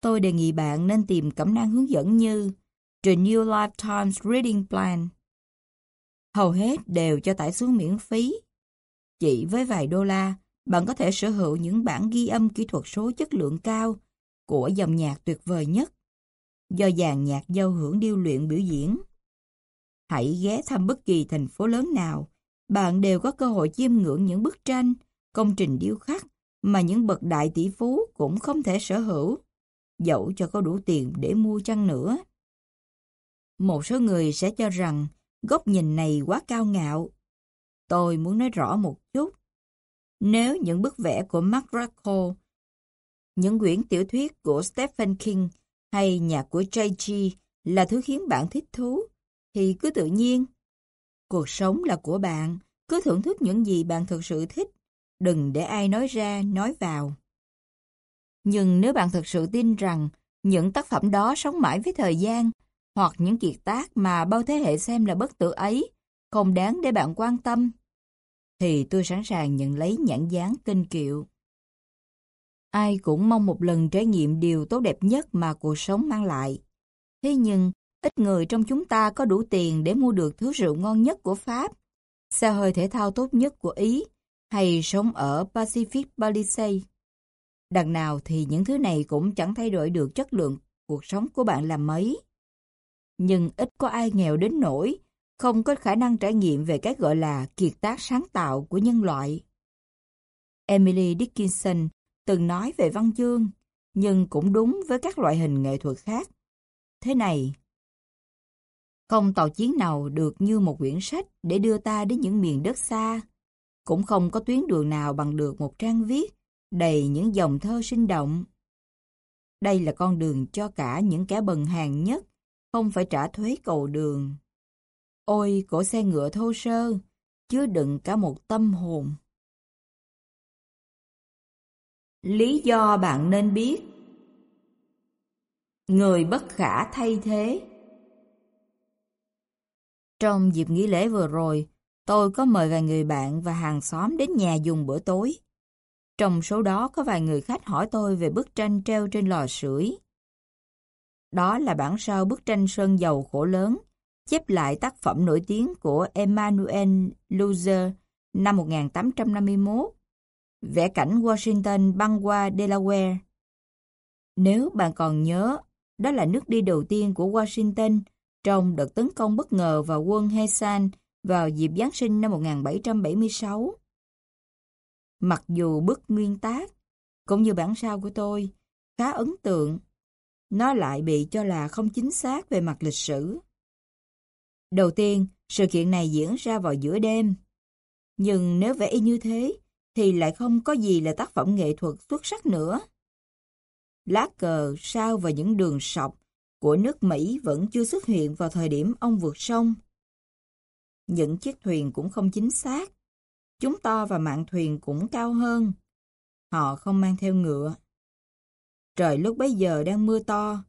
Speaker 2: tôi đề nghị bạn nên tìm cẩm nang hướng dẫn như The New Lifetimes Reading Plan. Hầu hết đều cho tải xuống miễn phí. Chỉ với vài đô la, bạn có thể sở hữu những bản ghi âm kỹ thuật số chất lượng cao của dòng nhạc tuyệt vời nhất do dàn nhạc giao hưởng điêu luyện biểu diễn. Hãy ghé thăm bất kỳ thành phố lớn nào, bạn đều có cơ hội chiêm ngưỡng những bức tranh, công trình điêu khắc mà những bậc đại tỷ phú cũng không thể sở hữu, dẫu cho có đủ tiền để mua chăng nữa. Một số người sẽ cho rằng góc nhìn này quá cao ngạo. Tôi muốn nói rõ một chút. Nếu những bức vẽ của Mark Rothko, những quyển tiểu thuyết của Stephen King hay nhạc của J.G. là thứ khiến bạn thích thú, thì cứ tự nhiên. Cuộc sống là của bạn, cứ thưởng thức những gì bạn thực sự thích, đừng để ai nói ra, nói vào. Nhưng nếu bạn thực sự tin rằng những tác phẩm đó sống mãi với thời gian, hoặc những kiệt tác mà bao thế hệ xem là bất tử ấy, không đáng để bạn quan tâm, thì tôi sẵn sàng nhận lấy nhãn dán kinh kiệu. Ai cũng mong một lần trải nghiệm điều tốt đẹp nhất mà cuộc sống mang lại. Thế nhưng, ít người trong chúng ta có đủ tiền để mua được thứ rượu ngon nhất của Pháp, xe hơi thể thao tốt nhất của Ý, hay sống ở Pacific Palisades. Đằng nào thì những thứ này cũng chẳng thay đổi được chất lượng cuộc sống của bạn là mấy. Nhưng ít có ai nghèo đến nỗi không có khả năng trải nghiệm về cái gọi là kiệt tác sáng tạo của nhân loại. Emily Dickinson từng nói về văn chương, nhưng cũng đúng với các loại hình nghệ thuật khác. Thế này, không tàu chiến nào được như một quyển sách để đưa ta đến những miền đất xa. Cũng không có tuyến đường nào bằng được một trang viết đầy những dòng thơ sinh động. Đây là con đường cho cả những kẻ bần hàng nhất, không phải trả thuế cầu đường. Ôi, cổ xe ngựa thô sơ, chứa đựng cả một tâm hồn. Lý do bạn nên biết Người bất khả thay thế Trong dịp nghỉ lễ vừa rồi, tôi có mời vài người bạn và hàng xóm đến nhà dùng bữa tối. Trong số đó có vài người khách hỏi tôi về bức tranh treo trên lò sưởi. Đó là bản sao bức tranh sơn dầu khổ lớn, chép lại tác phẩm nổi tiếng của Emmanuel Luzer năm 1851 vẽ cảnh Washington băng qua Delaware. Nếu bạn còn nhớ, đó là nước đi đầu tiên của Washington trong đợt tấn công bất ngờ vào quân Hesan vào dịp Giáng sinh năm 1776. Mặc dù bức nguyên tác, cũng như bản sao của tôi, khá ấn tượng, nó lại bị cho là không chính xác về mặt lịch sử. Đầu tiên, sự kiện này diễn ra vào giữa đêm. Nhưng nếu vẽ y như thế, thì lại không có gì là tác phẩm nghệ thuật xuất sắc nữa. Lá cờ, sao và những đường sọc của nước Mỹ vẫn chưa xuất hiện vào thời điểm ông vượt sông. Những chiếc thuyền cũng không chính xác. Chúng to và mạn thuyền cũng cao hơn. Họ không mang theo ngựa. Trời lúc bấy giờ đang mưa to.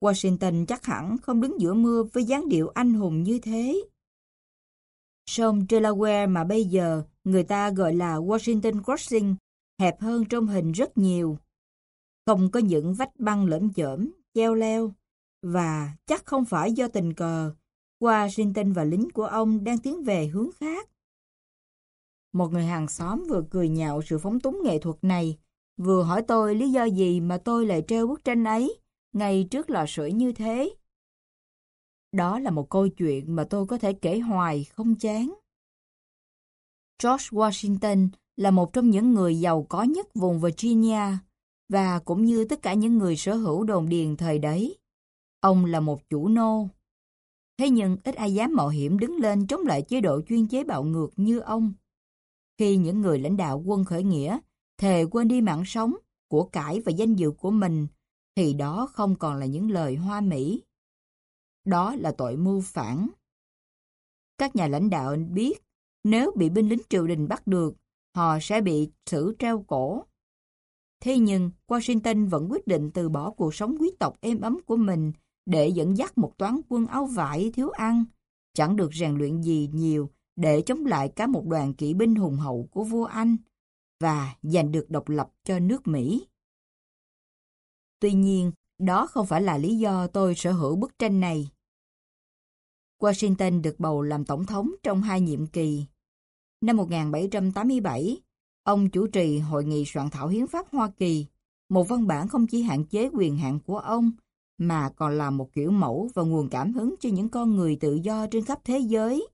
Speaker 2: Washington chắc hẳn không đứng giữa mưa với dáng điệu anh hùng như thế. Sông Delaware mà bây giờ người ta gọi là Washington Crossing, hẹp hơn trong hình rất nhiều. Không có những vách băng lởm chởm, treo leo, và chắc không phải do tình cờ, Washington và lính của ông đang tiến về hướng khác. Một người hàng xóm vừa cười nhạo sự phóng túng nghệ thuật này, vừa hỏi tôi lý do gì mà tôi lại treo bức tranh ấy ngay trước lò sưởi như thế. Đó là một câu chuyện mà tôi có thể kể hoài không chán. George Washington là một trong những người giàu có nhất vùng Virginia và cũng như tất cả những người sở hữu đồn điền thời đấy. Ông là một chủ nô. Thế nhưng ít ai dám mạo hiểm đứng lên chống lại chế độ chuyên chế bạo ngược như ông. Khi những người lãnh đạo quân khởi nghĩa thề quên đi mạng sống, của cải và danh dự của mình, thì đó không còn là những lời hoa mỹ. Đó là tội mưu phản. Các nhà lãnh đạo biết nếu bị binh lính triều đình bắt được, họ sẽ bị xử treo cổ. Thế nhưng, Washington vẫn quyết định từ bỏ cuộc sống quý tộc êm ấm của mình để dẫn dắt một toán quân áo vải thiếu ăn, chẳng được rèn luyện gì nhiều để chống lại cả một đoàn kỵ binh hùng hậu của vua Anh, và giành được độc lập cho nước Mỹ. Tuy nhiên, đó không phải là lý do tôi sở hữu bức tranh này. Washington được bầu làm tổng thống trong hai nhiệm kỳ. Năm 1787, ông chủ trì Hội nghị soạn thảo hiến pháp Hoa Kỳ, một văn bản không chỉ hạn chế quyền hạn của ông, mà còn là một kiểu mẫu và nguồn cảm hứng cho những con người tự do trên khắp thế giới.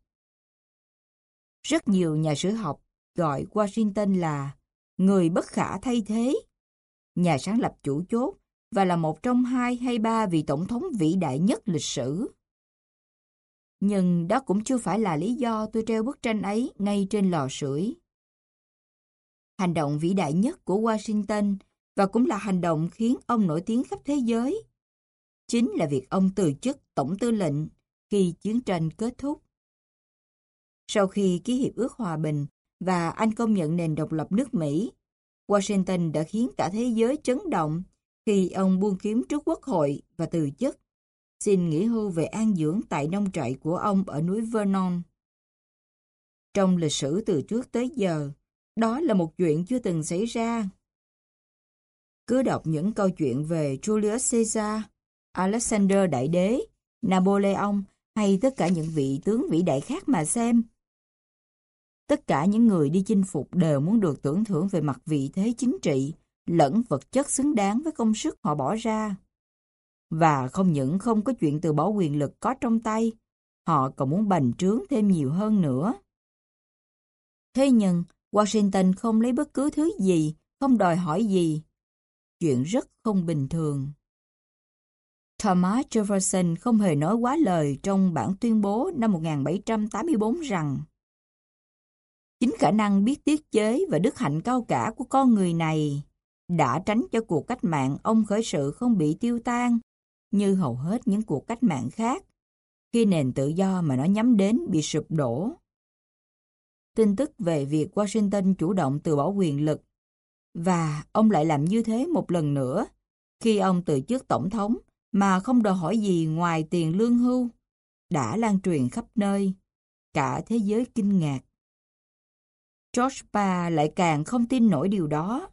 Speaker 2: Rất nhiều nhà sử học gọi Washington là người bất khả thay thế, nhà sáng lập chủ chốt và là một trong hai hay ba vị tổng thống vĩ đại nhất lịch sử. Nhưng đó cũng chưa phải là lý do tôi treo bức tranh ấy ngay trên lò sưởi. Hành động vĩ đại nhất của Washington và cũng là hành động khiến ông nổi tiếng khắp thế giới. Chính là việc ông từ chức tổng tư lệnh khi chiến tranh kết thúc. Sau khi ký hiệp ước hòa bình và Anh công nhận nền độc lập nước Mỹ, Washington đã khiến cả thế giới chấn động khi ông buông kiếm trước quốc hội và từ chức, xin nghỉ hưu về an dưỡng tại nông trại của ông ở núi Vernon. Trong lịch sử từ trước tới giờ, đó là một chuyện chưa từng xảy ra. Cứ đọc những câu chuyện về Julius Caesar, Alexander Đại Đế, Napoleon hay tất cả những vị tướng vĩ đại khác mà xem. Tất cả những người đi chinh phục đều muốn được tưởng thưởng về mặt vị thế chính trị, lẫn vật chất xứng đáng với công sức họ bỏ ra. Và không những không có chuyện từ bỏ quyền lực có trong tay, họ còn muốn bành trướng thêm nhiều hơn nữa. Thế nhưng, Washington không lấy bất cứ thứ gì, không đòi hỏi gì. Chuyện rất không bình thường. Thomas Jefferson không hề nói quá lời trong bản tuyên bố năm 1784 rằng Chính khả năng biết tiết chế và đức hạnh cao cả của con người này đã tránh cho cuộc cách mạng ông khởi sự không bị tiêu tan, như hầu hết những cuộc cách mạng khác, khi nền tự do mà nó nhắm đến bị sụp đổ. Tin tức về việc Washington chủ động từ bỏ quyền lực, và ông lại làm như thế một lần nữa khi ông từ chức tổng thống mà không đòi hỏi gì ngoài tiền lương hưu, đã lan truyền khắp nơi. Cả thế giới kinh ngạc. George Pa lại càng không tin nổi điều đó.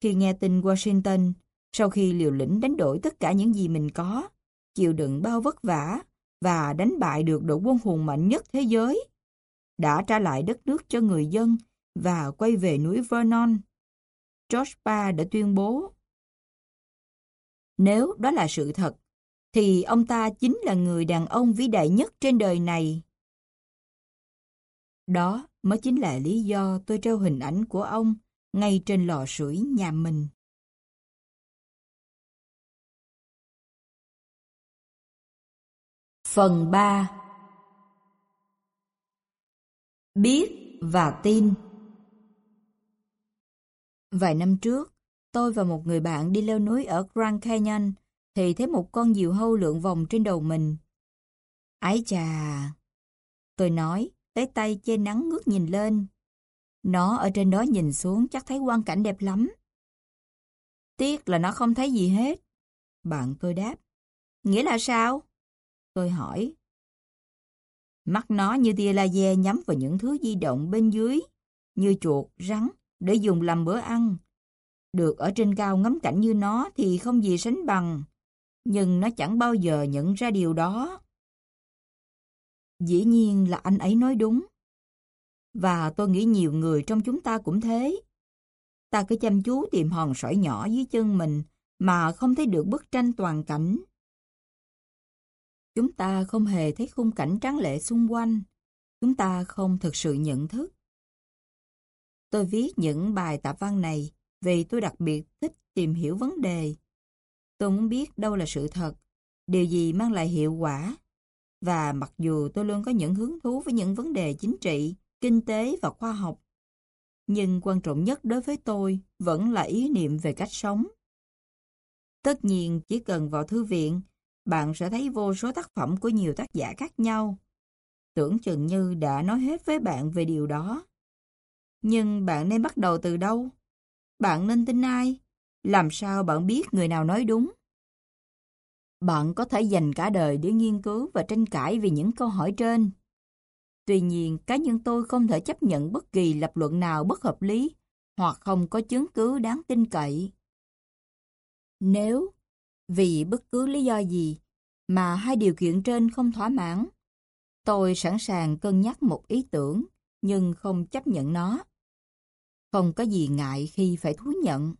Speaker 2: Khi nghe tin Washington, sau khi liều lĩnh đánh đổi tất cả những gì mình có, chịu đựng bao vất vả và đánh bại được đội quân hùng mạnh nhất thế giới, đã trả lại đất nước cho người dân và quay về núi Vernon. George Pa đã tuyên bố Nếu đó là sự thật, thì ông ta chính là người đàn ông vĩ đại nhất trên đời này. Đó mới chính là lý do tôi treo hình ảnh của ông ngay trên lò sưởi nhà mình. Phần 3 Biết và tin Vài năm trước, tôi và một người bạn đi leo núi ở Grand Canyon thì thấy một con diều hâu lượn vòng trên đầu mình. Ái chà! Tôi nói, tới tay che nắng ngước nhìn lên. Nó ở trên đó nhìn xuống chắc thấy quang cảnh đẹp lắm. Tiếc là nó không thấy gì hết. Bạn tôi đáp. Nghĩa là sao? Tôi hỏi. Mắt nó như tia laser nhắm vào những thứ di động bên dưới, như chuột, rắn, để dùng làm bữa ăn. Được ở trên cao ngắm cảnh như nó thì không gì sánh bằng, nhưng nó chẳng bao giờ nhận ra điều đó. Dĩ nhiên là anh ấy nói đúng. Và tôi nghĩ nhiều người trong chúng ta cũng thế. Ta cứ chăm chú tìm hòn sỏi nhỏ dưới chân mình mà không thấy được bức tranh toàn cảnh. Chúng ta không hề thấy khung cảnh tráng lệ xung quanh. Chúng ta không thực sự nhận thức. Tôi viết những bài tạp văn này vì tôi đặc biệt thích tìm hiểu vấn đề. Tôi muốn biết đâu là sự thật, điều gì mang lại hiệu quả. Và mặc dù tôi luôn có những hứng thú với những vấn đề chính trị, kinh tế và khoa học, nhưng quan trọng nhất đối với tôi vẫn là ý niệm về cách sống. Tất nhiên, chỉ cần vào thư viện, bạn sẽ thấy vô số tác phẩm của nhiều tác giả khác nhau. Tưởng chừng như đã nói hết với bạn về điều đó. Nhưng bạn nên bắt đầu từ đâu? Bạn nên tin ai? Làm sao bạn biết người nào nói đúng? Bạn có thể dành cả đời để nghiên cứu và tranh cãi về những câu hỏi trên. Tuy nhiên, cá nhân tôi không thể chấp nhận bất kỳ lập luận nào bất hợp lý hoặc không có chứng cứ đáng tin cậy. Nếu, vì bất cứ lý do gì, mà hai điều kiện trên không thỏa mãn, tôi sẵn sàng cân nhắc một ý tưởng, nhưng không chấp nhận nó. Không có gì ngại khi phải thú nhận.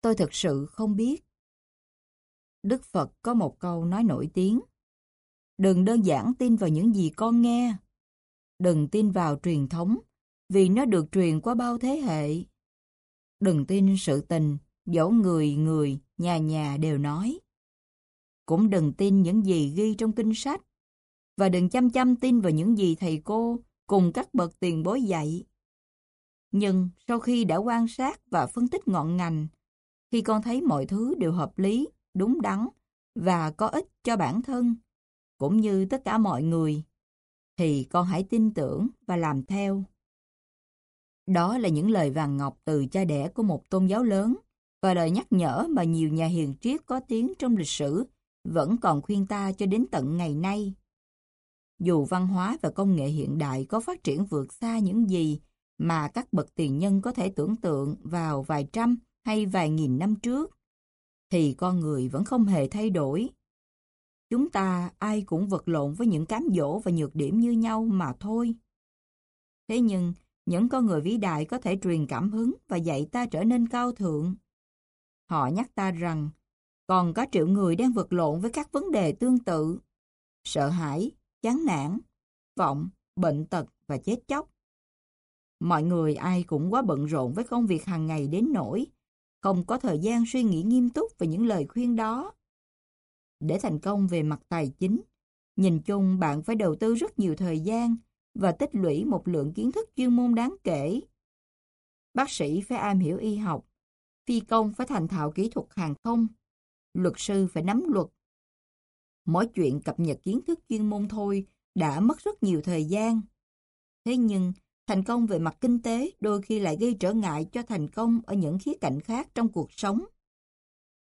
Speaker 2: Tôi thực sự không biết. Đức Phật có một câu nói nổi tiếng. Đừng đơn giản tin vào những gì con nghe. Đừng tin vào truyền thống, vì nó được truyền qua bao thế hệ. Đừng tin sự tình, dẫu người người, nhà nhà đều nói. Cũng đừng tin những gì ghi trong kinh sách, và đừng chăm chăm tin vào những gì thầy cô cùng các bậc tiền bối dạy. Nhưng sau khi đã quan sát và phân tích ngọn ngành, khi con thấy mọi thứ đều hợp lý, đúng đắn và có ích cho bản thân, cũng như tất cả mọi người, thì con hãy tin tưởng và làm theo. Đó là những lời vàng ngọc từ cha đẻ của một tôn giáo lớn và lời nhắc nhở mà nhiều nhà hiền triết có tiếng trong lịch sử vẫn còn khuyên ta cho đến tận ngày nay. Dù văn hóa và công nghệ hiện đại có phát triển vượt xa những gì mà các bậc tiền nhân có thể tưởng tượng vào vài trăm hay vài nghìn năm trước, thì con người vẫn không hề thay đổi. Chúng ta ai cũng vật lộn với những cám dỗ và nhược điểm như nhau mà thôi. Thế nhưng, những con người vĩ đại có thể truyền cảm hứng và dạy ta trở nên cao thượng. Họ nhắc ta rằng, còn có triệu người đang vật lộn với các vấn đề tương tự. Sợ hãi, chán nản, vọng, bệnh tật và chết chóc. Mọi người ai cũng quá bận rộn với công việc hàng ngày đến nỗi không có thời gian suy nghĩ nghiêm túc về những lời khuyên đó. Để thành công về mặt tài chính, nhìn chung bạn phải đầu tư rất nhiều thời gian và tích lũy một lượng kiến thức chuyên môn đáng kể. Bác sĩ phải am hiểu y học, phi công phải thành thạo kỹ thuật hàng không, luật sư phải nắm luật. Mỗi chuyện cập nhật kiến thức chuyên môn thôi đã mất rất nhiều thời gian. Thế nhưng, thành công về mặt kinh tế đôi khi lại gây trở ngại cho thành công ở những khía cạnh khác trong cuộc sống.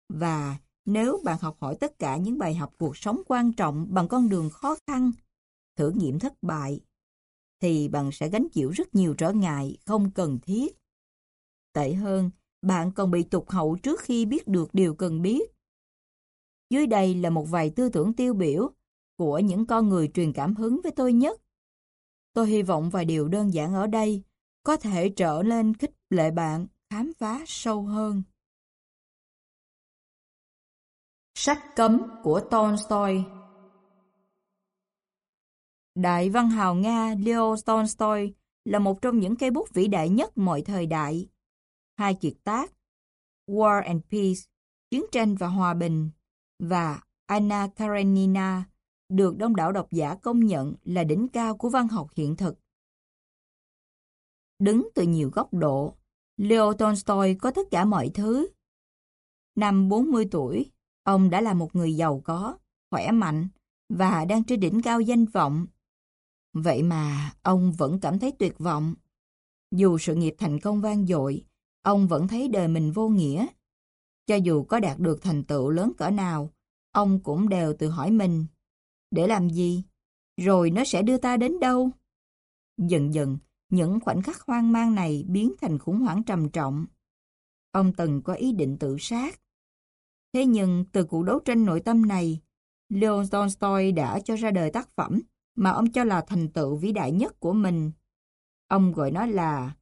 Speaker 2: Và nếu bạn học hỏi tất cả những bài học cuộc sống quan trọng bằng con đường khó khăn, thử nghiệm thất bại, thì bạn sẽ gánh chịu rất nhiều trở ngại không cần thiết. Tệ hơn, bạn còn bị tụt hậu trước khi biết được điều cần biết. Dưới đây là một vài tư tưởng tiêu biểu của những con người truyền cảm hứng với tôi nhất. Tôi hy vọng vài điều đơn giản ở đây có thể trở lên khích lệ bạn khám phá sâu hơn. Sách cấm của Tolstoy Đại văn hào Nga Leo Tolstoy là một trong những cây bút vĩ đại nhất mọi thời đại. Hai kiệt tác War and Peace, Chiến tranh và Hòa bình và Anna Karenina được đông đảo độc giả công nhận là đỉnh cao của văn học hiện thực. Đứng từ nhiều góc độ, Leo Tolstoy có tất cả mọi thứ. Năm 40 tuổi, ông đã là một người giàu có, khỏe mạnh và đang trên đỉnh cao danh vọng. Vậy mà ông vẫn cảm thấy tuyệt vọng. Dù sự nghiệp thành công vang dội, ông vẫn thấy đời mình vô nghĩa. Cho dù có đạt được thành tựu lớn cỡ nào, ông cũng đều tự hỏi mình để làm gì? Rồi nó sẽ đưa ta đến đâu? Dần dần, những khoảnh khắc hoang mang này biến thành khủng hoảng trầm trọng. Ông từng có ý định tự sát. Thế nhưng từ cuộc đấu tranh nội tâm này, Leon Tolstoy đã cho ra đời tác phẩm mà ông cho là thành tựu vĩ đại nhất của mình. Ông gọi nó là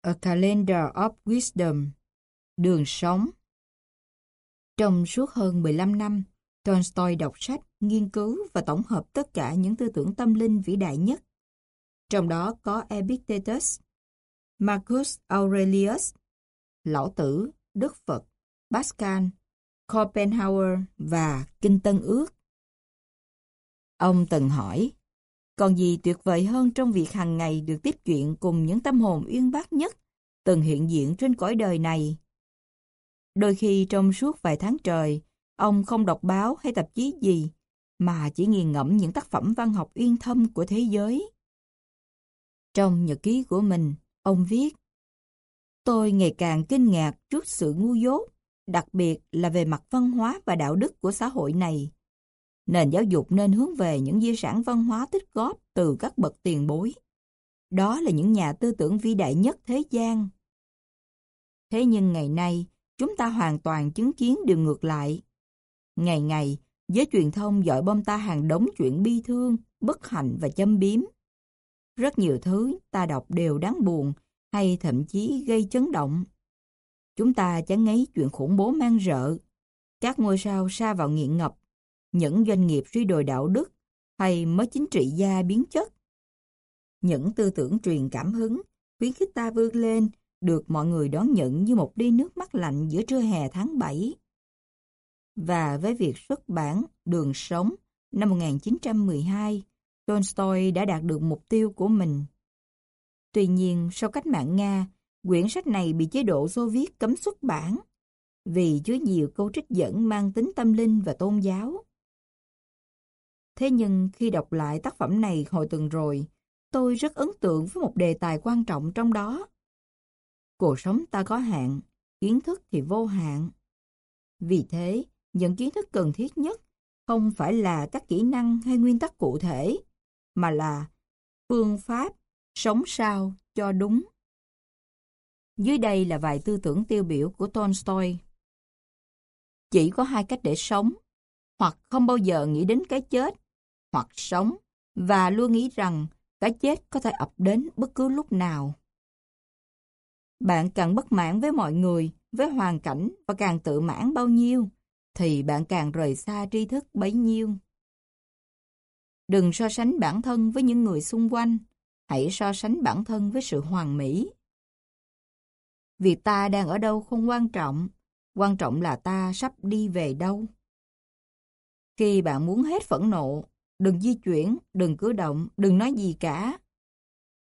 Speaker 2: A Calendar of Wisdom, đường sống. Trong suốt hơn 15 năm, Tolstoy đọc sách, nghiên cứu và tổng hợp tất cả những tư tưởng tâm linh vĩ đại nhất. Trong đó có Epictetus, Marcus Aurelius, Lão Tử, Đức Phật, Pascal, Schopenhauer và Kinh Tân Ước. Ông từng hỏi, còn gì tuyệt vời hơn trong việc hàng ngày được tiếp chuyện cùng những tâm hồn uyên bác nhất từng hiện diện trên cõi đời này? Đôi khi trong suốt vài tháng trời, Ông không đọc báo hay tạp chí gì, mà chỉ nghiền ngẫm những tác phẩm văn học uyên thâm của thế giới. Trong nhật ký của mình, ông viết Tôi ngày càng kinh ngạc trước sự ngu dốt, đặc biệt là về mặt văn hóa và đạo đức của xã hội này. Nền giáo dục nên hướng về những di sản văn hóa tích góp từ các bậc tiền bối. Đó là những nhà tư tưởng vĩ đại nhất thế gian. Thế nhưng ngày nay, chúng ta hoàn toàn chứng kiến điều ngược lại. Ngày ngày, giới truyền thông dội bom ta hàng đống chuyện bi thương, bất hạnh và châm biếm. Rất nhiều thứ ta đọc đều đáng buồn hay thậm chí gây chấn động. Chúng ta chán ngấy chuyện khủng bố mang rợ. Các ngôi sao xa vào nghiện ngập, những doanh nghiệp suy đồi đạo đức hay mới chính trị gia biến chất. Những tư tưởng truyền cảm hứng, khuyến khích ta vươn lên, được mọi người đón nhận như một ly nước mắt lạnh giữa trưa hè tháng 7. Và với việc xuất bản Đường Sống năm 1912, Tolstoy đã đạt được mục tiêu của mình. Tuy nhiên, sau cách mạng Nga, quyển sách này bị chế độ Xô Viết cấm xuất bản vì chứa nhiều câu trích dẫn mang tính tâm linh và tôn giáo. Thế nhưng khi đọc lại tác phẩm này hồi tuần rồi, tôi rất ấn tượng với một đề tài quan trọng trong đó. Cuộc sống ta có hạn, kiến thức thì vô hạn. Vì thế, những kiến thức cần thiết nhất không phải là các kỹ năng hay nguyên tắc cụ thể, mà là phương pháp sống sao cho đúng. Dưới đây là vài tư tưởng tiêu biểu của Tolstoy. Chỉ có hai cách để sống, hoặc không bao giờ nghĩ đến cái chết, hoặc sống và luôn nghĩ rằng cái chết có thể ập đến bất cứ lúc nào. Bạn càng bất mãn với mọi người, với hoàn cảnh và càng tự mãn bao nhiêu, thì bạn càng rời xa tri thức bấy nhiêu. Đừng so sánh bản thân với những người xung quanh, hãy so sánh bản thân với sự hoàn mỹ. Việc ta đang ở đâu không quan trọng, quan trọng là ta sắp đi về đâu. Khi bạn muốn hết phẫn nộ, đừng di chuyển, đừng cử động, đừng nói gì cả.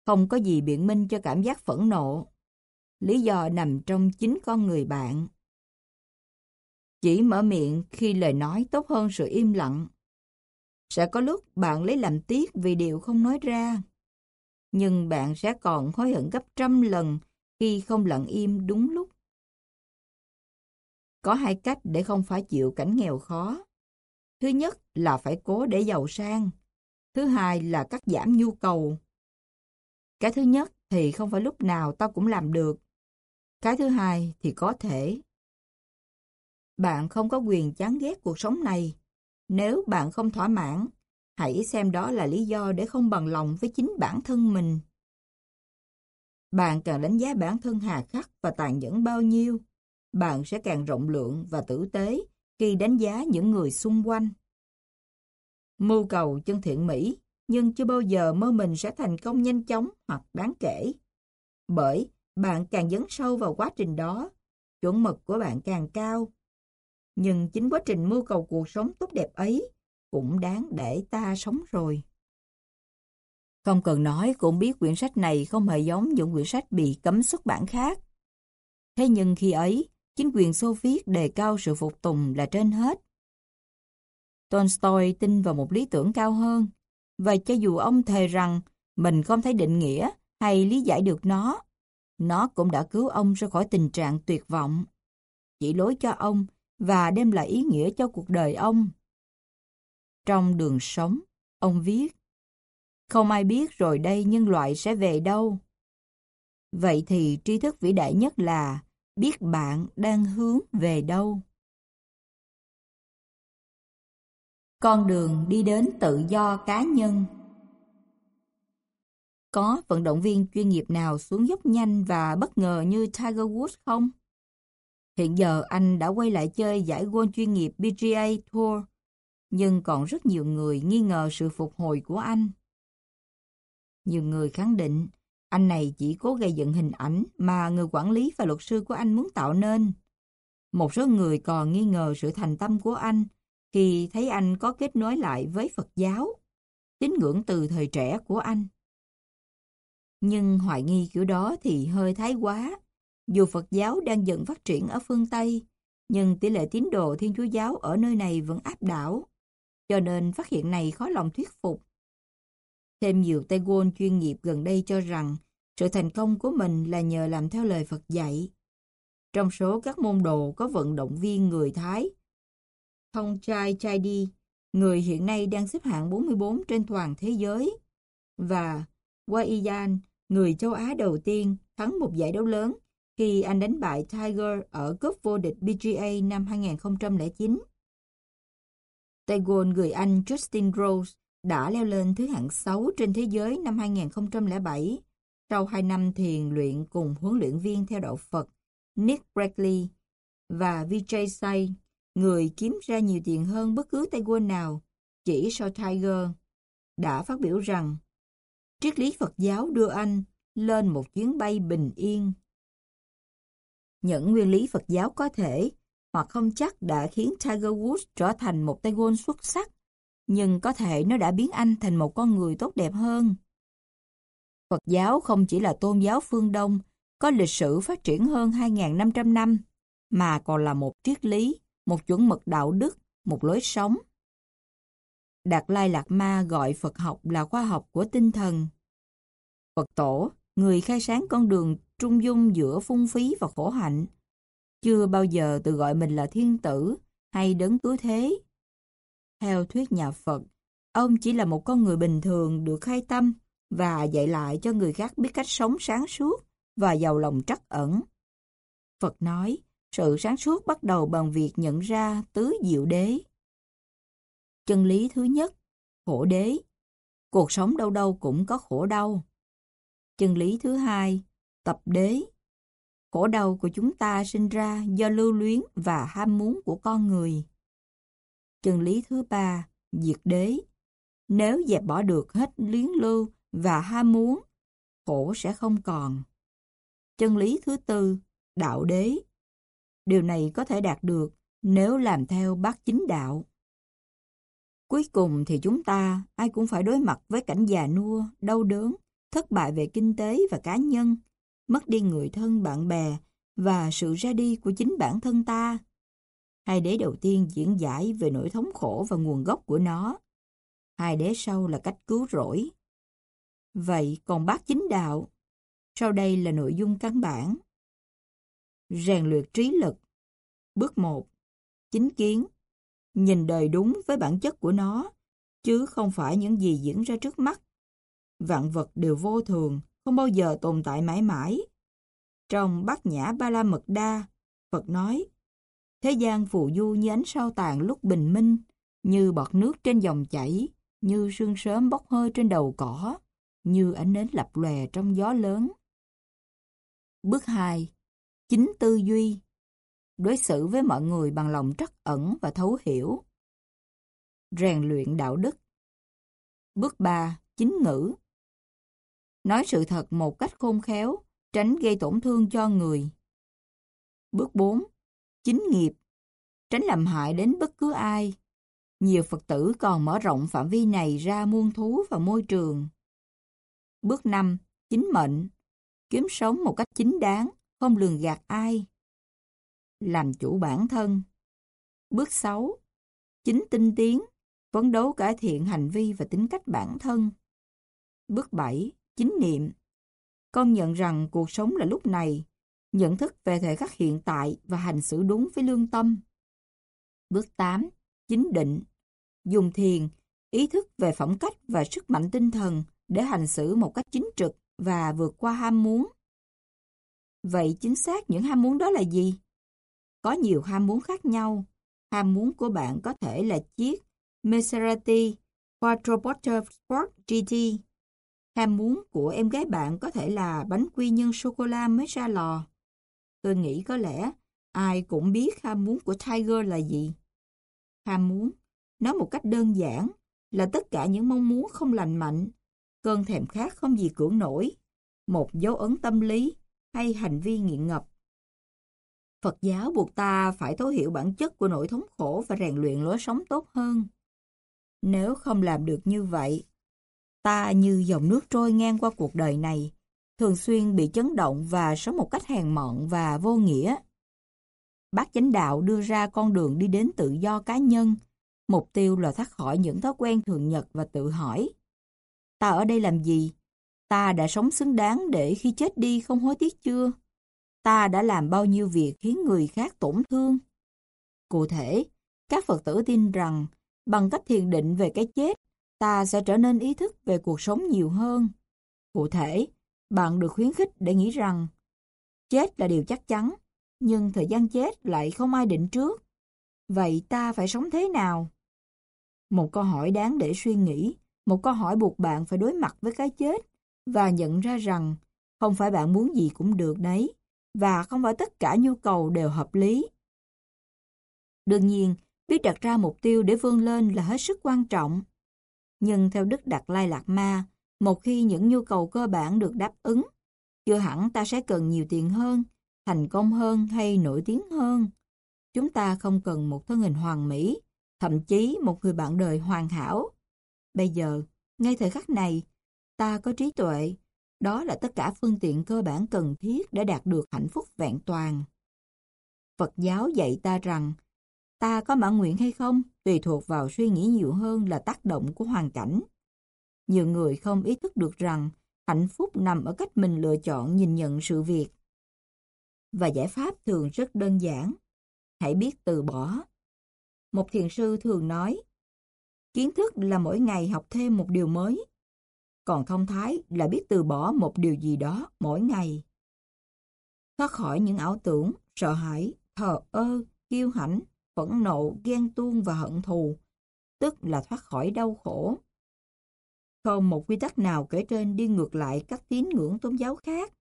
Speaker 2: Không có gì biện minh cho cảm giác phẫn nộ. Lý do nằm trong chính con người bạn. Chỉ mở miệng khi lời nói tốt hơn sự im lặng. Sẽ có lúc bạn lấy làm tiếc vì điều không nói ra. Nhưng bạn sẽ còn hối hận gấp trăm lần khi không lặng im đúng lúc. Có hai cách để không phải chịu cảnh nghèo khó. Thứ nhất là phải cố để giàu sang. Thứ hai là cắt giảm nhu cầu. Cái thứ nhất thì không phải lúc nào tao cũng làm được. Cái thứ hai thì có thể. Bạn không có quyền chán ghét cuộc sống này. Nếu bạn không thỏa mãn, hãy xem đó là lý do để không bằng lòng với chính bản thân mình. Bạn càng đánh giá bản thân hà khắc và tàn nhẫn bao nhiêu, bạn sẽ càng rộng lượng và tử tế khi đánh giá những người xung quanh. Mưu cầu chân thiện mỹ, nhưng chưa bao giờ mơ mình sẽ thành công nhanh chóng hoặc đáng kể. Bởi bạn càng dấn sâu vào quá trình đó, chuẩn mực của bạn càng cao. Nhưng chính quá trình mưu cầu cuộc sống tốt đẹp ấy cũng đáng để ta sống rồi. Không cần nói cũng biết quyển sách này không hề giống những quyển sách bị cấm xuất bản khác. Thế nhưng khi ấy, chính quyền Xô Viết đề cao sự phục tùng là trên hết. Tolstoy tin vào một lý tưởng cao hơn, và cho dù ông thề rằng mình không thấy định nghĩa hay lý giải được nó, nó cũng đã cứu ông ra khỏi tình trạng tuyệt vọng, chỉ lối cho ông và đem lại ý nghĩa cho cuộc đời ông. Trong đường sống, ông viết, không ai biết rồi đây nhân loại sẽ về đâu. Vậy thì tri thức vĩ đại nhất là biết bạn đang hướng về đâu. Con đường đi đến tự do cá nhân Có vận động viên chuyên nghiệp nào xuống dốc nhanh và bất ngờ như Tiger Woods không? Hiện giờ anh đã quay lại chơi giải golf chuyên nghiệp PGA Tour, nhưng còn rất nhiều người nghi ngờ sự phục hồi của anh. Nhiều người khẳng định anh này chỉ cố gây dựng hình ảnh mà người quản lý và luật sư của anh muốn tạo nên. Một số người còn nghi ngờ sự thành tâm của anh khi thấy anh có kết nối lại với Phật giáo, tín ngưỡng từ thời trẻ của anh. Nhưng hoài nghi kiểu đó thì hơi thái quá. Dù Phật giáo đang dần phát triển ở phương Tây, nhưng tỷ lệ tín đồ Thiên Chúa giáo ở nơi này vẫn áp đảo, cho nên phát hiện này khó lòng thuyết phục. Thêm nhiều tay gôn chuyên nghiệp gần đây cho rằng sự thành công của mình là nhờ làm theo lời Phật dạy. Trong số các môn đồ có vận động viên người Thái, Thông Chai Chai Đi người hiện nay đang xếp hạng 44 trên toàn thế giới. Và Waiyan, người châu Á đầu tiên, thắng một giải đấu lớn khi anh đánh bại Tiger ở cúp vô địch PGA năm 2009. Tay người Anh Justin Rose đã leo lên thứ hạng 6 trên thế giới năm 2007 sau 2 năm thiền luyện cùng huấn luyện viên theo đạo Phật Nick Bradley và Vijay Say, người kiếm ra nhiều tiền hơn bất cứ tay nào, chỉ sau Tiger, đã phát biểu rằng triết lý Phật giáo đưa anh lên một chuyến bay bình yên. Những nguyên lý Phật giáo có thể hoặc không chắc đã khiến Tiger Woods trở thành một tay golf xuất sắc, nhưng có thể nó đã biến anh thành một con người tốt đẹp hơn. Phật giáo không chỉ là tôn giáo phương Đông, có lịch sử phát triển hơn 2.500 năm, mà còn là một triết lý, một chuẩn mực đạo đức, một lối sống. Đạt Lai Lạt Ma gọi Phật học là khoa học của tinh thần. Phật tổ, người khai sáng con đường trung dung giữa phung phí và khổ hạnh, chưa bao giờ tự gọi mình là thiên tử hay đấng cứu thế. Theo thuyết nhà Phật, ông chỉ là một con người bình thường được khai tâm và dạy lại cho người khác biết cách sống sáng suốt và giàu lòng trắc ẩn. Phật nói, sự sáng suốt bắt đầu bằng việc nhận ra tứ diệu đế. Chân lý thứ nhất, khổ đế. Cuộc sống đâu đâu cũng có khổ đau. Chân lý thứ hai, tập đế. Khổ đau của chúng ta sinh ra do lưu luyến và ham muốn của con người. Chân lý thứ ba, diệt đế. Nếu dẹp bỏ được hết luyến lưu và ham muốn, khổ sẽ không còn. Chân lý thứ tư, đạo đế. Điều này có thể đạt được nếu làm theo bát chính đạo. Cuối cùng thì chúng ta ai cũng phải đối mặt với cảnh già nua, đau đớn, thất bại về kinh tế và cá nhân, mất đi người thân bạn bè và sự ra đi của chính bản thân ta. Hai đế đầu tiên diễn giải về nỗi thống khổ và nguồn gốc của nó. Hai đế sau là cách cứu rỗi. Vậy còn bác chính đạo? Sau đây là nội dung căn bản. Rèn luyện trí lực. Bước 1. Chính kiến. Nhìn đời đúng với bản chất của nó, chứ không phải những gì diễn ra trước mắt. Vạn vật đều vô thường, không bao giờ tồn tại mãi mãi. Trong Bát Nhã Ba La Mật Đa, Phật nói, Thế gian phù du như ánh sao tàn lúc bình minh, như bọt nước trên dòng chảy, như sương sớm bốc hơi trên đầu cỏ, như ánh nến lập lòe trong gió lớn. Bước 2. Chính tư duy. Đối xử với mọi người bằng lòng trắc ẩn và thấu hiểu. Rèn luyện đạo đức. Bước 3. Chính ngữ. Nói sự thật một cách khôn khéo, tránh gây tổn thương cho người. Bước 4. Chính nghiệp. Tránh làm hại đến bất cứ ai. Nhiều Phật tử còn mở rộng phạm vi này ra muôn thú và môi trường. Bước 5. Chính mệnh. Kiếm sống một cách chính đáng, không lường gạt ai. Làm chủ bản thân. Bước 6. Chính tinh tiến. Phấn đấu cải thiện hành vi và tính cách bản thân. Bước 7. Chính niệm. Con nhận rằng cuộc sống là lúc này, nhận thức về thời khắc hiện tại và hành xử đúng với lương tâm. Bước 8. Chính định. Dùng thiền, ý thức về phẩm cách và sức mạnh tinh thần để hành xử một cách chính trực và vượt qua ham muốn. Vậy chính xác những ham muốn đó là gì? Có nhiều ham muốn khác nhau. Ham muốn của bạn có thể là chiếc Maserati Quattroporter Sport GT. Ham muốn của em gái bạn có thể là bánh quy nhân sô-cô-la mới ra lò. Tôi nghĩ có lẽ ai cũng biết ham muốn của Tiger là gì. Ham muốn, nói một cách đơn giản, là tất cả những mong muốn không lành mạnh cơn thèm khát không gì cưỡng nổi, một dấu ấn tâm lý hay hành vi nghiện ngập. Phật giáo buộc ta phải thấu hiểu bản chất của nỗi thống khổ và rèn luyện lối sống tốt hơn. Nếu không làm được như vậy, ta như dòng nước trôi ngang qua cuộc đời này, thường xuyên bị chấn động và sống một cách hèn mọn và vô nghĩa. Bác chánh đạo đưa ra con đường đi đến tự do cá nhân, mục tiêu là thoát khỏi những thói quen thường nhật và tự hỏi Ta ở đây làm gì? Ta đã sống xứng đáng để khi chết đi không hối tiếc chưa? Ta đã làm bao nhiêu việc khiến người khác tổn thương? Cụ thể, các Phật tử tin rằng Bằng cách thiền định về cái chết, ta sẽ trở nên ý thức về cuộc sống nhiều hơn. Cụ thể, bạn được khuyến khích để nghĩ rằng chết là điều chắc chắn, nhưng thời gian chết lại không ai định trước. Vậy ta phải sống thế nào? Một câu hỏi đáng để suy nghĩ, một câu hỏi buộc bạn phải đối mặt với cái chết và nhận ra rằng không phải bạn muốn gì cũng được đấy, và không phải tất cả nhu cầu đều hợp lý. Đương nhiên, biết đặt ra mục tiêu để vươn lên là hết sức quan trọng. Nhưng theo Đức Đạt Lai lạc Ma, một khi những nhu cầu cơ bản được đáp ứng, chưa hẳn ta sẽ cần nhiều tiền hơn, thành công hơn hay nổi tiếng hơn. Chúng ta không cần một thân hình hoàn mỹ, thậm chí một người bạn đời hoàn hảo. Bây giờ, ngay thời khắc này, ta có trí tuệ, đó là tất cả phương tiện cơ bản cần thiết để đạt được hạnh phúc vẹn toàn. Phật giáo dạy ta rằng, ta có mãn nguyện hay không tùy thuộc vào suy nghĩ nhiều hơn là tác động của hoàn cảnh. Nhiều người không ý thức được rằng hạnh phúc nằm ở cách mình lựa chọn nhìn nhận sự việc. Và giải pháp thường rất đơn giản. Hãy biết từ bỏ. Một thiền sư thường nói, kiến thức là mỗi ngày học thêm một điều mới. Còn thông thái là biết từ bỏ một điều gì đó mỗi ngày. Thoát khỏi những ảo tưởng, sợ hãi, thờ ơ, kiêu hãnh, phẫn nộ, ghen tuông và hận thù, tức là thoát khỏi đau khổ. Không một quy tắc nào kể trên đi ngược lại các tín ngưỡng tôn giáo khác.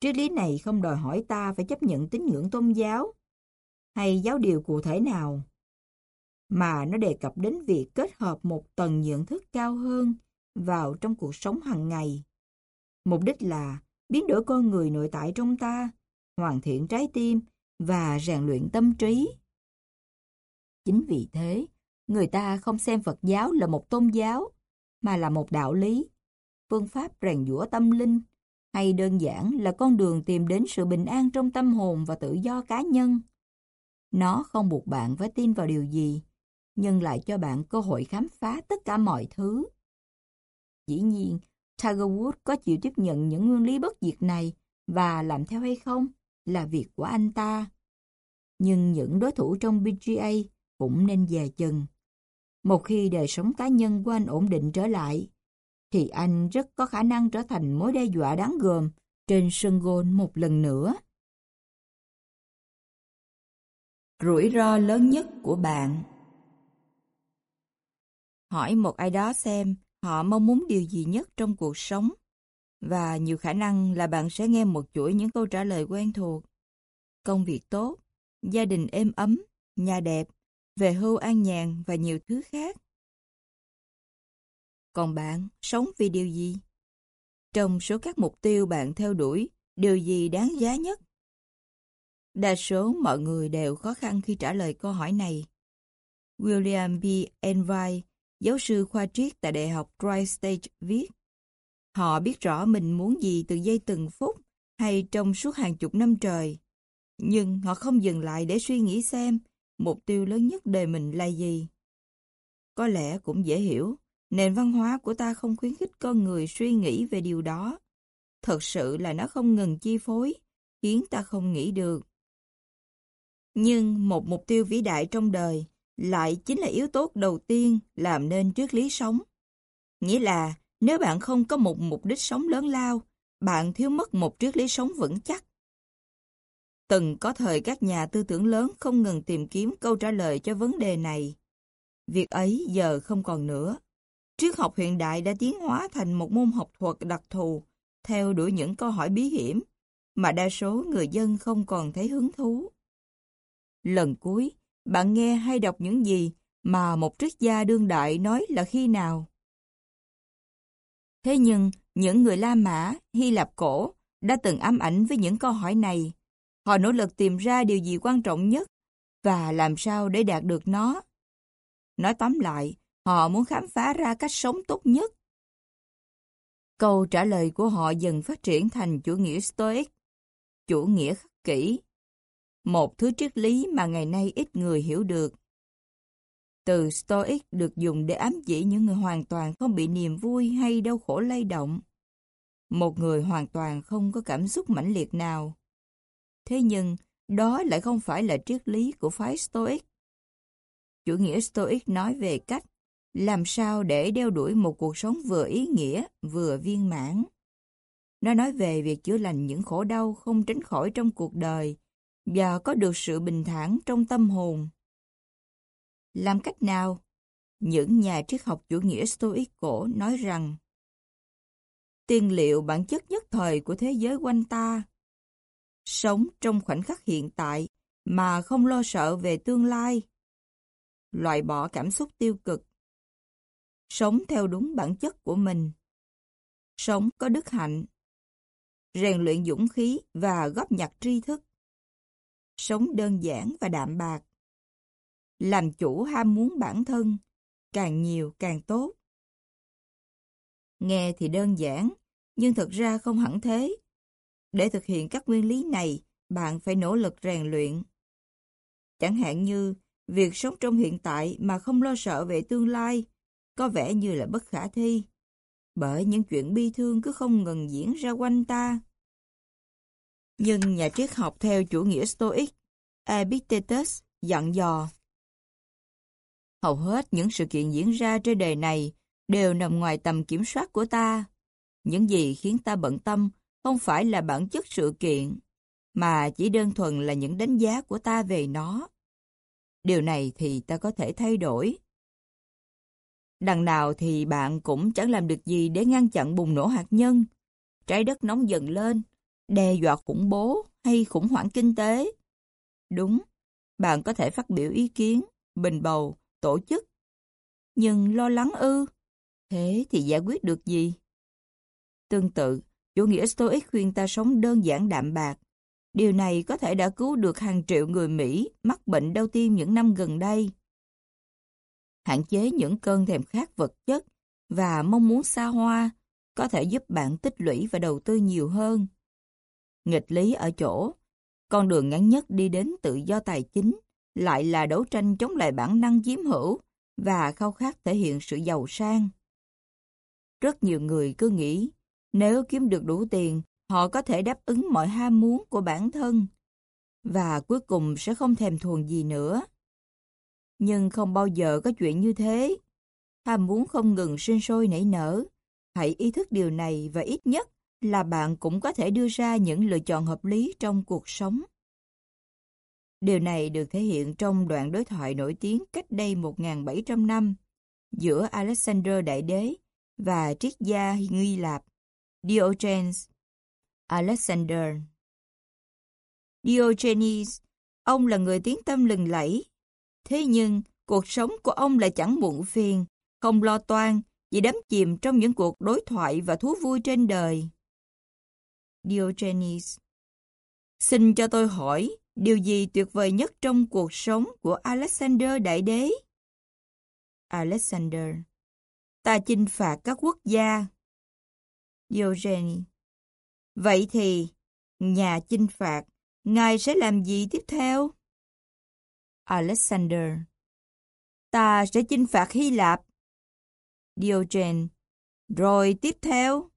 Speaker 2: Triết lý này không đòi hỏi ta phải chấp nhận tín ngưỡng tôn giáo hay giáo điều cụ thể nào, mà nó đề cập đến việc kết hợp một tầng nhận thức cao hơn vào trong cuộc sống hàng ngày. Mục đích là biến đổi con người nội tại trong ta, hoàn thiện trái tim và rèn luyện tâm trí. Chính vì thế, người ta không xem Phật giáo là một tôn giáo, mà là một đạo lý, phương pháp rèn giũa tâm linh, hay đơn giản là con đường tìm đến sự bình an trong tâm hồn và tự do cá nhân. Nó không buộc bạn phải tin vào điều gì, nhưng lại cho bạn cơ hội khám phá tất cả mọi thứ. Dĩ nhiên, Tiger Woods có chịu tiếp nhận những nguyên lý bất diệt này và làm theo hay không là việc của anh ta. Nhưng những đối thủ trong PGA cũng nên dè chừng. Một khi đời sống cá nhân của anh ổn định trở lại, thì anh rất có khả năng trở thành mối đe dọa đáng gờm trên sân gôn một lần nữa. Rủi ro lớn nhất của bạn Hỏi một ai đó xem họ mong muốn điều gì nhất trong cuộc sống và nhiều khả năng là bạn sẽ nghe một chuỗi những câu trả lời quen thuộc. Công việc tốt, gia đình êm ấm, nhà đẹp, về hưu an nhàn và nhiều thứ khác. Còn bạn, sống vì điều gì? Trong số các mục tiêu bạn theo đuổi, điều gì đáng giá nhất? Đa số mọi người đều khó khăn khi trả lời câu hỏi này. William B. Envy, giáo sư khoa triết tại Đại học Dry State viết, Họ biết rõ mình muốn gì từ giây từng phút hay trong suốt hàng chục năm trời. Nhưng họ không dừng lại để suy nghĩ xem mục tiêu lớn nhất đời mình là gì. Có lẽ cũng dễ hiểu, nền văn hóa của ta không khuyến khích con người suy nghĩ về điều đó. Thật sự là nó không ngừng chi phối, khiến ta không nghĩ được. Nhưng một mục tiêu vĩ đại trong đời lại chính là yếu tố đầu tiên làm nên triết lý sống. Nghĩa là nếu bạn không có một mục đích sống lớn lao, bạn thiếu mất một triết lý sống vững chắc. Từng có thời các nhà tư tưởng lớn không ngừng tìm kiếm câu trả lời cho vấn đề này. Việc ấy giờ không còn nữa. Triết học hiện đại đã tiến hóa thành một môn học thuật đặc thù, theo đuổi những câu hỏi bí hiểm, mà đa số người dân không còn thấy hứng thú. Lần cuối, bạn nghe hay đọc những gì mà một triết gia đương đại nói là khi nào? Thế nhưng, những người La Mã, Hy Lạp cổ đã từng ám ảnh với những câu hỏi này. Họ nỗ lực tìm ra điều gì quan trọng nhất và làm sao để đạt được nó. Nói tóm lại, họ muốn khám phá ra cách sống tốt nhất. Câu trả lời của họ dần phát triển thành chủ nghĩa Stoic, chủ nghĩa khắc kỷ, một thứ triết lý mà ngày nay ít người hiểu được. Từ Stoic được dùng để ám chỉ những người hoàn toàn không bị niềm vui hay đau khổ lay động. Một người hoàn toàn không có cảm xúc mãnh liệt nào. Thế nhưng, đó lại không phải là triết lý của phái Stoic. chủ nghĩa Stoic nói về cách làm sao để đeo đuổi một cuộc sống vừa ý nghĩa, vừa viên mãn. Nó nói về việc chữa lành những khổ đau không tránh khỏi trong cuộc đời và có được sự bình thản trong tâm hồn. Làm cách nào? Những nhà triết học chủ nghĩa Stoic cổ nói rằng tiên liệu bản chất nhất thời của thế giới quanh ta. Sống trong khoảnh khắc hiện tại mà không lo sợ về tương lai. Loại bỏ cảm xúc tiêu cực. Sống theo đúng bản chất của mình. Sống có đức hạnh. Rèn luyện dũng khí và góp nhặt tri thức. Sống đơn giản và đạm bạc. Làm chủ ham muốn bản thân, càng nhiều càng tốt. Nghe thì đơn giản, nhưng thực ra không hẳn thế. Để thực hiện các nguyên lý này, bạn phải nỗ lực rèn luyện. Chẳng hạn như, việc sống trong hiện tại mà không lo sợ về tương lai, có vẻ như là bất khả thi, bởi những chuyện bi thương cứ không ngừng diễn ra quanh ta. Nhưng nhà triết học theo chủ nghĩa Stoic, Epictetus dặn dò. Hầu hết những sự kiện diễn ra trên đời này đều nằm ngoài tầm kiểm soát của ta. Những gì khiến ta bận tâm không phải là bản chất sự kiện, mà chỉ đơn thuần là những đánh giá của ta về nó. Điều này thì ta có thể thay đổi. Đằng nào thì bạn cũng chẳng làm được gì để ngăn chặn bùng nổ hạt nhân, trái đất nóng dần lên, đe dọa khủng bố hay khủng hoảng kinh tế. Đúng, bạn có thể phát biểu ý kiến, bình bầu, tổ chức. Nhưng lo lắng ư? Thế thì giải quyết được gì? Tương tự, chủ nghĩa Stoic khuyên ta sống đơn giản đạm bạc. Điều này có thể đã cứu được hàng triệu người Mỹ mắc bệnh đau tim những năm gần đây. Hạn chế những cơn thèm khát vật chất và mong muốn xa hoa có thể giúp bạn tích lũy và đầu tư nhiều hơn. Nghịch lý ở chỗ, con đường ngắn nhất đi đến tự do tài chính lại là đấu tranh chống lại bản năng chiếm hữu và khao khát thể hiện sự giàu sang. Rất nhiều người cứ nghĩ nếu kiếm được đủ tiền, họ có thể đáp ứng mọi ham muốn của bản thân và cuối cùng sẽ không thèm thuồng gì nữa. Nhưng không bao giờ có chuyện như thế. Ham muốn không ngừng sinh sôi nảy nở. Hãy ý thức điều này và ít nhất là bạn cũng có thể đưa ra những lựa chọn hợp lý trong cuộc sống. Điều này được thể hiện trong đoạn đối thoại nổi tiếng cách đây 1.700 năm giữa Alexander Đại Đế và triết gia Nghi Lạp Diogenes Alexander Diogenes, ông là người tiếng tâm lừng lẫy. Thế nhưng, cuộc sống của ông lại chẳng muộn phiền, không lo toan, chỉ đắm chìm trong những cuộc đối thoại và thú vui trên đời. Diogenes Xin cho tôi hỏi, điều gì tuyệt vời nhất trong cuộc sống của Alexander Đại Đế? Alexander Ta chinh phạt các quốc gia, Eugenie. Vậy thì, nhà chinh phạt, ngài sẽ làm gì tiếp theo? Alexander. Ta sẽ chinh phạt Hy Lạp. Diogen. Rồi tiếp theo?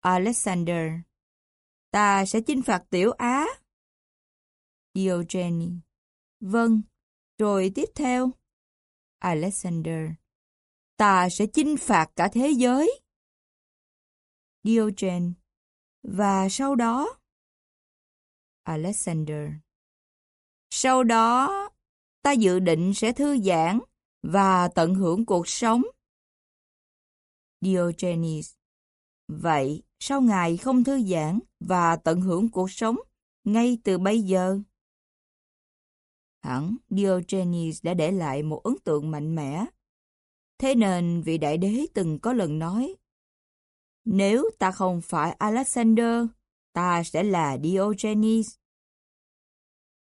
Speaker 2: Alexander. Ta sẽ chinh phạt Tiểu Á. Diogen. Vâng. Rồi tiếp theo? Alexander. Ta sẽ chinh phạt cả thế giới. Diogen. Và sau đó? Alexander. Sau đó, ta dự định sẽ thư giãn và tận hưởng cuộc sống. Diogenes. Vậy, sao ngài không thư giãn và tận hưởng cuộc sống ngay từ bây giờ? Hẳn Diogenes đã để lại một ấn tượng mạnh mẽ. Thế nên vị đại đế từng có lần nói nếu ta không phải Alexander, ta sẽ là Diogenes.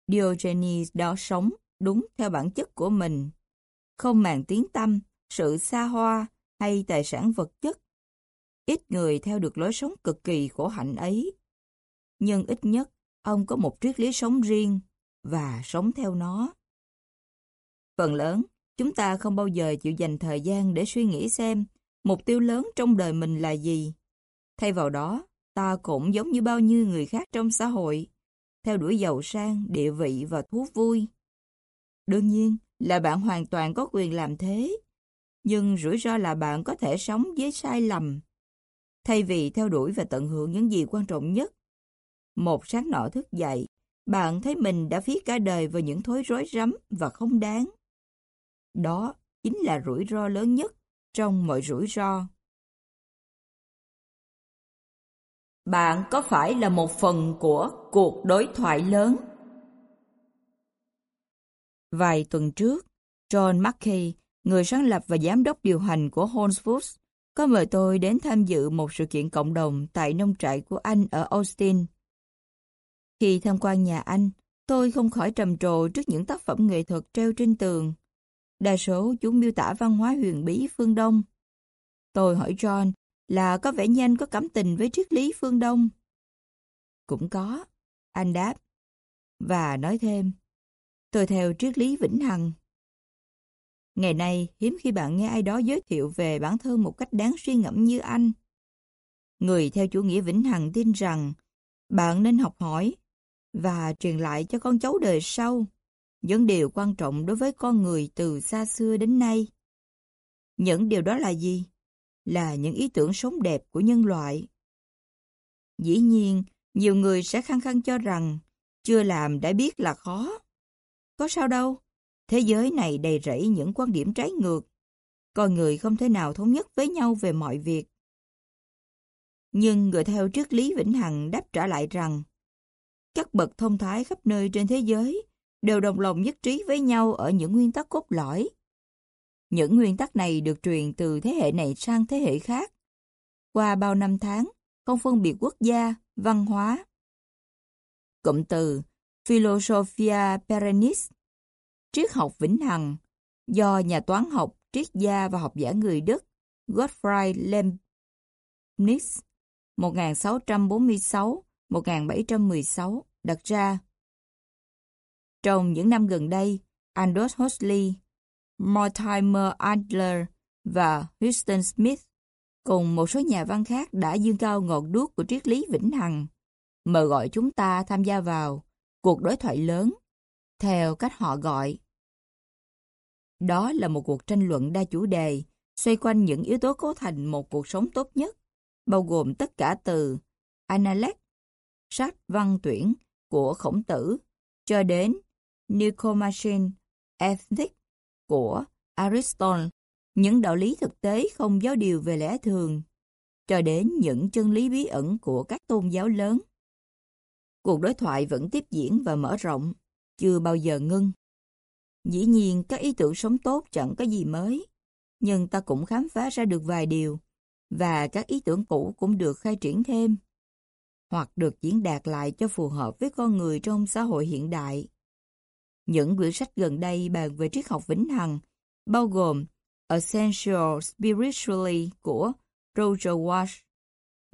Speaker 2: Diogenes đó sống đúng theo bản chất của mình, không màng tiếng tâm, sự xa hoa hay tài sản vật chất. Ít người theo được lối sống cực kỳ khổ hạnh ấy. Nhưng ít nhất, ông có một triết lý sống riêng và sống theo nó. Phần lớn, chúng ta không bao giờ chịu dành thời gian để suy nghĩ xem mục tiêu lớn trong đời mình là gì. Thay vào đó, ta cũng giống như bao nhiêu người khác trong xã hội, theo đuổi giàu sang, địa vị và thú vui. Đương nhiên, là bạn hoàn toàn có quyền làm thế. Nhưng rủi ro là bạn có thể sống với sai lầm. Thay vì theo đuổi và tận hưởng những gì quan trọng nhất. Một sáng nọ thức dậy, bạn thấy mình đã phí cả đời vào những thối rối rắm và không đáng. Đó chính là rủi ro lớn nhất trong mọi rủi ro. Bạn có phải là một phần của cuộc đối thoại lớn? Vài tuần trước, John Mackey, người sáng lập và giám đốc điều hành của Whole Foods, có mời tôi đến tham dự một sự kiện cộng đồng tại nông trại của anh ở Austin. Khi tham quan nhà anh, tôi không khỏi trầm trồ trước những tác phẩm nghệ thuật treo trên tường. Đa số chúng miêu tả văn hóa huyền bí phương Đông. Tôi hỏi John là có vẻ như anh có cảm tình với triết lý phương Đông. Cũng có, anh đáp. Và nói thêm, tôi theo triết lý vĩnh hằng. Ngày nay, hiếm khi bạn nghe ai đó giới thiệu về bản thân một cách đáng suy ngẫm như anh. Người theo chủ nghĩa vĩnh hằng tin rằng bạn nên học hỏi và truyền lại cho con cháu đời sau những điều quan trọng đối với con người từ xa xưa đến nay. Những điều đó là gì? Là những ý tưởng sống đẹp của nhân loại. Dĩ nhiên, nhiều người sẽ khăng khăng cho rằng chưa làm đã biết là khó. Có sao đâu, thế giới này đầy rẫy những quan điểm trái ngược. Con người không thể nào thống nhất với nhau về mọi việc. Nhưng người theo triết lý vĩnh hằng đáp trả lại rằng các bậc thông thái khắp nơi trên thế giới đều đồng lòng nhất trí với nhau ở những nguyên tắc cốt lõi. Những nguyên tắc này được truyền từ thế hệ này sang thế hệ khác, qua bao năm tháng, không phân biệt quốc gia, văn hóa. Cụm từ Philosophia Perennis, triết học vĩnh hằng, do nhà toán học, triết gia và học giả người Đức Gottfried Leibniz 1646-1716 đặt ra. Trong những năm gần đây, Andros Huxley, Mortimer Adler và Houston Smith cùng một số nhà văn khác đã dương cao ngọn đuốc của triết lý vĩnh hằng, mời gọi chúng ta tham gia vào cuộc đối thoại lớn, theo cách họ gọi. Đó là một cuộc tranh luận đa chủ đề, xoay quanh những yếu tố cấu thành một cuộc sống tốt nhất, bao gồm tất cả từ Analect, sách văn tuyển của khổng tử, cho đến Nicomachean Ethics của Aristotle, những đạo lý thực tế không giáo điều về lẽ thường, cho đến những chân lý bí ẩn của các tôn giáo lớn. Cuộc đối thoại vẫn tiếp diễn và mở rộng, chưa bao giờ ngưng. Dĩ nhiên, các ý tưởng sống tốt chẳng có gì mới, nhưng ta cũng khám phá ra được vài điều, và các ý tưởng cũ cũng được khai triển thêm, hoặc được diễn đạt lại cho phù hợp với con người trong xã hội hiện đại. Những quyển sách gần đây bàn về triết học vĩnh hằng, bao gồm Essential Spiritually của Roger Walsh,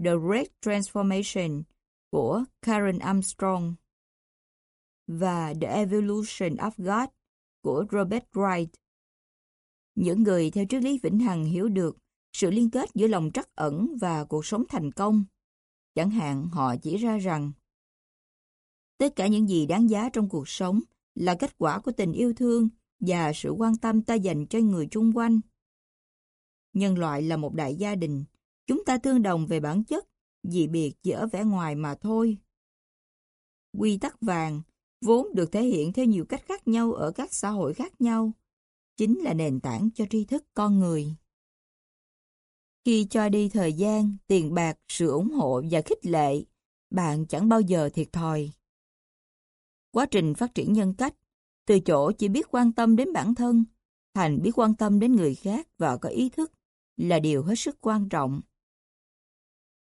Speaker 2: The Great Transformation của Karen Armstrong và The Evolution of God của Robert Wright. Những người theo triết lý vĩnh hằng hiểu được sự liên kết giữa lòng trắc ẩn và cuộc sống thành công. Chẳng hạn họ chỉ ra rằng tất cả những gì đáng giá trong cuộc sống là kết quả của tình yêu thương và sự quan tâm ta dành cho người chung quanh. Nhân loại là một đại gia đình, chúng ta tương đồng về bản chất, dị biệt chỉ ở vẻ ngoài mà thôi. Quy tắc vàng, vốn được thể hiện theo nhiều cách khác nhau ở các xã hội khác nhau, chính là nền tảng cho tri thức con người. Khi cho đi thời gian, tiền bạc, sự ủng hộ và khích lệ, bạn chẳng bao giờ thiệt thòi. Quá trình phát triển nhân cách, từ chỗ chỉ biết quan tâm đến bản thân, thành biết quan tâm đến người khác và có ý thức, là điều hết sức quan trọng.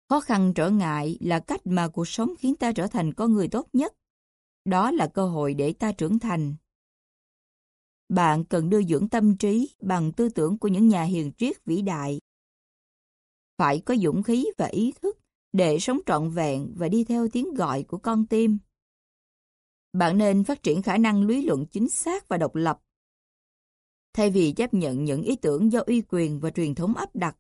Speaker 2: Khó khăn trở ngại là cách mà cuộc sống khiến ta trở thành con người tốt nhất. Đó là cơ hội để ta trưởng thành. Bạn cần đưa dưỡng tâm trí bằng tư tưởng của những nhà hiền triết vĩ đại. Phải có dũng khí và ý thức để sống trọn vẹn và đi theo tiếng gọi của con tim. Bạn nên phát triển khả năng lý luận chính xác và độc lập. Thay vì chấp nhận những ý tưởng do uy quyền và truyền thống áp đặt.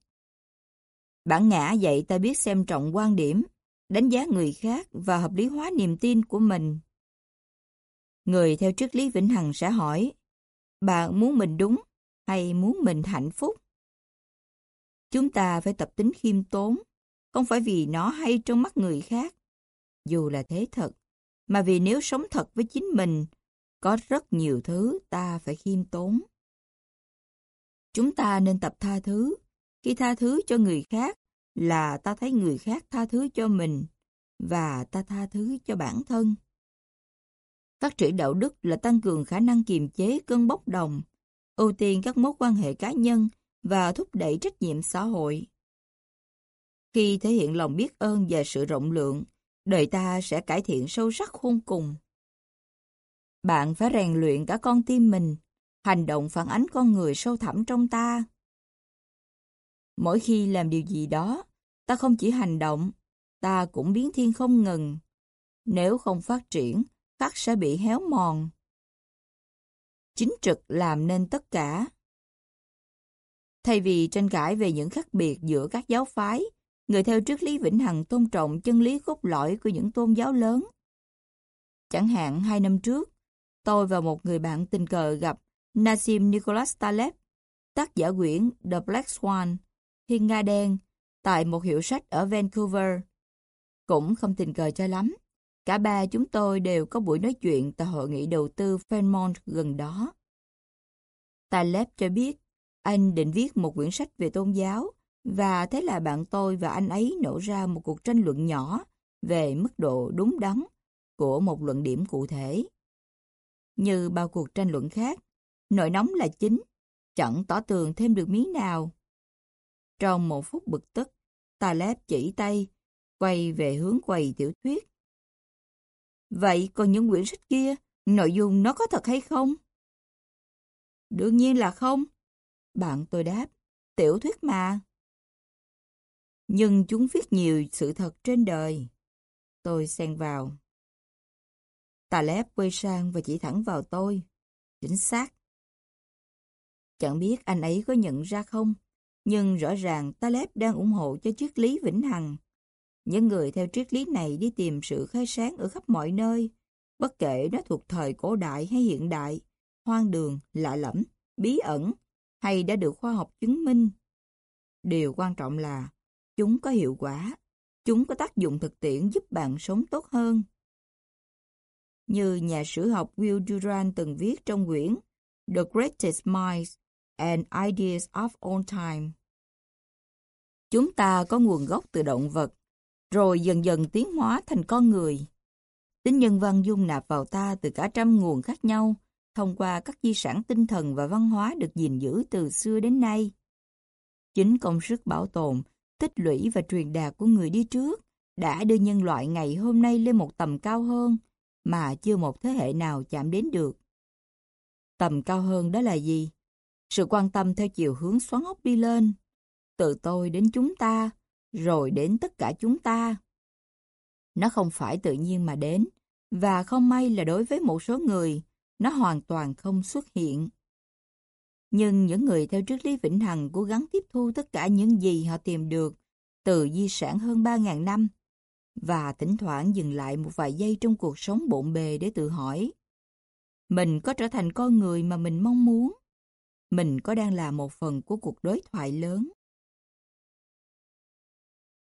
Speaker 2: Bản ngã dạy ta biết xem trọng quan điểm, đánh giá người khác và hợp lý hóa niềm tin của mình. Người theo triết lý vĩnh hằng sẽ hỏi, Bạn muốn mình đúng hay muốn mình hạnh phúc? Chúng ta phải tập tính khiêm tốn, không phải vì nó hay trong mắt người khác, dù là thế thật, mà vì nếu sống thật với chính mình, có rất nhiều thứ ta phải khiêm tốn. Chúng ta nên tập tha thứ. Khi tha thứ cho người khác là ta thấy người khác tha thứ cho mình và ta tha thứ cho bản thân. Phát triển đạo đức là tăng cường khả năng kiềm chế cơn bốc đồng, ưu tiên các mối quan hệ cá nhân và thúc đẩy trách nhiệm xã hội. Khi thể hiện lòng biết ơn và sự rộng lượng, đời ta sẽ cải thiện sâu sắc khôn cùng. Bạn phải rèn luyện cả con tim mình, hành động phản ánh con người sâu thẳm trong ta. Mỗi khi làm điều gì đó, ta không chỉ hành động, ta cũng biến thiên không ngừng. Nếu không phát triển, khắc sẽ bị héo mòn. Chính trực làm nên tất cả. Thay vì tranh cãi về những khác biệt giữa các giáo phái, người theo triết lý vĩnh hằng tôn trọng chân lý cốt lõi của những tôn giáo lớn. Chẳng hạn hai năm trước, tôi và một người bạn tình cờ gặp Nassim Nicholas Taleb, tác giả quyển The Black Swan, Thiên Nga Đen, tại một hiệu sách ở Vancouver. Cũng không tình cờ cho lắm. Cả ba chúng tôi đều có buổi nói chuyện tại hội nghị đầu tư Fairmont gần đó. Taleb cho biết anh định viết một quyển sách về tôn giáo và thế là bạn tôi và anh ấy nổ ra một cuộc tranh luận nhỏ về mức độ đúng đắn của một luận điểm cụ thể. Như bao cuộc tranh luận khác, nội nóng là chính, chẳng tỏ tường thêm được miếng nào. Trong một phút bực tức, Taleb chỉ tay, quay về hướng quầy tiểu thuyết. Vậy còn những quyển sách kia, nội dung nó có thật hay không? Đương nhiên là không. Bạn tôi đáp, tiểu thuyết mà. Nhưng chúng viết nhiều sự thật trên đời. Tôi xen vào. Taleb quay sang và chỉ thẳng vào tôi. Chính xác. Chẳng biết anh ấy có nhận ra không, nhưng rõ ràng Taleb đang ủng hộ cho triết lý vĩnh hằng. Những người theo triết lý này đi tìm sự khai sáng ở khắp mọi nơi, bất kể nó thuộc thời cổ đại hay hiện đại, hoang đường, lạ lẫm, bí ẩn, hay đã được khoa học chứng minh. Điều quan trọng là chúng có hiệu quả, chúng có tác dụng thực tiễn giúp bạn sống tốt hơn. Như nhà sử học Will Durant từng viết trong quyển The Greatest Minds and Ideas of All Time. Chúng ta có nguồn gốc từ động vật, rồi dần dần tiến hóa thành con người. Tính nhân văn dung nạp vào ta từ cả trăm nguồn khác nhau, thông qua các di sản tinh thần và văn hóa được gìn giữ từ xưa đến nay. Chính công sức bảo tồn, tích lũy và truyền đạt của người đi trước đã đưa nhân loại ngày hôm nay lên một tầm cao hơn mà chưa một thế hệ nào chạm đến được. Tầm cao hơn đó là gì? Sự quan tâm theo chiều hướng xoắn ốc đi lên, từ tôi đến chúng ta, rồi đến tất cả chúng ta. Nó không phải tự nhiên mà đến, và không may là đối với một số người, nó hoàn toàn không xuất hiện. Nhưng những người theo triết lý vĩnh hằng cố gắng tiếp thu tất cả những gì họ tìm được từ di sản hơn 3.000 năm và thỉnh thoảng dừng lại một vài giây trong cuộc sống bộn bề để tự hỏi, mình có trở thành con người mà mình mong muốn? Mình có đang là một phần của cuộc đối thoại lớn?